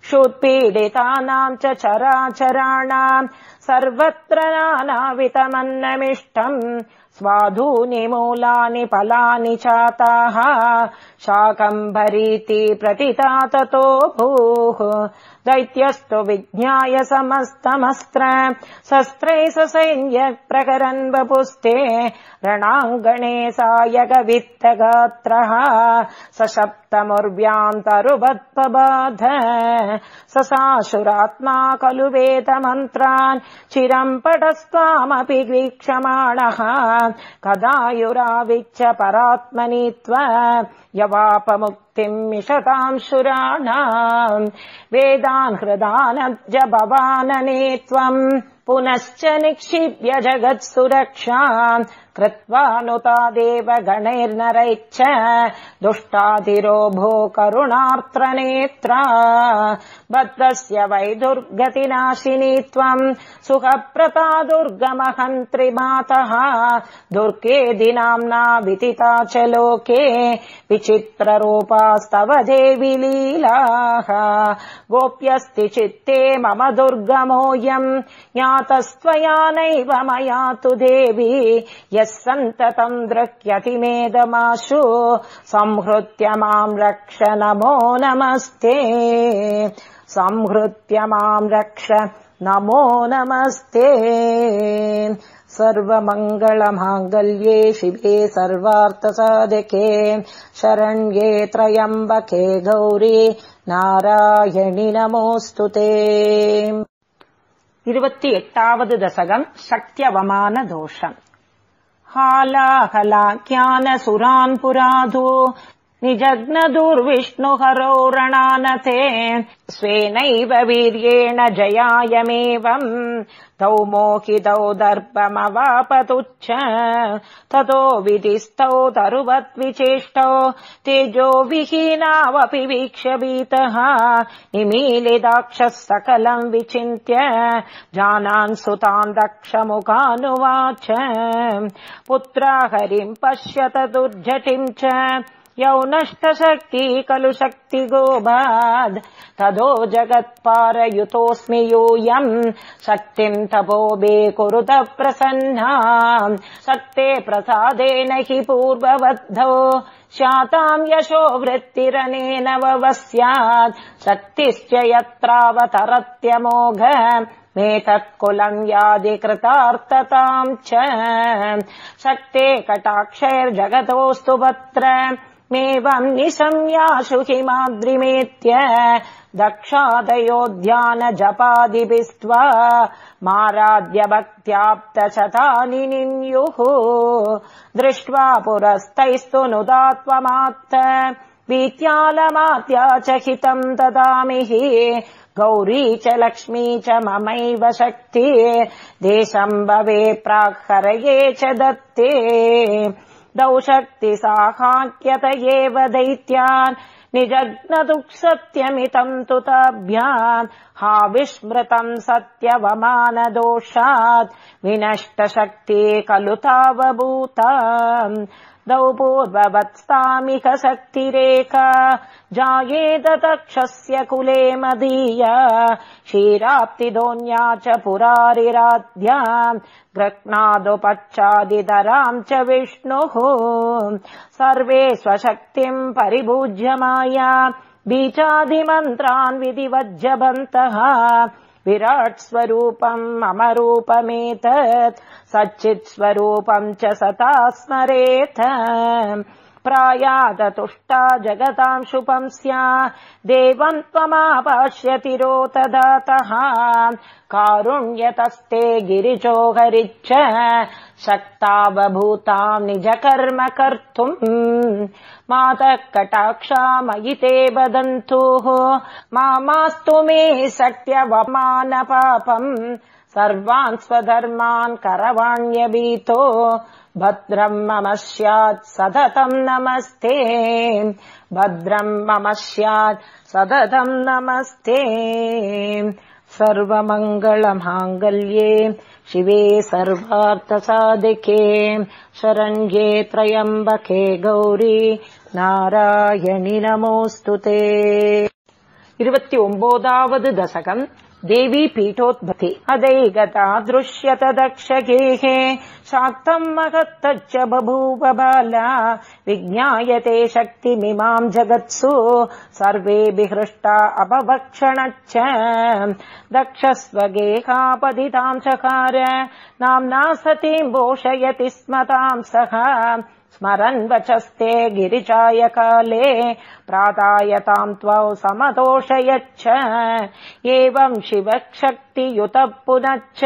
क्षुत्पीडितानाम् च चराचराणाम् सर्वत्र नानावितमन्नमिष्टम् स्वाधूनि मूलानि फलानि चाताः शाकम्भरीति प्रतिता ततो भूः दैत्यस्तु विज्ञाय समस्तमस्त्र। शस्त्रै ससैन्य प्रकरन् वपुस्ते। रणाङ्गणे सायकवित्तगात्रः सप्तमुर्व्यान्तरुवत्पबाध ससाशुरात्मा खलु वेदमन्त्रान्। चिरम् पटस्त्वामपि वीक्षमाणः। कदायुराविच्च परात्मनि त्व यवापमुक्तिम् मिषताम् शुराणाम् वेदान् हृदानब्ज भवानने त्वम् पुनश्च निक्षिप्य जगत्सुरक्षा कृत्वा देव गणैर्नरैच्छ दुष्टातिरो भो करुणार्त्रनेत्रा बद्धस्य वै दुर्गतिनाशिनी त्वम् सुखप्रता दुर्गमहन्त्रि मातः दुर्गे नाम्ना विदिता च लोके विचित्ररूपास्तव देवि लीलाः। गोप्यस्ति चित्ते मम दुर्गमोऽयम् ज्ञातस्त्वया नैव मया तु देवी यः सन्ततम् दृह्यति मेदमाशु संहृत्य माम् रक्ष नमो नमस्ते संहृत्य माम् रक्ष नमो नमस्ते सर्वमङ्गलमाङ्गल्ये शिवे सर्वार्थसाधके शरण्ये त्रयम्बके गौरी नारायणि नमोऽस्तु ते இருபத்தி எட்டாவது தசகம் சக்தியவமான தோஷம் हालाहलाख्यानसुरान् पुराधो निजग्नदुर्विष्णुहरो रणानते स्वेनैव वीर्येण जयायमेवम् तौ मोहितौ दर्पमवापतुच्च ततो विधिस्थौ तरुवद्विचेष्टौ तेजो विहीनावपि वीक्ष्यवीतः निमीलिदाक्षः सकलम् विचिन्त्य जानान् सुतान् दक्षमुखानुवाच। पुत्रा हरिम् पश्यत दुर्झटिम् च यौ नष्टशक्ति खलु शक्ति गोबाद् तदो जगत्पारयुतोऽस्मि यूयम्। शक्तिम् तपोबे कुरुत प्रसन्ना शक्ते प्रसादेन हि पूर्वबद्धौ स्याताम् यशो वृत्तिरनेन वव स्यात् शक्तिश्च यत्रावतरत्यमोघ। मेतत्कुलम् यादिकृतार्थताम् च। शक्ते कटाक्षैर्जगतोऽस्तु वत्र मेवम् निशम्याशु हिमाद्रिमेत्य दक्षादयोध्यान जपादिभिस्त्वा माराद्य भक्त्याप्तशतानि निन्युः। दृष्ट्वा पुरस्तैस्तु नुदात्वमात्त वीत्यालमात्या च हितम् ददामि। गौरी च लक्ष्मी च ममैव शक्ति। देशम् भवे प्राक्हरये च दत्ते दौ शक्ति साहाख्यत एव दैत्यान् निजग्नदुःसत्यमितम् तु ताभ्याम् हा विस्मृतम् सत्यवमानदोषात् विनष्टशक्ति खलु तावभूता दौ पूर्ववत्स्तामिह शक्तिरेका जायेत तक्षस्य कुले मदीया क्षीराप्तिदोन्या च पुरारिराध्या ग्रह्णादुपच्चादितराम् च विष्णुः। सर्वे स्वशक्तिम् परिभूज्य माया बीचादिमन्त्रान् विधिवज्जबन्तः विराट् स्वरूपम् मम रूपमेतत् सच्चित् स्वरूपम् च सता स्मरेथ। प्रायादतुष्टा जगताम् शुपम् स्या देवम् त्वमापाश्यतिरोतदातः कारुण्यतस्ते गिरिजो हरिच्च शक्तावभूताम् निजकर्म कर्तुम् मातः कटाक्षा मयि ते वदन्तुः मास्तु मे सत्यवमानपापम् सर्वान् स्वधर्मान् करवाण्यभीतो भद्रम् मम स्यात् सततम् नमस्ते। भद्रम् मम स्यात् सततम् नमस्ते। सर्वमङ्गलमाङ्गल्ये शिवे सर्वार्थसाधिके शरण्ये त्रयम्बके गौरी नारायणि नमोऽस्तु ते இருபத்தி ஒன்பதாவது தசகம் देवी पीठोद्भति अदैगता दृश्यत दक्षगेहे शाक्तम् महत्तच्च बभूव बाला। विज्ञायते शक्तिमिमाम् जगत्सु। सर्वे विहृष्टा अपभक्षणच्च दक्षस्वगेहापदिताम् चकार नाम्ना सतीम् भूषयति स्म ताम् सः स्मरन् वचस्ते गिरिजाय काले प्रातायताम् त्वौ समतोषयच्छ। एवम् शिवशक्तियुतः पुनश्च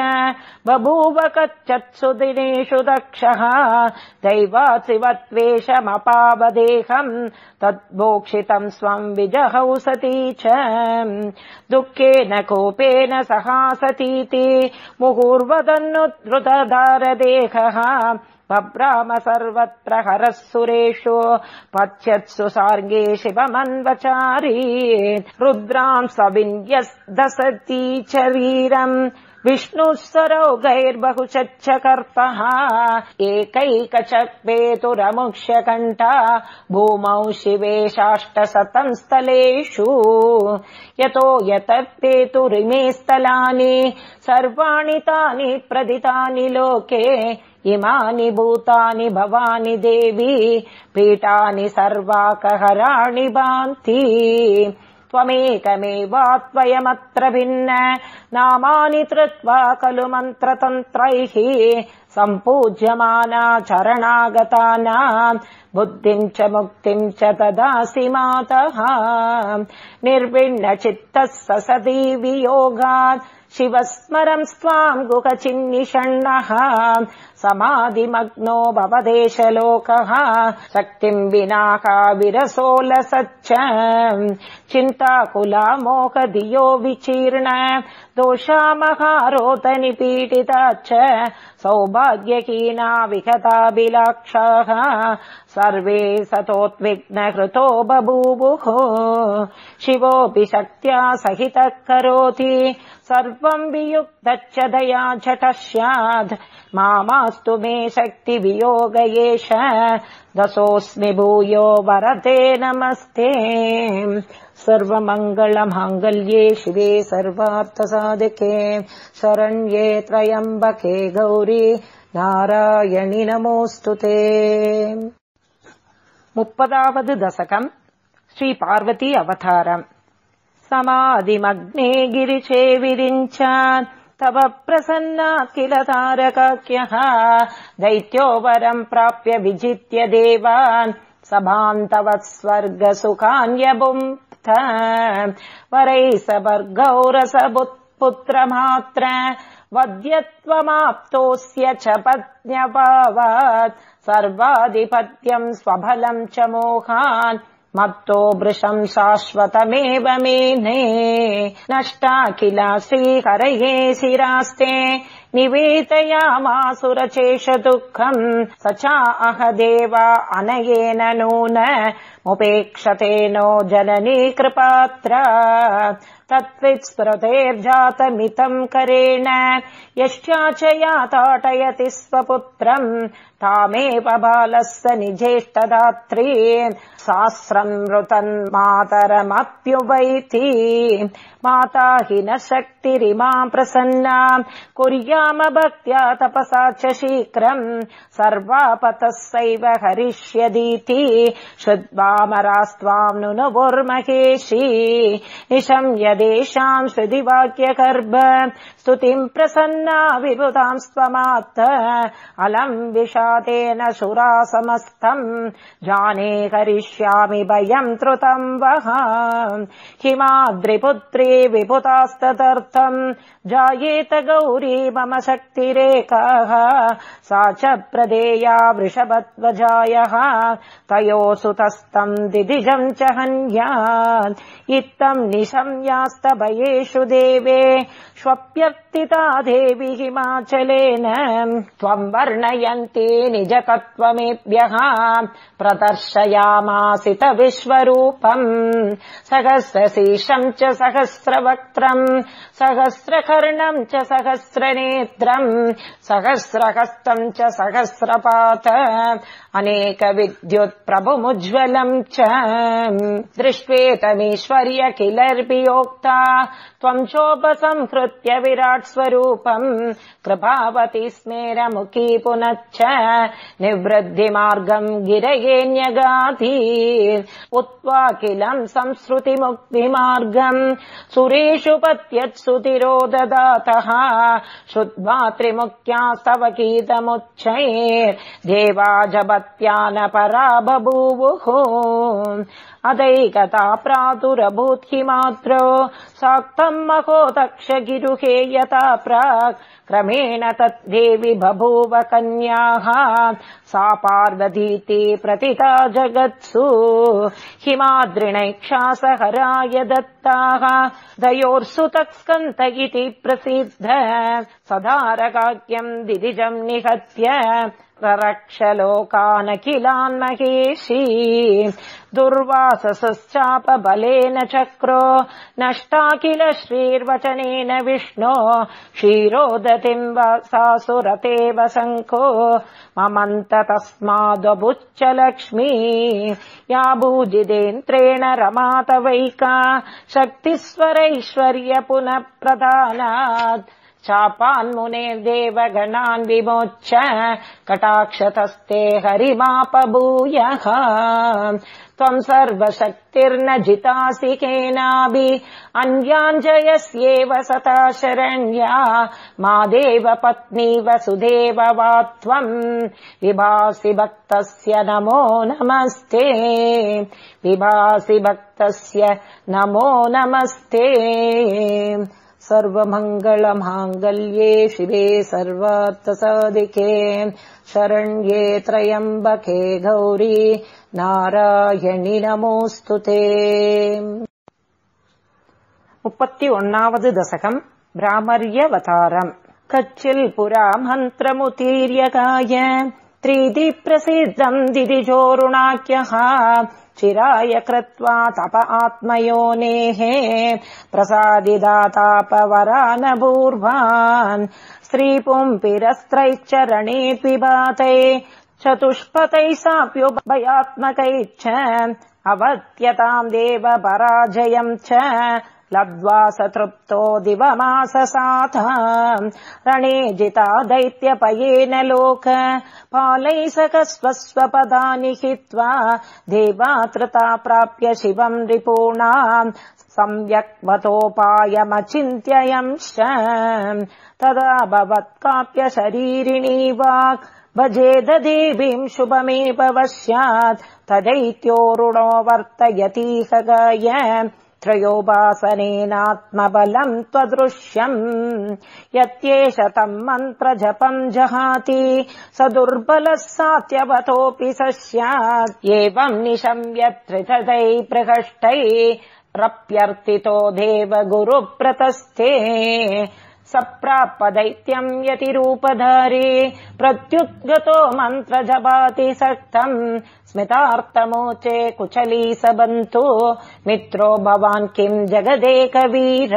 बभूव कच्चत्सु दिनेषु दक्षः। दैवात्रिवत्वेषमपावदेहम् तद्भोक्षितम् स्वम् विजहौ सती च। दुःखेन कोपेन सहासतीति मुहुर्वदन्नुद्धृतधारदेहः बभ्राम सर्वत्र हरः सुरेषु पच्यत्सु सार्गे शिवमन्वचारी रुद्राम् सविन्यसती शरीरम् विष्णुः सरौगैर्बहुशच्च कर्पः एकैकचक्वेतुरमुक्ष्यकण्ठा भूमौ शिवेशाष्टशतम् स्थलेषु। यतो यतपेतुरिमे स्थलानि सर्वाणि तानि प्रदितानि लोके इमानि भूतानि भवानि देवी पीठानि सर्वाकहराणि भान्ति। त्वमेकमेवात्वयमत्र भिन्न नामानि कृत्वा खलु मन्त्रतन्त्रैः सम्पूज्यमाना चरणागतानाम् बुद्धिम् च मुक्तिम् च ददासि मातः। निर्विण्णचित्तः स सदी वियोगात् शिवस्मरम् स्वाम् गुहचिन्निषण्णः समाधिमग्नो भवदेशलोकः। शक्तिम् विनाका विरसोलसच्च चिन्ताकुला मोहधियो विचीर्ण। दोषा महारोत निपीडिता च। सौभाग्यहीना विगताभिलाक्षाः। सर्वे सतोद्विग्नकृतो बभूवुः। शिवोऽपि शक्त्या सहितः करोति। सर्वम् वियुक्तच्च दया झटः स्यात् मामास्तु मे शक्तिवियोग एष दशोऽस्मि भूयो वरते नमस्ते। सर्वमङ्गलमाङ्गल्ये शिवे सर्वार्थसाधके। शरण्ये त्रयम्बके गौरी नारायणि नमोऽस्तु ते। मुप्पदावद् दशकम्। श्रीपार्वती अवतारम्। समाधिमग्ने गिरिचे विरिञ्चान् तव प्रसन्ना किल तारकाख्यः? दैत्यो वरम् प्राप्य विजित्य देवान्। सभान्तवत् स्वर्गसुखान्यबुम्थ वरैः स वर्गौरसपुत्रमात्र वद्यत्वमाप्तोऽस्य च पत्न्यभावात् सर्वाधिपत्यम् स्वबलम् च मोहान् मत्तो वृषम् शाश्वतमेव मेने नष्टा किल श्रीहरये शिरास्ते निवेदयामासुरचेष दुःखम् स च अह देवा अनयेन नून मुपेक्षते नो जननी कृपात्र। तत्त्वित्स्मृतेर्जातमितम् करेण। यश्चाचया ताटयति स्वपुत्रम् तामेव बालस्य निजेष्टदात्री सास्रम् मृतन् मातरमप्युवैति माता हि न शक्तिरिमा प्रसन्ना। कुर्याम भक्त्या तपसा च शीघ्रम्। सर्वापतस्सैव हरिष्यदीति। श्रुद्वामरास्त्वाम् नुनुर्महेशी निशम् यदेषाम् श्रुतिवाक्यगर्भ। स्तुतिम् प्रसन्ना विभुताम् स्वमात् अलम् विषादेन सुरा समस्तम्। जाने करिष्यामि भयम् त्रुतम् वः हिमाद्रिपुत्री विभुतास्तदर्थम् जायेत गौरी मम शक्तिरेकाः सा च प्रदेया वृषभध्वजायः। तयो सुतस्तम् दिदिजम् च हन्यात् इत्थम् निशम्यास्तभयेषु देवे स्थिता देवि हिमाचलेन त्वम् वर्णयन्ति निजतत्त्वमेभ्यः प्रदर्शयामासित विश्वरूपम्। सहस्रशीर्षम् च सहस्रवक्त्रम् सहस्रकर्णम् च सहस्रनेत्रम् सहस्रहस्तम् च सहस्रपात अनेकविद्युत्प्रभुमुज्ज्वलम् च दृष्ट्वेतमीश्वर्य किलर्पियोक्ता त्वम् चोपसंहृत्य विराट् स्वरूपम् कृपावती स्मेरमुखी पुनश्च निवृद्धिमार्गम् गिरयेऽन्यगाधी उक्त्वा किलम् संसृतिमुक्तिमार्गम् सुरेषु पत्यत्सु तिरोददातः श्रुत्वा त्रिमुख्यास्तव गीतमुच्चैर्देवा जपत्या न परा बभूवुः अदैकता प्रातुरभूत् हि मात्रो साक्तम् महो दक्ष गिरुहे यथा प्राक्। क्रमेण तद्देवि बभूव कन्याः। सा पार्वतीति प्रतिता जगत्सु। हिमाद्रिणैक्षासहराय दत्ताः। दयोर्सु तत्स्कन्त इति प्रसिद्ध। सदारकाख्यम् दिदिजम् निहत्य रक्ष लोकानखिलान् महेशी दुर्वाससश्चाप बलेन चक्रो नष्टा किल श्रीर्वचनेन विष्णो क्षीरोदतिम् सासुरतेव शङ्को ममन्त तस्मादबुच्च लक्ष्मी या भूजिदेन्द्रेण रमातवैका शक्तिस्वरैश्वर्य पुनः प्रधानात् चापान्मुनेर्देव गणान् विमोच्य कटाक्षतस्ते हरिमापभूयः। त्वम् सर्वशक्तिर्न जितासि केनापि। अन्याञ्जयस्येव सता शरण्या। मा देव पत्नी वसुदेव वा त्वम् विभासि भक्तस्य नमो नमस्ते। विभासि भक्तस्य नमो नमस्ते सर्वमङ्गलमाङ्गल्ये शिवे सर्वार्थसाधिके शरण्ये त्रयम्बके गौरी नारायणि नमोऽस्तु ते முப்பத்தி ஒன்னாவது தசகம் பிராமர்யவதாரம் கச்சில் புரா மந்திரமுதீரியகாய त्रीदि प्रसिद्धम् दिदिजोरुणाख्यः चिराय कृत्वा तप आत्मयोनेः प्रसादिदातापवरानपूर्वान् स्त्रीपुम्पिरस्त्रैश्चरणे पिबातै चतुष्पतैः साप्युभयात्मकैश्च अवत्यताम् देव पराजयम् च लब्ध्वा स तृप्तो दिवमाससाथ रणे जिता दैत्यपयेन लोक पालैः सकस्वस्वपदानि हित्वा देवात्रता प्राप्य शिवम् रिपूणाम् सम्यक्वतोपायमचिन्त्ययंश्च तदा भवत्काप्य शरीरिणी वाक् भजेद देवीम् शुभमेव वश्यात्। तदैत्योरुणो वर्तयतीह गाय त्रयोपासनेनात्मबलम् त्वदृश्यम् यत्येष तम् मन्त्रजपम् जहाति। स दुर्बलः सात्यवतोऽपि स स्यात्। एवम् निशम्य त्रितदै प्रहष्टै रप्यर्थितो देव गुरुप्रतस्थे सप्राप दैत्यम् यतिरूपधारी प्रत्युद्गतो मन्त्रजपाति सक्तम् स्मितार्थमोचे कुचली स बन्तु मित्रो भवान् किम् जगदेकवीर?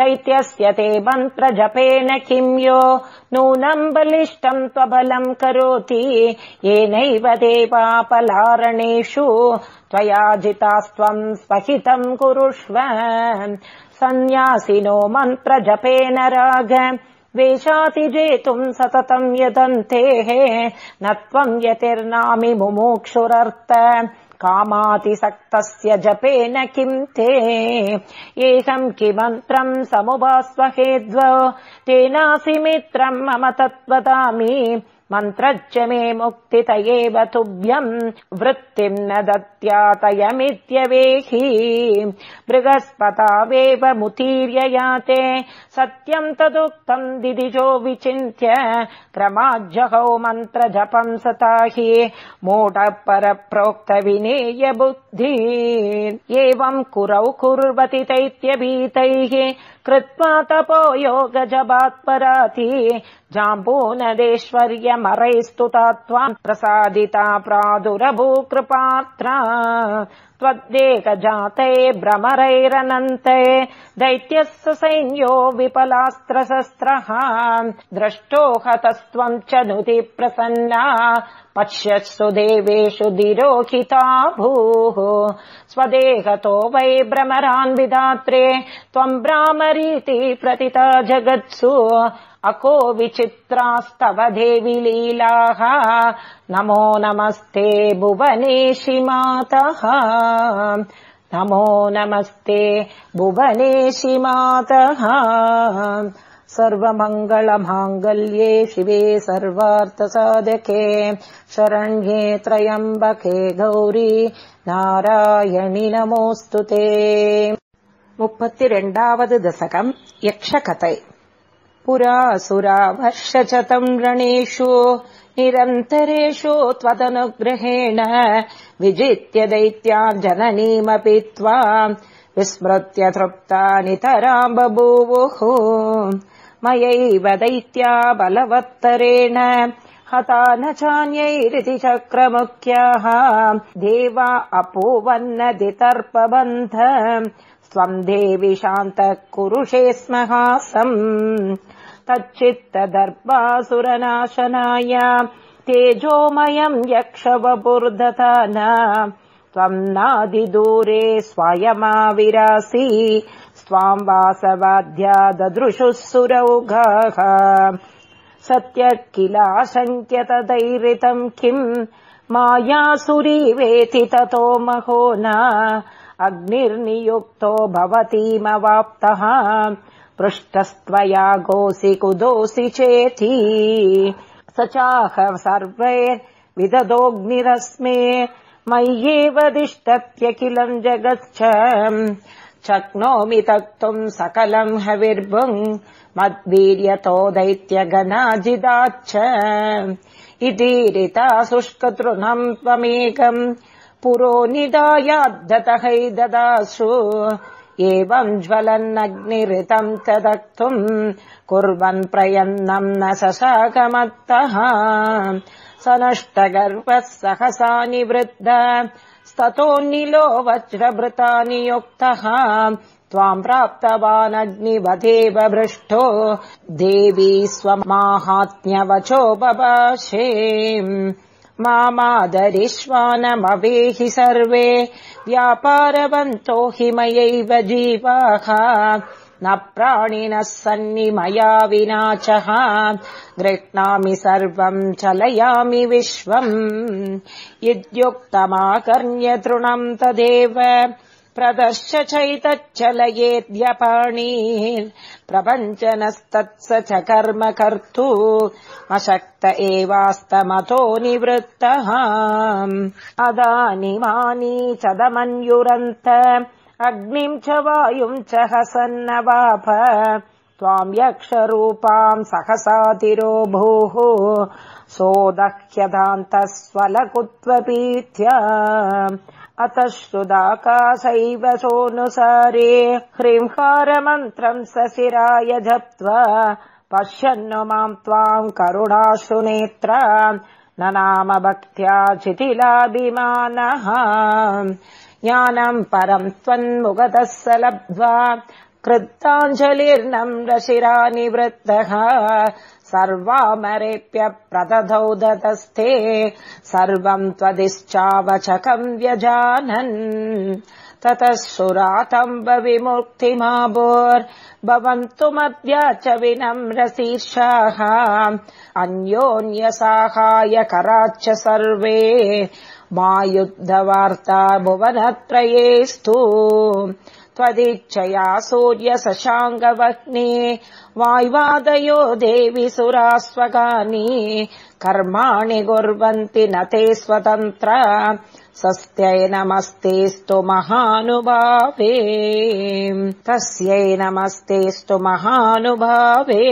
दैत्यस्य ते मन्त्रजपेन किम् यो? नूनम् बलिष्टम् त्वबलम् करोति। येनैव देवापलारणेषु त्वया जितास्त्वम् स्वहितम् कुरुष्व सन्न्यासिनो मन्त्रजपेन राग वेशाति जेतुम् सततम् यदन्तेः न त्वम् यतिर्नामि मुमुक्षुरर्थ। कामातिसक्तस्य जपेन किम् ते? एषम् किमन्त्रम् समुपास्वहेद्व तेनासि मित्रम् मम तत्वदामि मन्त्रच्च मे मुक्तित एव तुभ्यम् वृत्तिम् न दत्यातयमित्यवेहि। बृहस्पतावेव मुतीर्य याते सत्यम् तदुक्तम् दिदिजो विचिन्त्य क्रमाज्जहौ मन्त्र जपम् सता हि मोढः बुद्धि एवम् कुरौ कुर्वति तैत्यभीतैः कृत्वा तपो योगजबात्पराति जाम्बूनदेश्वर्यमरैस्तुता त्वाम् प्रसादिता प्रादुरभूकृपात्रा। त्वद्देकजाते भ्रमरैरनन्ते दैत्यस्य सैन्यो विपलास्त्रशस्त्रः। द्रष्टो हतस्त्वम् च नुति प्रसन्ना पश्यत्सु देवेषु दिरोहिता भूः स्वदेहतो वै भ्रमरान् विधात्रे त्वम् भ्रामरीति प्रतिता जगत्सु। अको विचित्रास्तव देवि लीलाः। नमो नमस्ते भुवनेशि मातः। नमो नमस्ते भुवनेशि मातः सर्वमङ्गलमाङ्गल्ये शिवे सर्वार्थसाधके शरण्ये त्रयम्बके गौरी नारायणि नमोऽस्तु ते। मुपतिरण्डावद् दशकम् यक्षकथै। पुरा वर्षचतम् रणेषु निरन्तरेषु त्वदनुग्रहेण विजित्य दैत्याञ्जननीमपि त्वा विस्मृत्य तृप्ता नितराम् बभूवुः मयैव दैत्या बलवत्तरेण। हता न चान्यैरिति चक्रमुख्याः। देवा अपूवन्नदितर्पबन्ध स्वम् देवि शान्तः कुरुषे स्महासम्। तच्चित्तदर्पासुरनाशनाय तेजोमयम् यक्षवपुर्दता न। त्वम् नादिदूरे स्वयमाविरासि स्वाम् वासवाद्या ददृशुः सुरौघाः सत्य किलाशङ्क्यतदैरितम् किम् मायासुरी वेति ततो महो न। अग्निर्नियुक्तो भवतीमवाप्तः। पृष्टस्त्वया गोसि कुदोऽसि चेति। स चाह सर्वैर्विदधोऽग्निरस्मे मय्येव दिष्टत्यखिलम् जगच्छ शक्नोमि तक्तुम् सकलम् हविर्भुङ् मद्वीर्यतो दैत्यगनाजिदाच्च इतीरिता शुष्कतृणम् त्वमेकम् पुरो निदायाद्धतहै ददासु। एवम् ज्वलन्नग्निरितम् च दक्तुम् कुर्वन् प्रयन्नम् न सशाकमत्तः। स नष्टगर्वः सहसा निवृद्ध स्ततोऽनिलो वज्रभृता नियुक्तः त्वाम् प्राप्तवानग्निवधेव भृष्टो। देवी स्वमाहात्म्यवचो बभाषे मामादरिष्वानमवेहि सर्वे। व्यापारवन्तो हि मयैव जीवाः न प्राणिनः सन्नि मया विनाचः गृह्णामि सर्वम् चलयामि विश्वम्। इत्युक्तमाकर्ण्य तृणम् तदेव। प्रदर्श चैतच्चलयेद्यपाणी। प्रपञ्चनस्तत्स च कर्म कर्तु। अशक्त एवास्तमतो निवृत्तः। अदानिमानी चदमन्युरन्त अग्निम् च वायुम् च हसन्नवाप। त्वाम् यक्षरूपाम् सहसातिरो भूः सोदह्यदान्तस्वलकुत्वपीथ्य अतः श्रुदाकाशैव सोऽनुसारे। ह्रीङ्कारमन्त्रम् सशिराय जप्त्वा। पश्यन्नु माम् त्वाम् करुणाश्रुनेत्र। न नाम भक्त्या चितिलाभिमानः ज्ञानम् परम् त्वन्मुगतः स लब्ध्वा कृताञ्जलिर्नम् रशिरा निवृत्तः सर्वामरेप्य प्रदधौ दतस्थे सर्वम् त्वदिश्चावचकम् व्यजानन्। ततः सुरातम्ब विमुक्तिमाभोर्भवन्तु मद्या च विनम्रशीर्षाः। अन्योन्यसाहाय कराच्च सर्वे मा युद्धवार्ता भुवनत्रयेस्तु त्वदिच्छया सूर्य शशाङ्गवह्नि वाय्वादयो देवि सुरास्वगानि कर्माणि कुर्वन्ति न ते स्वतन्त्र। सस्त्यै नमस्तेस्तु महानुभावे। तस्यै नमस्तेस्तु महानुभावे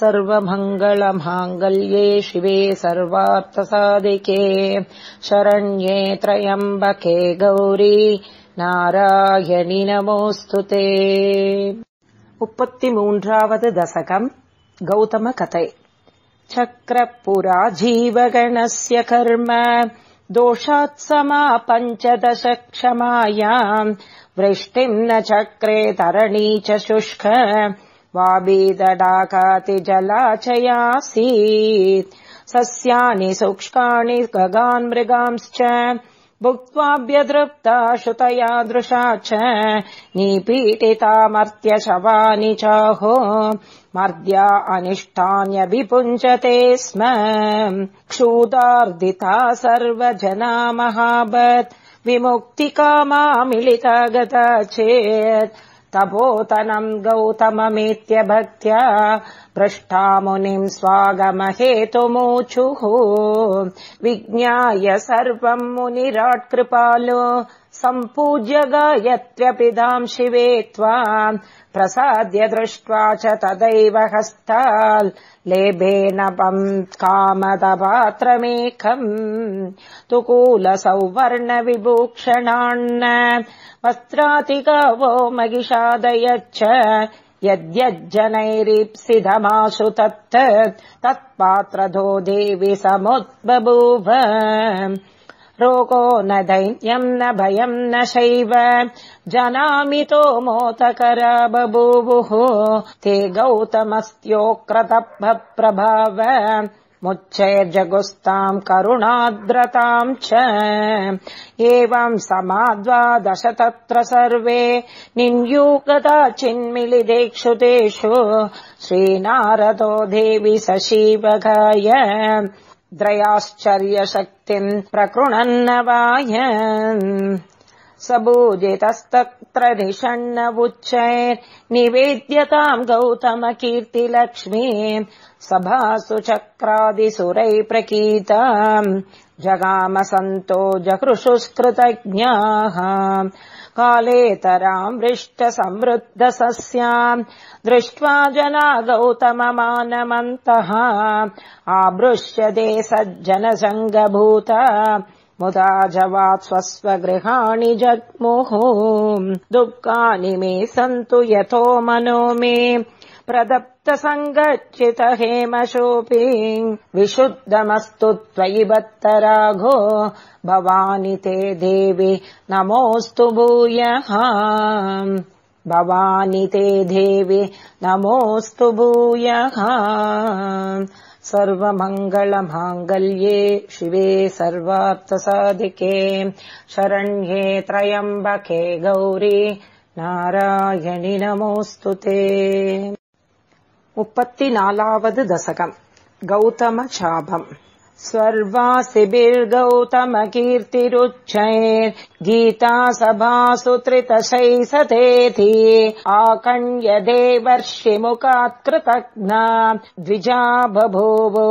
सर्वमङ्गलमाङ्गल्ये शिवे सर्वार्थसाधिके। शरण्ये त्र्यम्बके गौरी नारायणि नमोऽस्तु ते। मुपतिमून्रावद् दशकम् गौतमकथै चक्रपुरा जीवगणस्य कर्म दोषात्समा पञ्चदश क्षमायाम् वृष्टिम् न चक्रे तरणी च शुष्क जलाचयासीत् सस्यानि सूक्ष्काणि गगान् मृगांश्च भुक्त्वाभ्यदृप्ता श्रुतयादृशा च निपीटितामर्त्य शवानि चाहो मर्द्या अनिष्टान्यभिपुञ्जते स्म। क्षूदार्दिता सर्वजना महाबत् विमुक्तिकामा मिलिता गता चेत् तपोतनम् गौतममेत्य भक्त्या पृष्ठा मुनिम् स्वागमहेतुमूचुः। विज्ञाय सर्वम् मुनिराट्कृपालो सम्पूज्य गायत्र्यपिदाम् शिवे त्वाम् प्रसाद्य दृष्ट्वा च तदैव हस्ताल् लेभेन पम् कामदपात्रमेकम् तु कूलसौवर्णविभूषणान्न वस्त्रातिगावो महिषादयच्च यद्यज्जनैरीप्सितमाशु तत् तत्पात्रधो देवि समुद्बभूव रोगो न दैन्यम् न भयम् न शैव। जनामितो मोतकरा बभूवुः। ते गौतमस्त्योक्रतप्रभाव। मुच्चैर्जगुस्ताम् करुणाद्रताम् च। एवम् समाद्वादश तत्र सर्वे। निन्यूगता चिन्मिलिदेक्षुतेषु श्रीनारदो देवि सशीवगाय द्रयाश्चर्यशक्तिम् प्रकृणन्नवाय सबूजितस्तत्र निषण्णवुच्चैर्निवेद्यताम् कीर्तिलक्ष्मी सभासु चक्रादिसुरै प्रकीताम् जगाम सन्तो कालेतराम् वृष्ट संवृद्ध सस्याम् दृष्ट्वा जना गौतममानमन्तः। आभृश्यते सज्जन सङ्गभूता मुदा जवात् स्वस्वगृहाणि जग्मुः। दुःखानि मे सन्तु यथो मनो मे। प्रदप्त सङ्गच्चित हेमशोऽपि विशुद्धमस्तु त्वयि बत्तराघो। भवानि ते देवि नमोऽस्तु भूयः। भवानि ते देवि नमोऽस्तु भूयः सर्वमङ्गलमाङ्गल्ये शिवे सर्वार्थसाधिके शरण्ये त्रयम्बके गौरी नारायणि नमोऽस्तु ते। मुपतिनालावद् दशकम्। गौतमशापम् स्वर्वासिभिर्गौतम कीर्तिरुच्चैर् गीता आकण्य देवर्षिमुखात् कृतघ्ना द्विजा बभूवो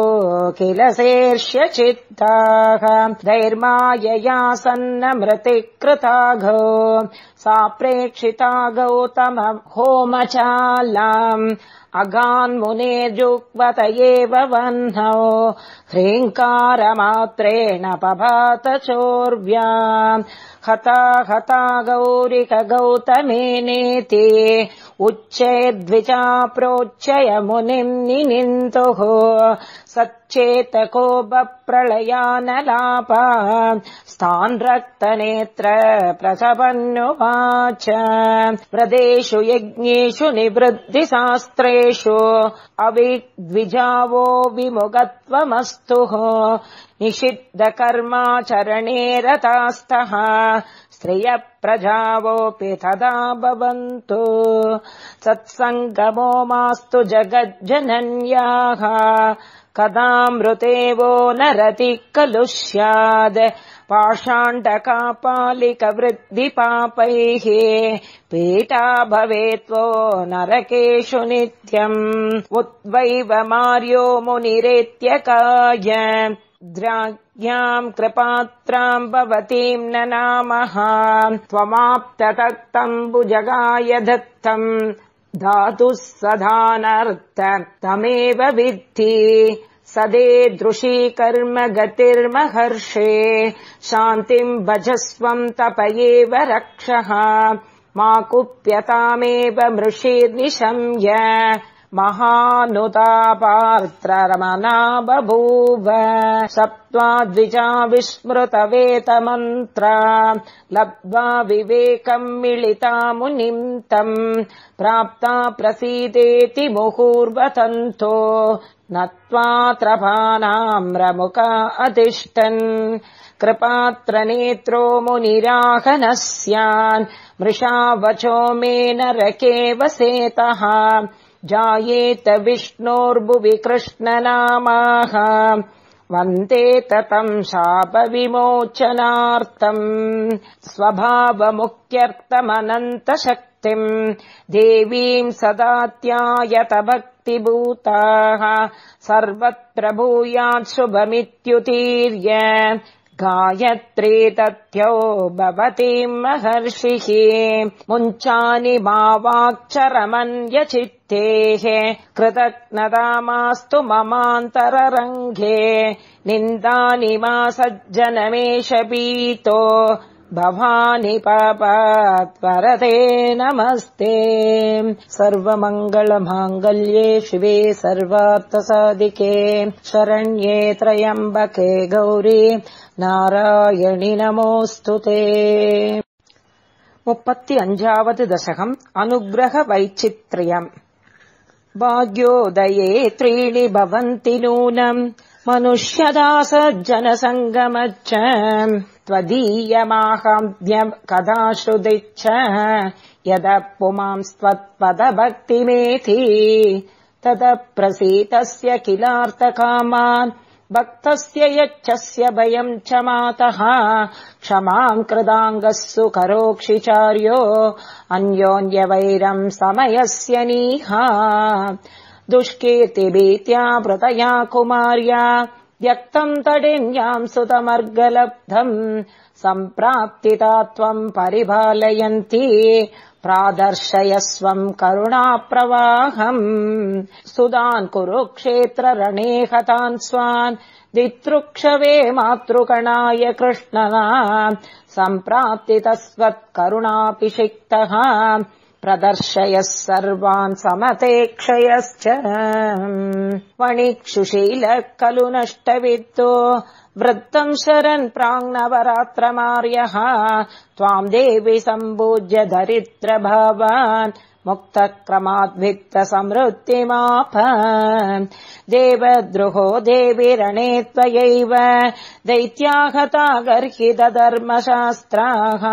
किल शेर्ष्य चित्ताः दैर्मायया सन्नमृतिकृताघो सा प्रेक्षिता गौतम होमचालाम् अगान्मुनेर्जुक्वत एव वह्नौ। ह्रीङ्कारमात्रेण पभात चोर्व्या हता हता गौरिक गौतमेनेति प्रोच्चय मुनिम् निनिन्तुः सच्चेतको बप्रलयानलापा स्थान् रक्तनेत्र प्रसपन्नुवाच व्रदेषु यज्ञेषु निवृद्धिशास्त्रेषु अविद्विजावो विमुगत्वमस्तुः निषिद्धकर्माचरणे रतास्तः स्त्रियः प्रजावोऽपि तदा भवन्तु। सत्सङ्गमो मास्तु जगज्जनन्याः। कदामृते वो नरति खलु स्यात् पाषाण्डकापालिकवृद्धिपापैः पीठा भवेत्वो नरकेषु नित्यम्। उद्वैव मार्यो मुनिरेत्यकाय द्राज्ञाम् कृपात्राम् भवतीम् न नामः त्वमाप्ततक्तम्बुजगाय दत्तम् धातुः सधानर्थ तमेव विद्धि। सदेदृशी कर्म गतिर्महर्षे शान्तिम् भजस्वम् तप एव रक्षः। मा कुप्यतामेव मृषीर्निशम्य महानुतापार्त्ररमना बभूव सप्त्वा द्विजा विस्मृतवेतमन्त्रा लब्ध्वा विवेकम् मिलिता मुनिम् तम् प्राप्ता प्रसीदेति मुहूर्वतन्तो नत्वात्रपानाम्रमुका अतिष्ठन् कृपात्र नेत्रो मुनिराहनः स्यान् मृषा वचो मे नरके वसेतः जायेत विष्णोर्भुवि कृष्णनामाः वन्दे ततम् शापविमोचनार्थम्। स्वभावमुख्यर्थमनन्तशक्तिम् देवीम् सदात्यायत भक्तिभूताः सर्वत्र भूयात् शुभमित्युतीर्य गायत्री तथ्यो भवतीम् महर्षिः। मुञ्चानि मा वाक्चरमन्यचित्तेः कृतज्ञतामास्तु ममान्तररङ्गे। निन्दानि मा सज्जनमेष पीतो। भवानि पापात्वरते नमस्ते। सर्वमङ्गलमाङ्गल्ये शिवे सर्वार्थसाधिके। शरण्ये त्र्यम्बके गौरी नारायणि नमोऽस्तु ते। मुपति अञ्जावद् दशकम् अनुग्रहवैचित्र्यम्। भाग्योदये त्रीणि भवन्ति नूनम्। मनुष्यदासज्जनसङ्गमच्च त्वदीयमाहाद्यम् कदा श्रुदिच्छ यद पुमांस्त्वत्पदभक्तिमेति तद प्रसीतस्य किलार्थकामान् भक्तस्य यच्छस्य भयम् च मातः। क्षमाम् कृदाङ्गः सुकरोक्षिचार्यो अन्योन्यवैरम् समयस्य नीहा। दुष्कीर्तिभीत्या प्रतया कुमार्या व्यक्तम् तडिन्याम् सुतमर्गलब्धम् सम्प्राप्तिता त्वम् परिपालयन्ती प्रादर्शयस्वम् करुणाप्रवाहम्। सुदान् कुरुक्षेत्ररणे हतान् स्वान्। दितृक्षवे मातृकणाय कृष्णना। सम्प्राप्तितस्वत्करुणापिषिक्तः प्रदर्शयः सर्वान् समतेक्षयश्च वणिक्षुशीलः खलु नष्टवित्तो वृत्तम् शरन् प्राङ्नवरात्रमार्यः त्वाम् देवि सम्पूज्य दरिद्रभावान् मुक्तक्रमाद्भित्त समृत्तिमाप देवद्रुहो देवि रणे त्वयैव दैत्याहता गर्हितधर्मशास्त्राः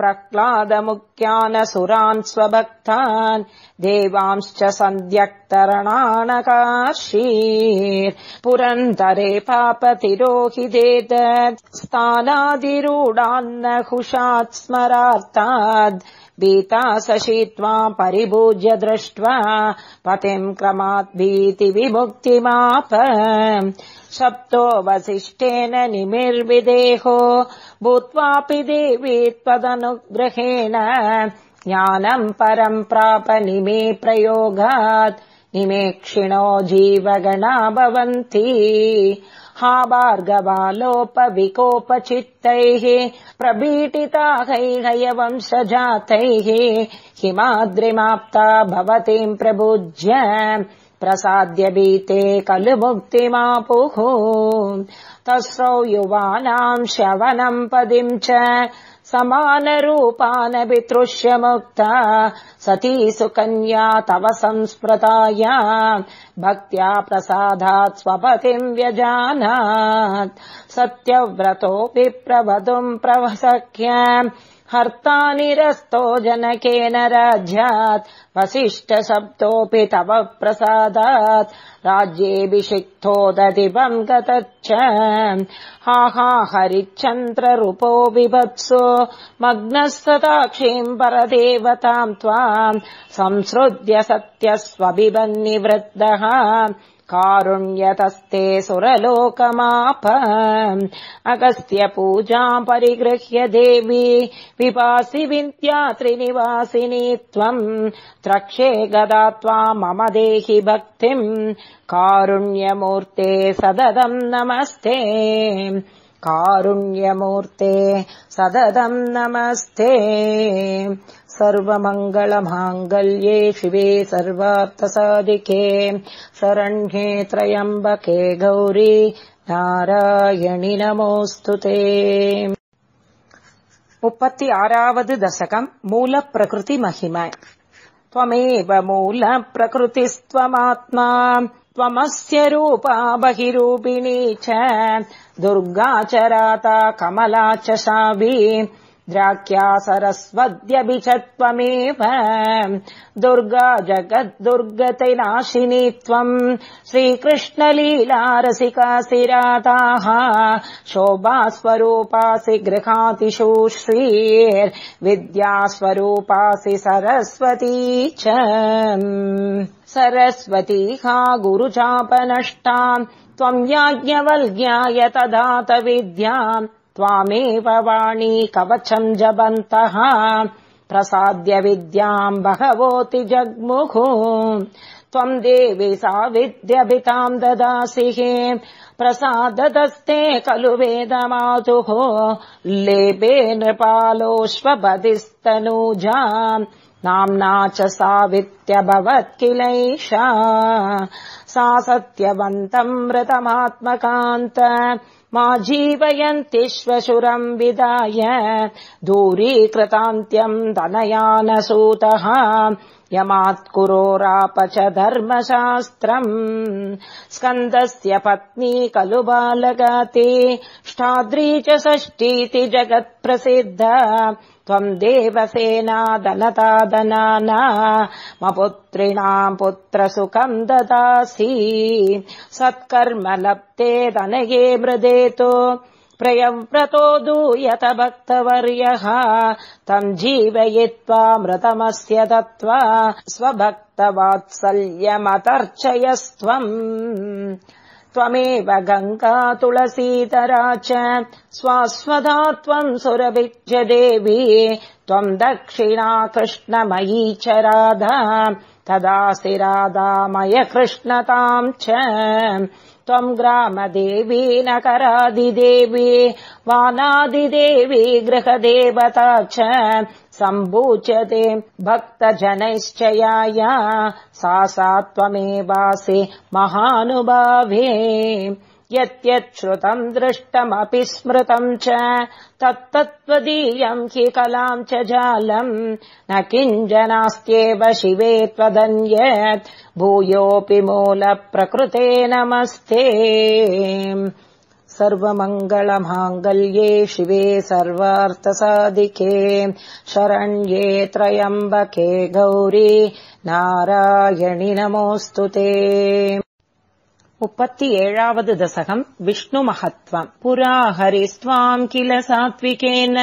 प्रह्लादमुख्यानसुरान् स्वभक्तान् देवांश्च सन्ध्यक्तरणानकाशीर्। पुरन्तरे पापतिरोहितेत स्थानादिरूढान्न हुषात् स्मरार्ताद् भीता सशित्वा परिभूज्य दृष्ट्वा पतिम् क्रमात् भीतिविमुक्तिमाप सप्तो वसिष्ठेन निमिर्विदेहो भूत्वापि देवी त्वदनुग्रहेण। ज्ञानम् परम् प्राप निमे प्रयोगात् निमेक्षिणो जीवगणा भवन्ति हा भार्गवालोपविकोपचित्तैः प्रभीटिताहैहयवंशजातैः हिमाद्रिमाप्ता भवतीम् प्रभुज्य प्रसाद्य भीते खलु मुक्तिमापुः तस्रौ युवानाम् श्रवणम् पदिम् च समानरूपानपि तृष्यमुक्ता सती सुकन्या तव संस्मृताया। भक्त्या प्रसादात् स्वपतिम् व्यजानात्। सत्यव्रतोऽपि प्रवधुम् प्रवसख्य हर्ता निरस्तो जनकेन राज्यात् वसिष्ठशब्दोऽपि तव प्रसादात्। राज्येऽभिषिक्तो ददिवम् गतच्च हा हा हरिश्चन्द्ररूपो विभत्सो मग्नः सदाक्षीम् परदेवताम् त्वाम् संसृज्य सत्यस्वभिबन्निवृद्धः कारुण्यतस्ते सुरलोकमाप। अगस्त्य पूजाम् परिगृह्य देवी विपासि विन्त्या त्रिनिवासिनी त्वम् त्रक्षे गदा त्वाम् मम देहि भक्तिम् कारुण्यमूर्ते सददम् नमस्ते। कारुण्यमूर्ते सददम् नमस्ते सर्वमङ्गलमाङ्गल्ये शिवे सर्वार्थसाधिके शरण्ये त्रयम्बके गौरी नारायणि नमोऽस्तु ते। मुपति आरावद् दशकम् मूलप्रकृतिमहिम। त्वमेव मूलप्रकृतिस्त्वमात्मा। त्वमस्य रूपा बहिरूपिणी च। दुर्गा च राता कमला च शाबी द्राक्या त्वमेव दुर्गा जगद्दुर्गतिनाशिनी त्वम्। श्रीकृष्णलीलारसिकासि राताः शोभास्वरूपासि गृहातिशुश्रीर्विद्यास्वरूपासि सरस्वती च। सरस्वती हा गुरुचापनष्टाम् त्वम् याज्ञवल्ज्ञाय तदात विद्याम् त्वामेव वाणी कवचम् जबन्तः प्रसाद्य विद्याम् बहवोति जग्मुः त्वम् देवि सा विद्यभिताम् ददासि प्रसाददस्ते खलु वेदमातुः। लेपे नृपालोष्वपदिस्तनूजा। नाम्ना च सावित्यभवत् किलैषा सा सत्यवन्तम् मृतमात्मकान्त मा जीवयन्ति श्वशुरम् विदाय दूरीकृतान्त्यम् तनयानसूतः यमात्कुरोराप च धर्मशास्त्रम् स्कन्दस्य पत्नी खलु बालगतिष्ठाद्री च षष्टीति जगत्प्रसिद्ध त्वम् देवसेना दनतादनाना मपुत्रिणाम् पुत्रसुखम् ददासि। सत्कर्म लप्ते तनये मृदेतो। प्रयव्रतो दूयत भक्तवर्यः तम् जीवयित्वा मृतमस्य दत्त्वा स्वभक्तवात्सल्यमतर्चयस्त्वम् त्वमेव गङ्गा तुलसीतरा च स्वास्वदा त्वम् सुरभिज्य देवी त्वम् दक्षिणा कृष्णमयी च राधा तदासि राधामय कृष्णताम् च। त्वम् ग्रामदेवी नकरादिदेवी वानादिदेवी गृहदेवता च सम्भूच्यते भक्तजनैश्च याया सा सा त्वमेवासि महानुभावे। यत्यत् श्रुतम् दृष्टमपि स्मृतम् च तत्तत्त्वदीयम् हि कलाम् च जालम् न किञ्जनास्त्येव शिवे त्वदन्यत्। भूयोऽपि मूलप्रकृते नमस्ते सर्वमङ्गलमाङ्गल्ये शिवे सर्वार्थसाधिके शरण्ये त्रयम्बके गौरी नारायणि नमोऽस्तु ते। मुपति एळावद् दशकम् विष्णुमहत्त्वम् पुरा हरिस्त्वाम् किल सात्विकेन?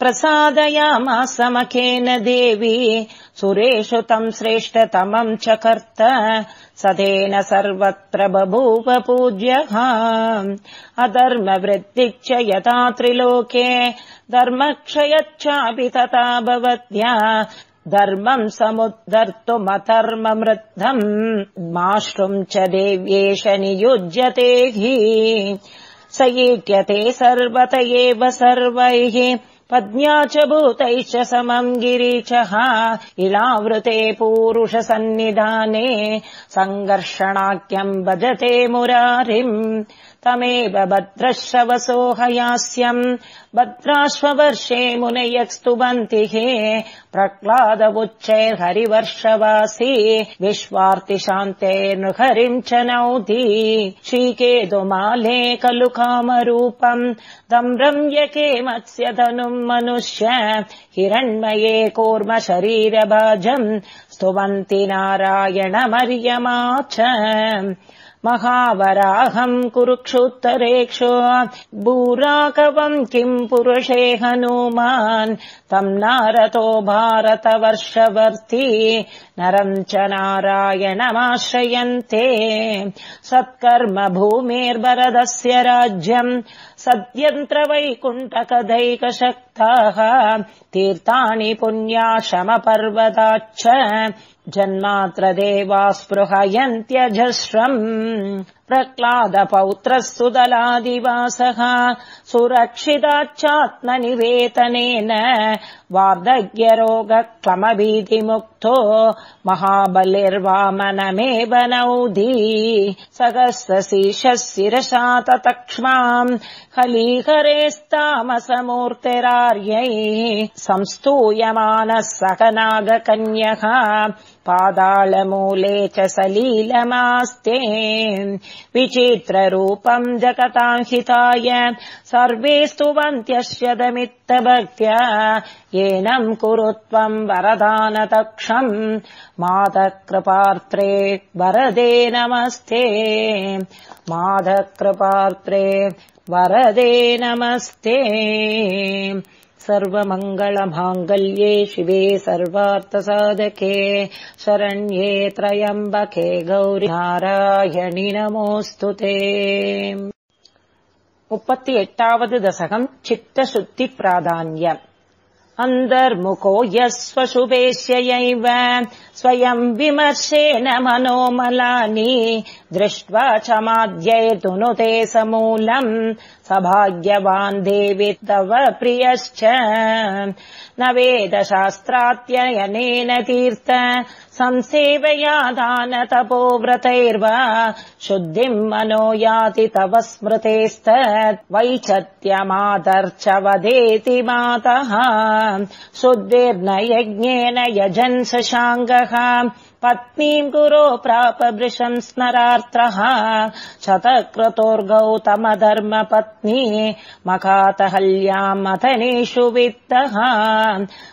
प्रसादयामासमखेन देवी। सुरेषु तम् श्रेष्ठतमम् च कर्त सदेन सर्वत्र बभूव पूज्यः अधर्मवृत्तिच्च यथा त्रिलोके धर्मक्षयच्चापि तथा भवत्या। धर्मम् समुद्धर्तुमधर्ममृद्धम् माश्रुम् च देव्येष नियुज्यते हि। स ईट्यते सर्वत एव सर्वैः पद्म्या च भूतैश्च समम् गिरीचः इलावृते पूरुषसन्निधाने। सङ्घर्षणाख्यम् भजते मुरारिम् तमेव भद्रश्रवसो हयास्यम् भद्राश्ववर्षे मुनयस्तुवन्ति हे। प्रह्लादवुच्चैर्हरिवर्षवासी। विश्वार्तिशान्तेर्नृहरिम् च नौति श्रीकेतुमाले खलु कामरूपम्। तम् रम्यके मत्स्य धनुम् मनुष्य। हिरण्मये कूर्म शरीरभाजम्। स्तुवन्ति नारायणमर्यमा महावराहम् कुरुक्षुत्तरेक्षो भूराकवम् किम् पुरुषे हनुमान्? तम् नारतो भारतवर्षवर्ती नरम् च नारायणमाश्रयन्ते। सत्कर्म भूमेर्वरदस्य राज्यम् सद्यन्त्रवैकुण्ठकदैकशक्ताः तीर्थानि पुण्याशमपर्वताच्च जन्मात्र देवा स्पृहयन्त्यजस्रम् प्रह्लादपौत्रः सुदलादिवासः सुरक्षिताच्चात्मनिवेतनेन वार्धक्यरोगक्लमभीतिमुक्तो महाबलिर्वामनमेव नौधी। सहस्रशीर्षः शिरसा ततक्ष्माम्। खलीकरेस्तामसमूर्तिरार्यै संस्तूयमानः सकनागकन्यः पादाळमूले च सलीलमास्ते। विचित्ररूपम् जगताम् हिताय सर्वे स्तुवन्त्यश्यदमित्तभक्त्या येनम् कुरु त्वम् वरदानतक्षम् माधकृपार्त्रे वरदे नमस्ते। माधकृपार्त्रे वरदे नमस्ते सर्वमङ्गलमाङ्गल्ये शिवे सर्वार्थसाधके शरण्ये त्रयम्बके गौरि नारायणि नमोऽस्तु ते। एटावद् दशकम् चित्तशुद्धिप्राधान्यम् अन्तर्मुखो यस्वशुभेश्ययैव स्वयम् विमर्शेन मनोमलानि दृष्ट्वा च माद्यैर्तुनुते समूलम् सभाग्यवान् देवि तव प्रियश्च। न वेदशास्त्रात्ययनेन तीर्थ संसेवया दान तपोव्रतैर्वा शुद्धिम् मनो याति तव स्मृतेस्तत्। वैचत्यमातर्च वदेति मातः। शुद्धिर्न यज्ञेन यजन् शशाङ्गः पत्नीम् गुरो प्राप वृषम् स्मरार्त्रः शतक्रतोर्गौतमधर्मपत्नी मखातहल्याम् मथनेषु वित्तः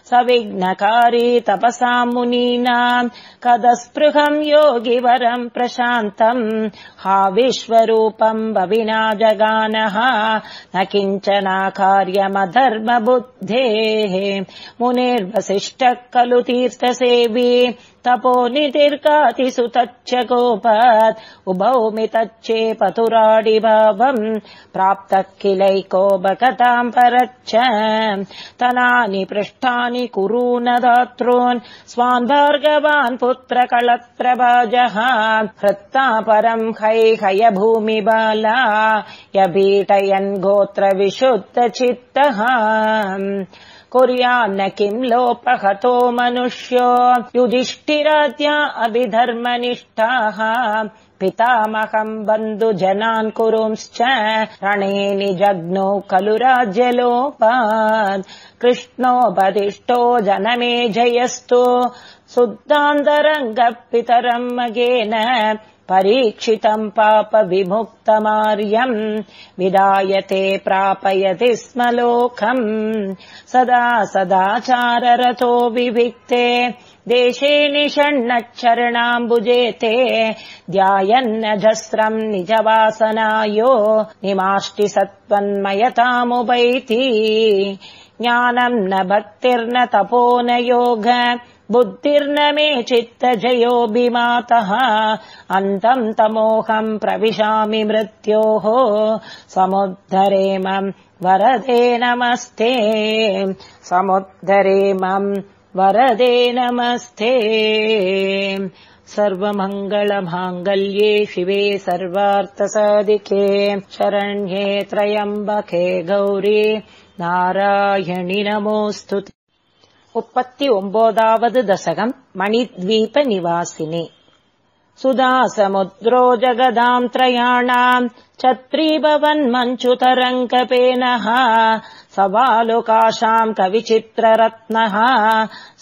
स विघ्नकारी तपसाम् मुनीनाम्। कदस्पृहम् योगिवरम् प्रशान्तम्। हा विश्वरूपम् भविना जगानः। न किञ्चना कार्यमधर्मबुद्धेः। मुनिर्वसिष्ठः खलु तीर्थसेवी। तपो नितिर्काति सुतच्च गोपात् उभौ मितच्चे पतुराडिभावम् प्राप्तः किलैको बकताम् परच्च तनानि पृष्ठानि कुरून् दातॄन् स्वान् भार्गवान् पुत्रकलत्रभाजः हृत्ता परम् हैहय भूमिबाला यभीटयन् गोत्रविशुद्धचित्तः कुर्यान्न किम् लोपहतो मनुष्यो। युधिष्ठिराद्या अभिधर्मनिष्ठाः पितामहम् बन्धुजनान् कुरुंश्च। रणे निजग्नौ खलु राज्यलोपात् कृष्णोपदिष्टो जनमे जयस्तु। शुद्धान्तरङ्गः पितरम् मगेन परीक्षितम् पाप विमुक्तमार्यम् विदायते प्रापयति स्म लोकम् सदा सदाचाररतो विविक्ते। देशे निषण्णच्चरणाम्बुजे ते ध्यायन्नजस्रम् निजवासनायो। निमाष्टि सत्त्वन्मयतामुपैति ज्ञानम् न भक्तिर्न तपो न योग बुद्धिर्न मे चित्तजयोऽभिमातः। अन्तम् तमोऽहम् प्रविशामि मृत्योः। समुद्धरेमम् वरदे नमस्ते। समुद्धरेमम् वरदे नमस्ते। सर्वमङ्गलमाङ्गल्ये शिवे सर्वार्थसाधिके शरण्ये त्रयम्बके गौरी नारायणि नमोऽस्तु முப்பத்தி ஒன்பதாவது தசகம் மணித்வீப நிவாசினி சுதா சமுத்ரோ ஜகதாம் த்ரயாணாம் छत्रीभवन्मञ्चुतरङ्कपेनः सवालुकाशाम् कविचित्ररत्नः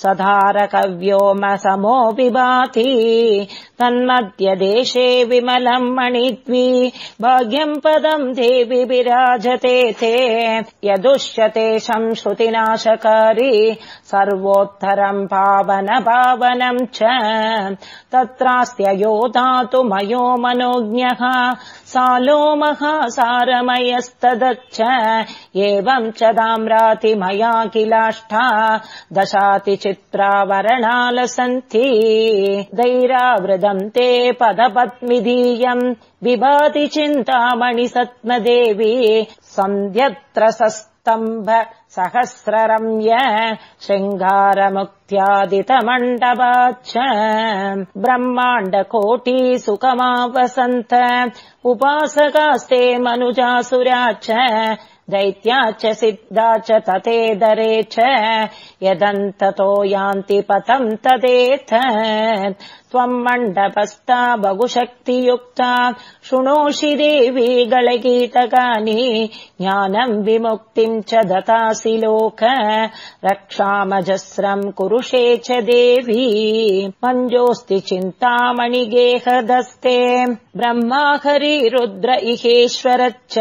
सधारकव्योम समो विभाति। तन्मध्य देशे विमलम् मणिद्वि। भाग्यम् पदम् देवि विराजते ते। यदुष्यते संश्रुतिनाशकारि। सर्वोत्तरम् पावन पावनम् च। तत्रास्त्य योदातु मयो मनोज्ञः। सालो महासारमयस्तदच्च एवम् च दाम्राति मया किलाष्टा दशाति चित्रावरणाल सन्ति दैरावृदम् ते पदपद्मिदीयम् विभाति चिन्तामणि सत्मदेवी। सन्ध्यत्र स्तम्भ सहस्ररम्य शृङ्गारमुक्त्यादितमण्डपाच्च। ब्रह्माण्डकोटी सुखमावसन्त। उपासकास्ते मनुजासुरा च दैत्या च सिद्धा च ततेदरे च। यदन्ततो यान्ति पतम् तदेथ त्वम् मण्डपस्था बहुशक्तियुक्ता। शृणोषि देवी गळगीतकानि ज्ञानम् विमुक्तिम् च दतासि लोक। रक्षामजस्रम् कुरुषे च देवी। मञ्जोऽस्ति चिन्तामणिगेहदस्ते। ब्रह्मा हरि रुद्र इहेश्वरच्च।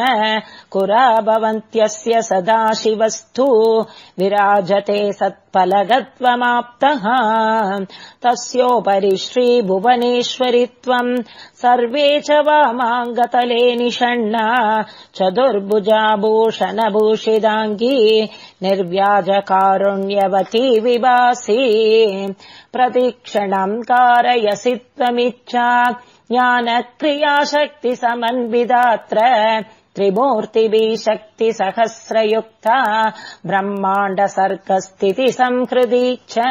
कुरा भवन्त्यस्य सदाशिवस्तु। विराजते सत्फलगत्वमाप्तः तस्योपरि श्रीभुवनेश्वरि त्वम् सर्वे च वामाङ्गतले निषण्णा। चतुर्भुजाभूषणभूषिदाङ्गी निर्व्याजकारुण्यवती विभासि। प्रतिक्षणम् कारयसि त्वमिच्छा। ज्ञानक्रियाशक्तिसमन्विदात्र त्रिमूर्तिभिः शक्तिसहस्रयुक्ता ब्रह्माण्ड सर्गस्थिति संहृदी च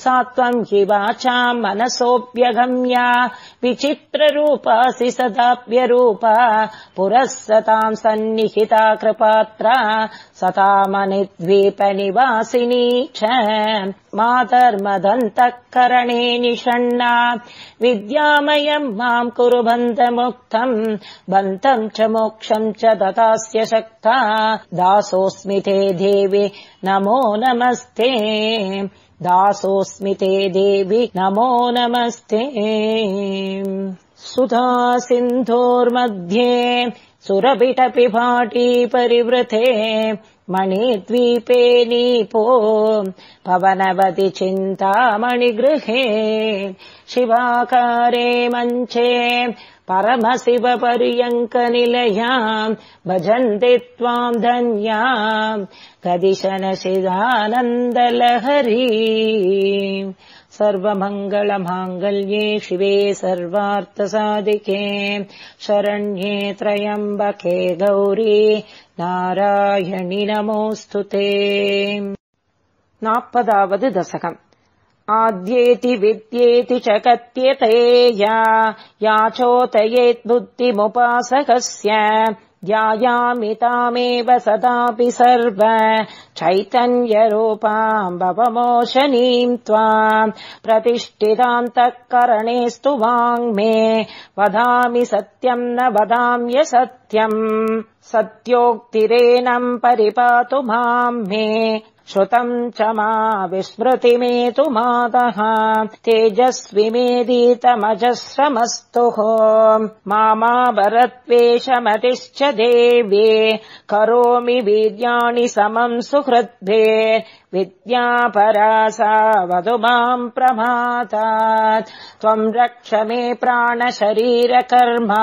सा त्वम् हि वाचाम् मनसोऽप्यगम्या। विचित्ररूपासि सदाप्यरूपा। पुरः सताम् सन्निहिता कृपात्रा। सतामनिद्वीपनिवासिनी च। मातर्मदन्तः करणे निषण्णा। विद्यामयम् माम् कुरु बन्धमुक्तम् बन्तम् च मोक्षम् च दतास्य शक्ता। दासोऽस्मि ते देवि। नमो नमस्ते दासोऽस्मि ते देवि नमो नमस्ते। सुधा सिन्धोर्मध्ये सुरभिटपि भाटी परिवृते मणिद्वीपे नीपो पवनवति चिन्तामणिगृहे शिवाकारे मञ्चे परमशिव पर्यङ्कनिलयाम् भजन्ति त्वाम् धन्याम् कदिशनशिदानन्दलहरी सर्वमङ्गलमाङ्गल्ये शिवे सर्वार्थसाधिके। शरण्ये त्रयम्बके गौरी नारायणि नमोऽस्तु ते। नापदावद् दशकम्। आद्येति विद्येति च कथ्यते या याचोतयेद्बुद्धिमुपासकस्य ध्यायामि तामेव सदापि सर्व। चैतन्यरूपाम् भवमोशनीम् त्वाम् प्रतिष्ठितान्तः करणेस्तु वाङ्मे वदामि सत्यम् न वदाम्य सत्यम् सत्योक्तिरेनम् परिपातु माम् मे श्रुतम् च मा विस्मृतिमे तु मातः तेजस्वि मेदीतमजस्रमस्तुः मा वरत्वेषमतिश्च देवे। करोमि वीर्याणि समम् सुहृद्भे विद्यापरासा वधु माम् प्रमातात् त्वम् रक्ष मे प्राणशरीरकर्म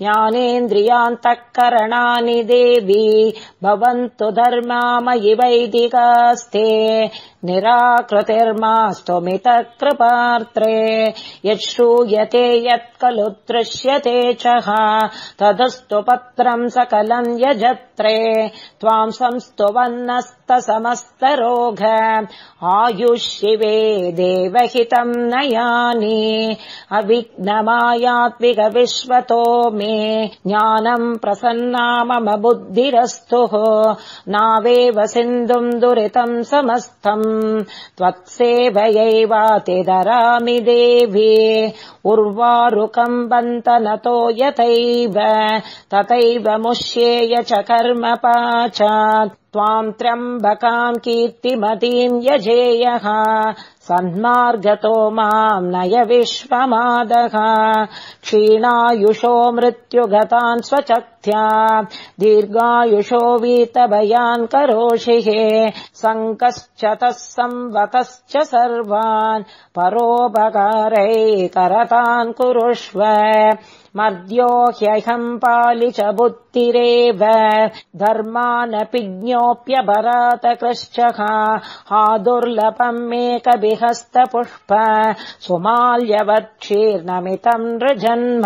ज्ञानेन्द्रियान्तःकरणानि देवी। भवन्तु धर्मामयि वैदिकास्ते निराकृतिर्मास्तुमितः कृपार्त्रे यच्छ्रूयते यत् खलु दृश्यते च तदस्तु पत्रम् सकलम् यजत्रे। त्वाम् संस्तुवन्नस्तसमस्तरोघ आयुष्यिवे देवहितम् नयानि। अविघ्नमायात्विकविश्वतो मे। ज्ञानम् प्रसन्ना मम बुद्धिरस्तुः नावेव सिन्धुम् दुरित कृतम् समस्तम् त्वत्सेवयैवातिदरामि देवी उर्वारुकम् बन्तनतो यथैव तथैव मुष्येय च कर्म पाचात् त्वाम् त्र्यम्बकाम् कीर्तिमतीम् यजेयः। सन्मार्गतो माम् नय विश्वमादः। क्षीणायुषो मृत्युगतान् स्वचक्त्या। दीर्घायुषो वीतभयान् करोषिः सङ्कश्च तः संवतश्च सर्वान्। परोपकारैकरतान् कुरुष्व। मद्यो ह्यहम् पालि च बुद्धिरेव धर्मानपि ज्ञोऽप्यपरात कृश्चः हा दुर्लभमेकविहस्तपुष्प सुमाल्यवत्क्षीर्णमितम् नृजन्म।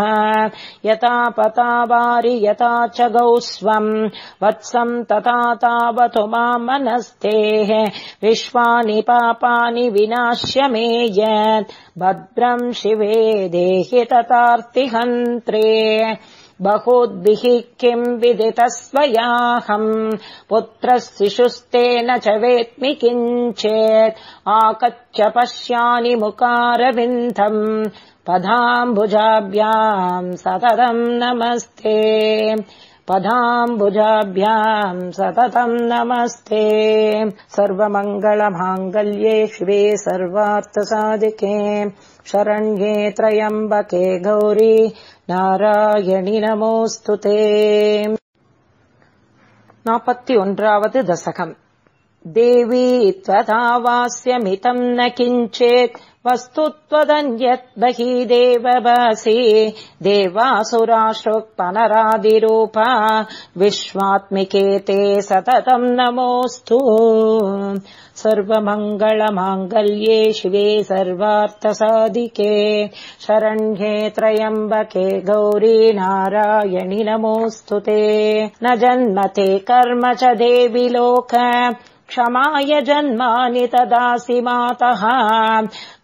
यथा पता वारि यथा च गौस्वम् वत्सम् तथा तावतु माम् मनस्तेः। विश्वानि पापानि विनाश्य मे यत् भद्रम् शिवे देहि ततार्तिहन्त्रे बहुद्भिः किम् विदितस्वयाहम् पुत्रः शिशुस्तेन च वेत्मि किञ्चेत्। आकच्च पश्यानि मुकारविन्दम् पदाम्बुजाभ्याम् सततम् नमस्ते। पदाम्बुजाभ्याम् सततम् नमस्ते। सर्वमङ्गलमाङ्गल्ये शिवे सर्वार्थसाधिके। शरण्ये त्रयम्बके गौरी नारायणि नमोऽस्तु ते नापत्ति ओन्रावद् दशकम् देवी त्वदावास्यमितम् न किञ्चेत् वस्तु त्वदन्यत् बही देववासी देवासुराश्रुक्पनरादिरूपा विश्वात्मिके ते सततम् नमोऽस्तु। सर्वमङ्गलमाङ्गल्ये शिवे सर्वार्थसाधिके शरण्ये त्रयम्बके गौरी नारायणि नमोऽस्तु ते। न जन्मते कर्म च देवि लोक क्षमाय जन्मानि तदासि मातः।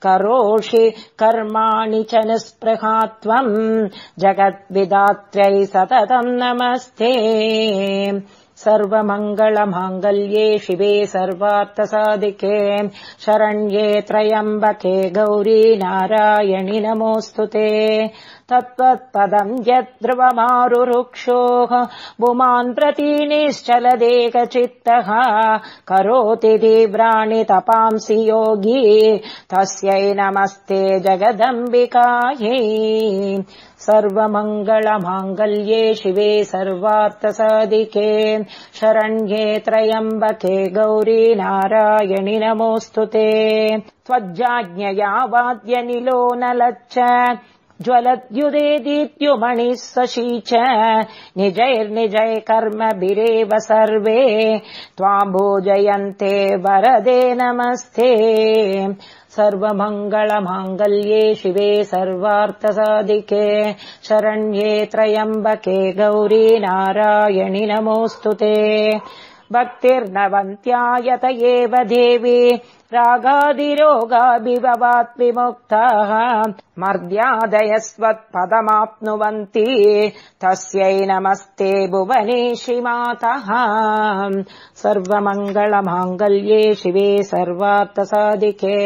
करोषि कर्माणि च निःस्पृहा त्वम् जगद्विदात्र्यै सततम् नमस्ते। सर्वमङ्गलमाङ्गल्ये शिवे सर्वार्थसाधिके। शरण्ये त्रयम्बके गौरी नारायणि नमोऽस्तु ते तत्त्वत्पदम् यद्ध्रुवमारुरुक्षोः। पुमान् प्रतीनिश्चलदेकचित्तः करोति तीव्राणि तपांसि योगी। तस्यै नमस्ते जगदम्बिकायै। सर्वमङ्गलमाङ्गल्ये शिवे सर्वार्थसाधिके। शरण्ये त्रयम्बके गौरी नारायणि नमोऽस्तु ते। त्वज्जाज्ञया वाद्यनिलो न लच्च ज्वलद्युदेदीत्युमणिः सशी च। निजैर्निजय कर्मभिरेव सर्वे। त्वाम् भोजयन्ते वरदे नमस्ते। सर्वमङ्गलमाङ्गल्ये शिवे सर्वार्थसाधिके। शरण्ये त्रयम्बके गौरी नारायणि नमोऽस्तु ते भक्तिर्नवन्त्यायत एव देवी रागादिरोगाभिभवात् विमुक्ताः मर्यादयस्वत्पदमाप्नुवन्ति तस्यै नमस्ते भुवनेशि मातः सर्वमङ्गलमाङ्गल्ये शिवे सर्वार्थसाधिके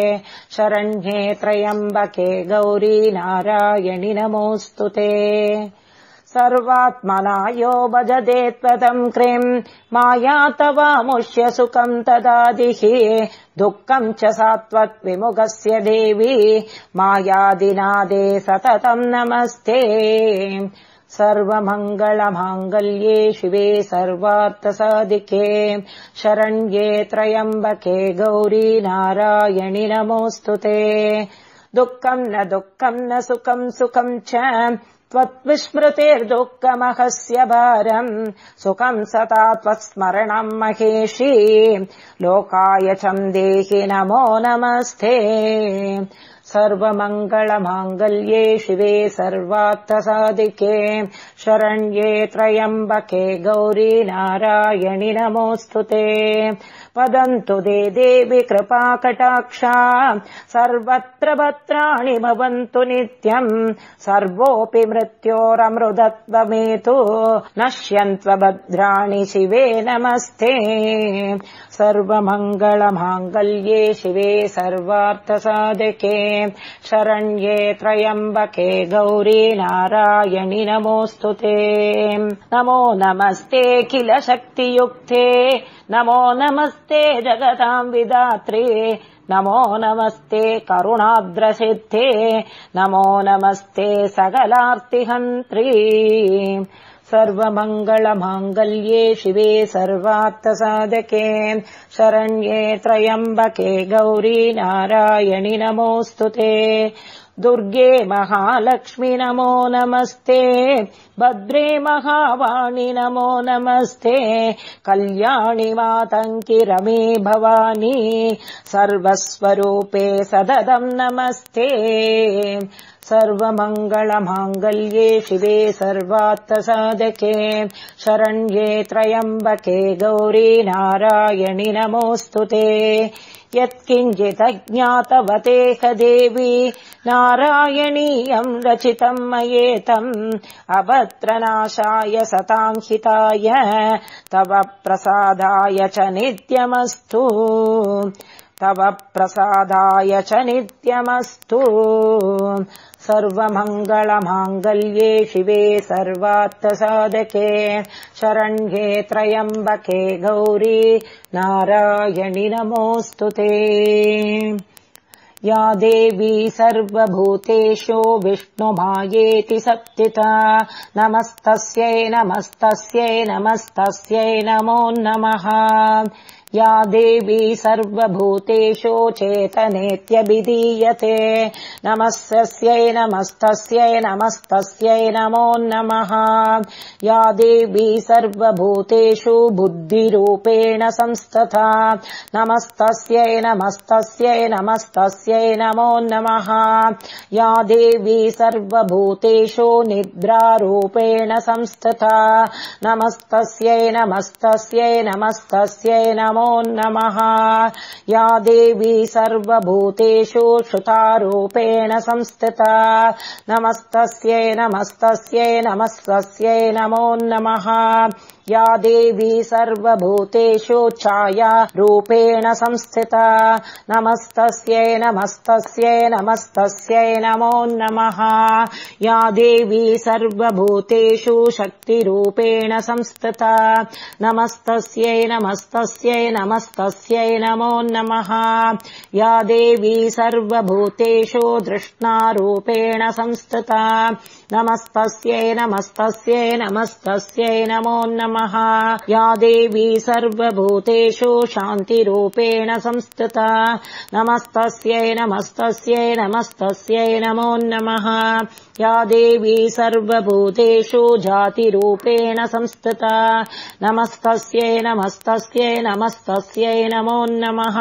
शरण्ये त्रयम्बके गौरी नारायणि नमोऽस्तु ते सर्वात्मना यो भजते त्वदम् क्रीम् माया तवामुष्य सुखम् तदादिः। दुःखम् च सा त्वत्विमुखस्य देवी। मायादिनादे सततम् नमस्ते। सर्वमङ्गलमाङ्गल्ये शिवे सर्वार्थसाधिके। शरण्ये त्रयम्बके गौरी नारायणि नमोऽस्तु ते। दुःखम् न दुःखम् न सुखम् सुखम् च त्वत्विस्मृतिर्दुःखमहस्य भारम्। सुखम् सता त्वत्स्मरणम् महेशी। लोकाय चम् देहि नमो नमस्ते। सर्वमङ्गलमाङ्गल्ये शिवे सर्वार्थसाधिके। शरण्ये त्र्यम्बके गौरी नारायणि नमोऽस्तु ते वदन्तु दे देवि कृपाकटाक्षा सर्वत्र भद्राणि भवन्तु नित्यम्। सर्वोऽपि मृत्योरमृदत्वमेतु। नश्यन्त्वभद्राणि शिवे नमस्ते। सर्वमङ्गलमाङ्गल्ये शिवे सर्वार्थसाधके। शरण्ये त्र्यम्बके गौरी नारायणि नमोऽस्तु ते। नमो नमस्ते किल शक्तियुक्ते नमो नमस्ते जगताम् विदात्रे नमो नमस्ते करुणाद्रसिद्धे नमो नमस्ते सकलार्तिहन्त्री। सर्वमङ्गलमाङ्गल्ये शिवे सर्वार्थसाधके शरण्ये त्र्यम्बके गौरी नारायणि नमोऽस्तु ते दुर्गे महालक्ष्मि नमो नमस्ते। भद्रे महावाणि नमो नमस्ते। कल्याणि मातङ्कि रमे भवानी। सर्वस्वरूपे सददम् नमस्ते। सर्वमङ्गलमाङ्गल्ये शिवे सर्वार्थसाधके। शरण्ये त्र्यम्बके गौरी नारायणि नमोऽस्तु ते यत्किञ्चिदज्ञातवतेह देवी नारायणीयम् रचितम् मयेतम् अभद्रनाशाय सताङ्किताय तव प्रसादाय च नित्यमस्तु। तव प्रसादाय च नित्यमस्तु सर्वमङ्गलमाङ्गल्ये शिवे सर्वार्थसाधके शरण्ये त्र्यम्बके गौरी नारायणि नमोऽस्तु ते। या देवी सर्वभूतेषु विष्णुमायेति सत्तिता नमस्तस्यै नमस्तस्यै नमस्तस्यै नमो नमः या देवी सर्वभूतेषु चेतनेत्यभिधीयते। नमस्तस्यै नमस्तस्यै नमस्तस्यै नमो नमः। या देवी सर्वभूतेषु बुद्धिरूपेण संस्तथा। नमस्तस्यै नमस्तस्यै नमस्तस्यै नमो नमः। या देवी सर्वभूतेषु निद्रारूपेण संस्तथा। नमस्तस्यै नमस्तस्यै नमस्तस्यै नमो नमः। या देवी सर्वभूतेषु श्रुतारूपेण संस्थिता। नमस्तस्यै नमस्तस्यै नमस्तस्यै नमो नमः या देवी सर्वभूतेषु छाया रूपेण संस्थिता। नमस्तस्यै नमस्तस्यै नमस्तस्यै नमो नमः। या देवी सर्वभूतेषु शक्तिरूपेण संस्थिता। नमस्तस्यै नमस्तस्यै नमस्तस्यै नमो नमः। या देवी सर्वभूतेषु दृष्णारूपेण संस्थिता नमस्तस्यै नमस्तस्यै नमस्तस्यै नमो नमः। या देवी सर्वभूतेषु शान्तिरूपेण संस्थिता नमस्तस्यै नमस्तस्यै नमस्तस्यै नमो नमः। या देवी सर्वभूतेषु जातिरूपेण संस्थिता नमस्तस्यै नमस्तस्यै नमस्तस्यै नमो नमः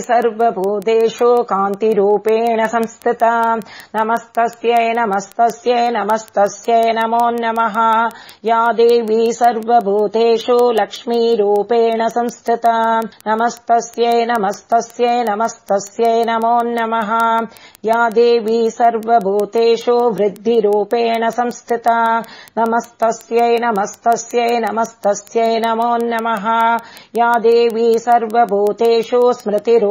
सर्वभूतेषु कान्तिरूपेण संस्थिता। नमस्तस्यै नमस्तस्यै नमस्तस्यै नमो नमः। या देवी सर्वभूतेषु लक्ष्मीरूपेण संस्थिता। नमस्तस्यै नमस्तस्यै नमस्तस्यै नमो नमः। या देवी सर्वभूतेषु वृद्धिरूपेण संस्थिता। नमस्तस्यै नमस्तस्यै नमस्तस्यै नमो नमः। या देवी सर्वभूतेषु स्मृतिरूपेण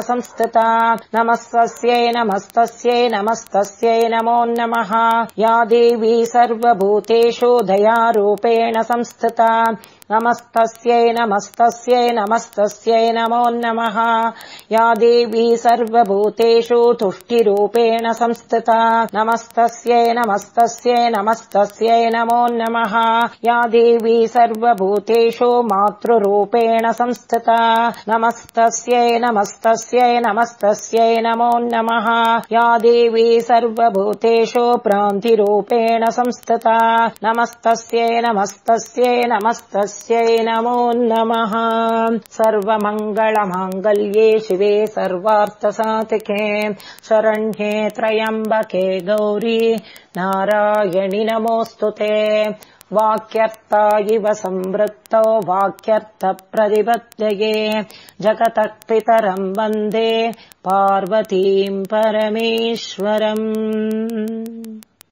संस्थिता। नमस्तस्यै नमस्तस्यै नमस्तस्यै नमो नमः। या देवी सर्वभूतेषु दयारूपेण संस्थिता नमस्तस्यै नमस्तस्यै नमस्तस्यै नमो नमः। या देवी सर्वभूतेषु तुष्टिरूपेण संस्थिता। नमस्तस्यै नमस्तस्यै नमस्तस्यै नमो नमः। या देवी सर्वभूतेषु मातृरूपेण संस्थिता। नमस्तस्यै नमस्तस्यै नमस्तस्यै नमो नमः। या देवी सर्वभूतेषु प्रान्तिरूपेण संस्थिता। नमस्तस्यै नमस्तस्यै नमस्तस्यै नमो नमः। सर्वमङ्गलमाङ्गल्ये शिवे सर्वार्थसातिके शरण्ये त्र्यम्बके गौरी। नारायणि नमोऽस्तु ते। वाक्यर्ता इव संवृत्तौ वाक्यर्थप्रतिपद्यये। जगतः पितरम् वन्दे पार्वतीम् परमेश्वरम्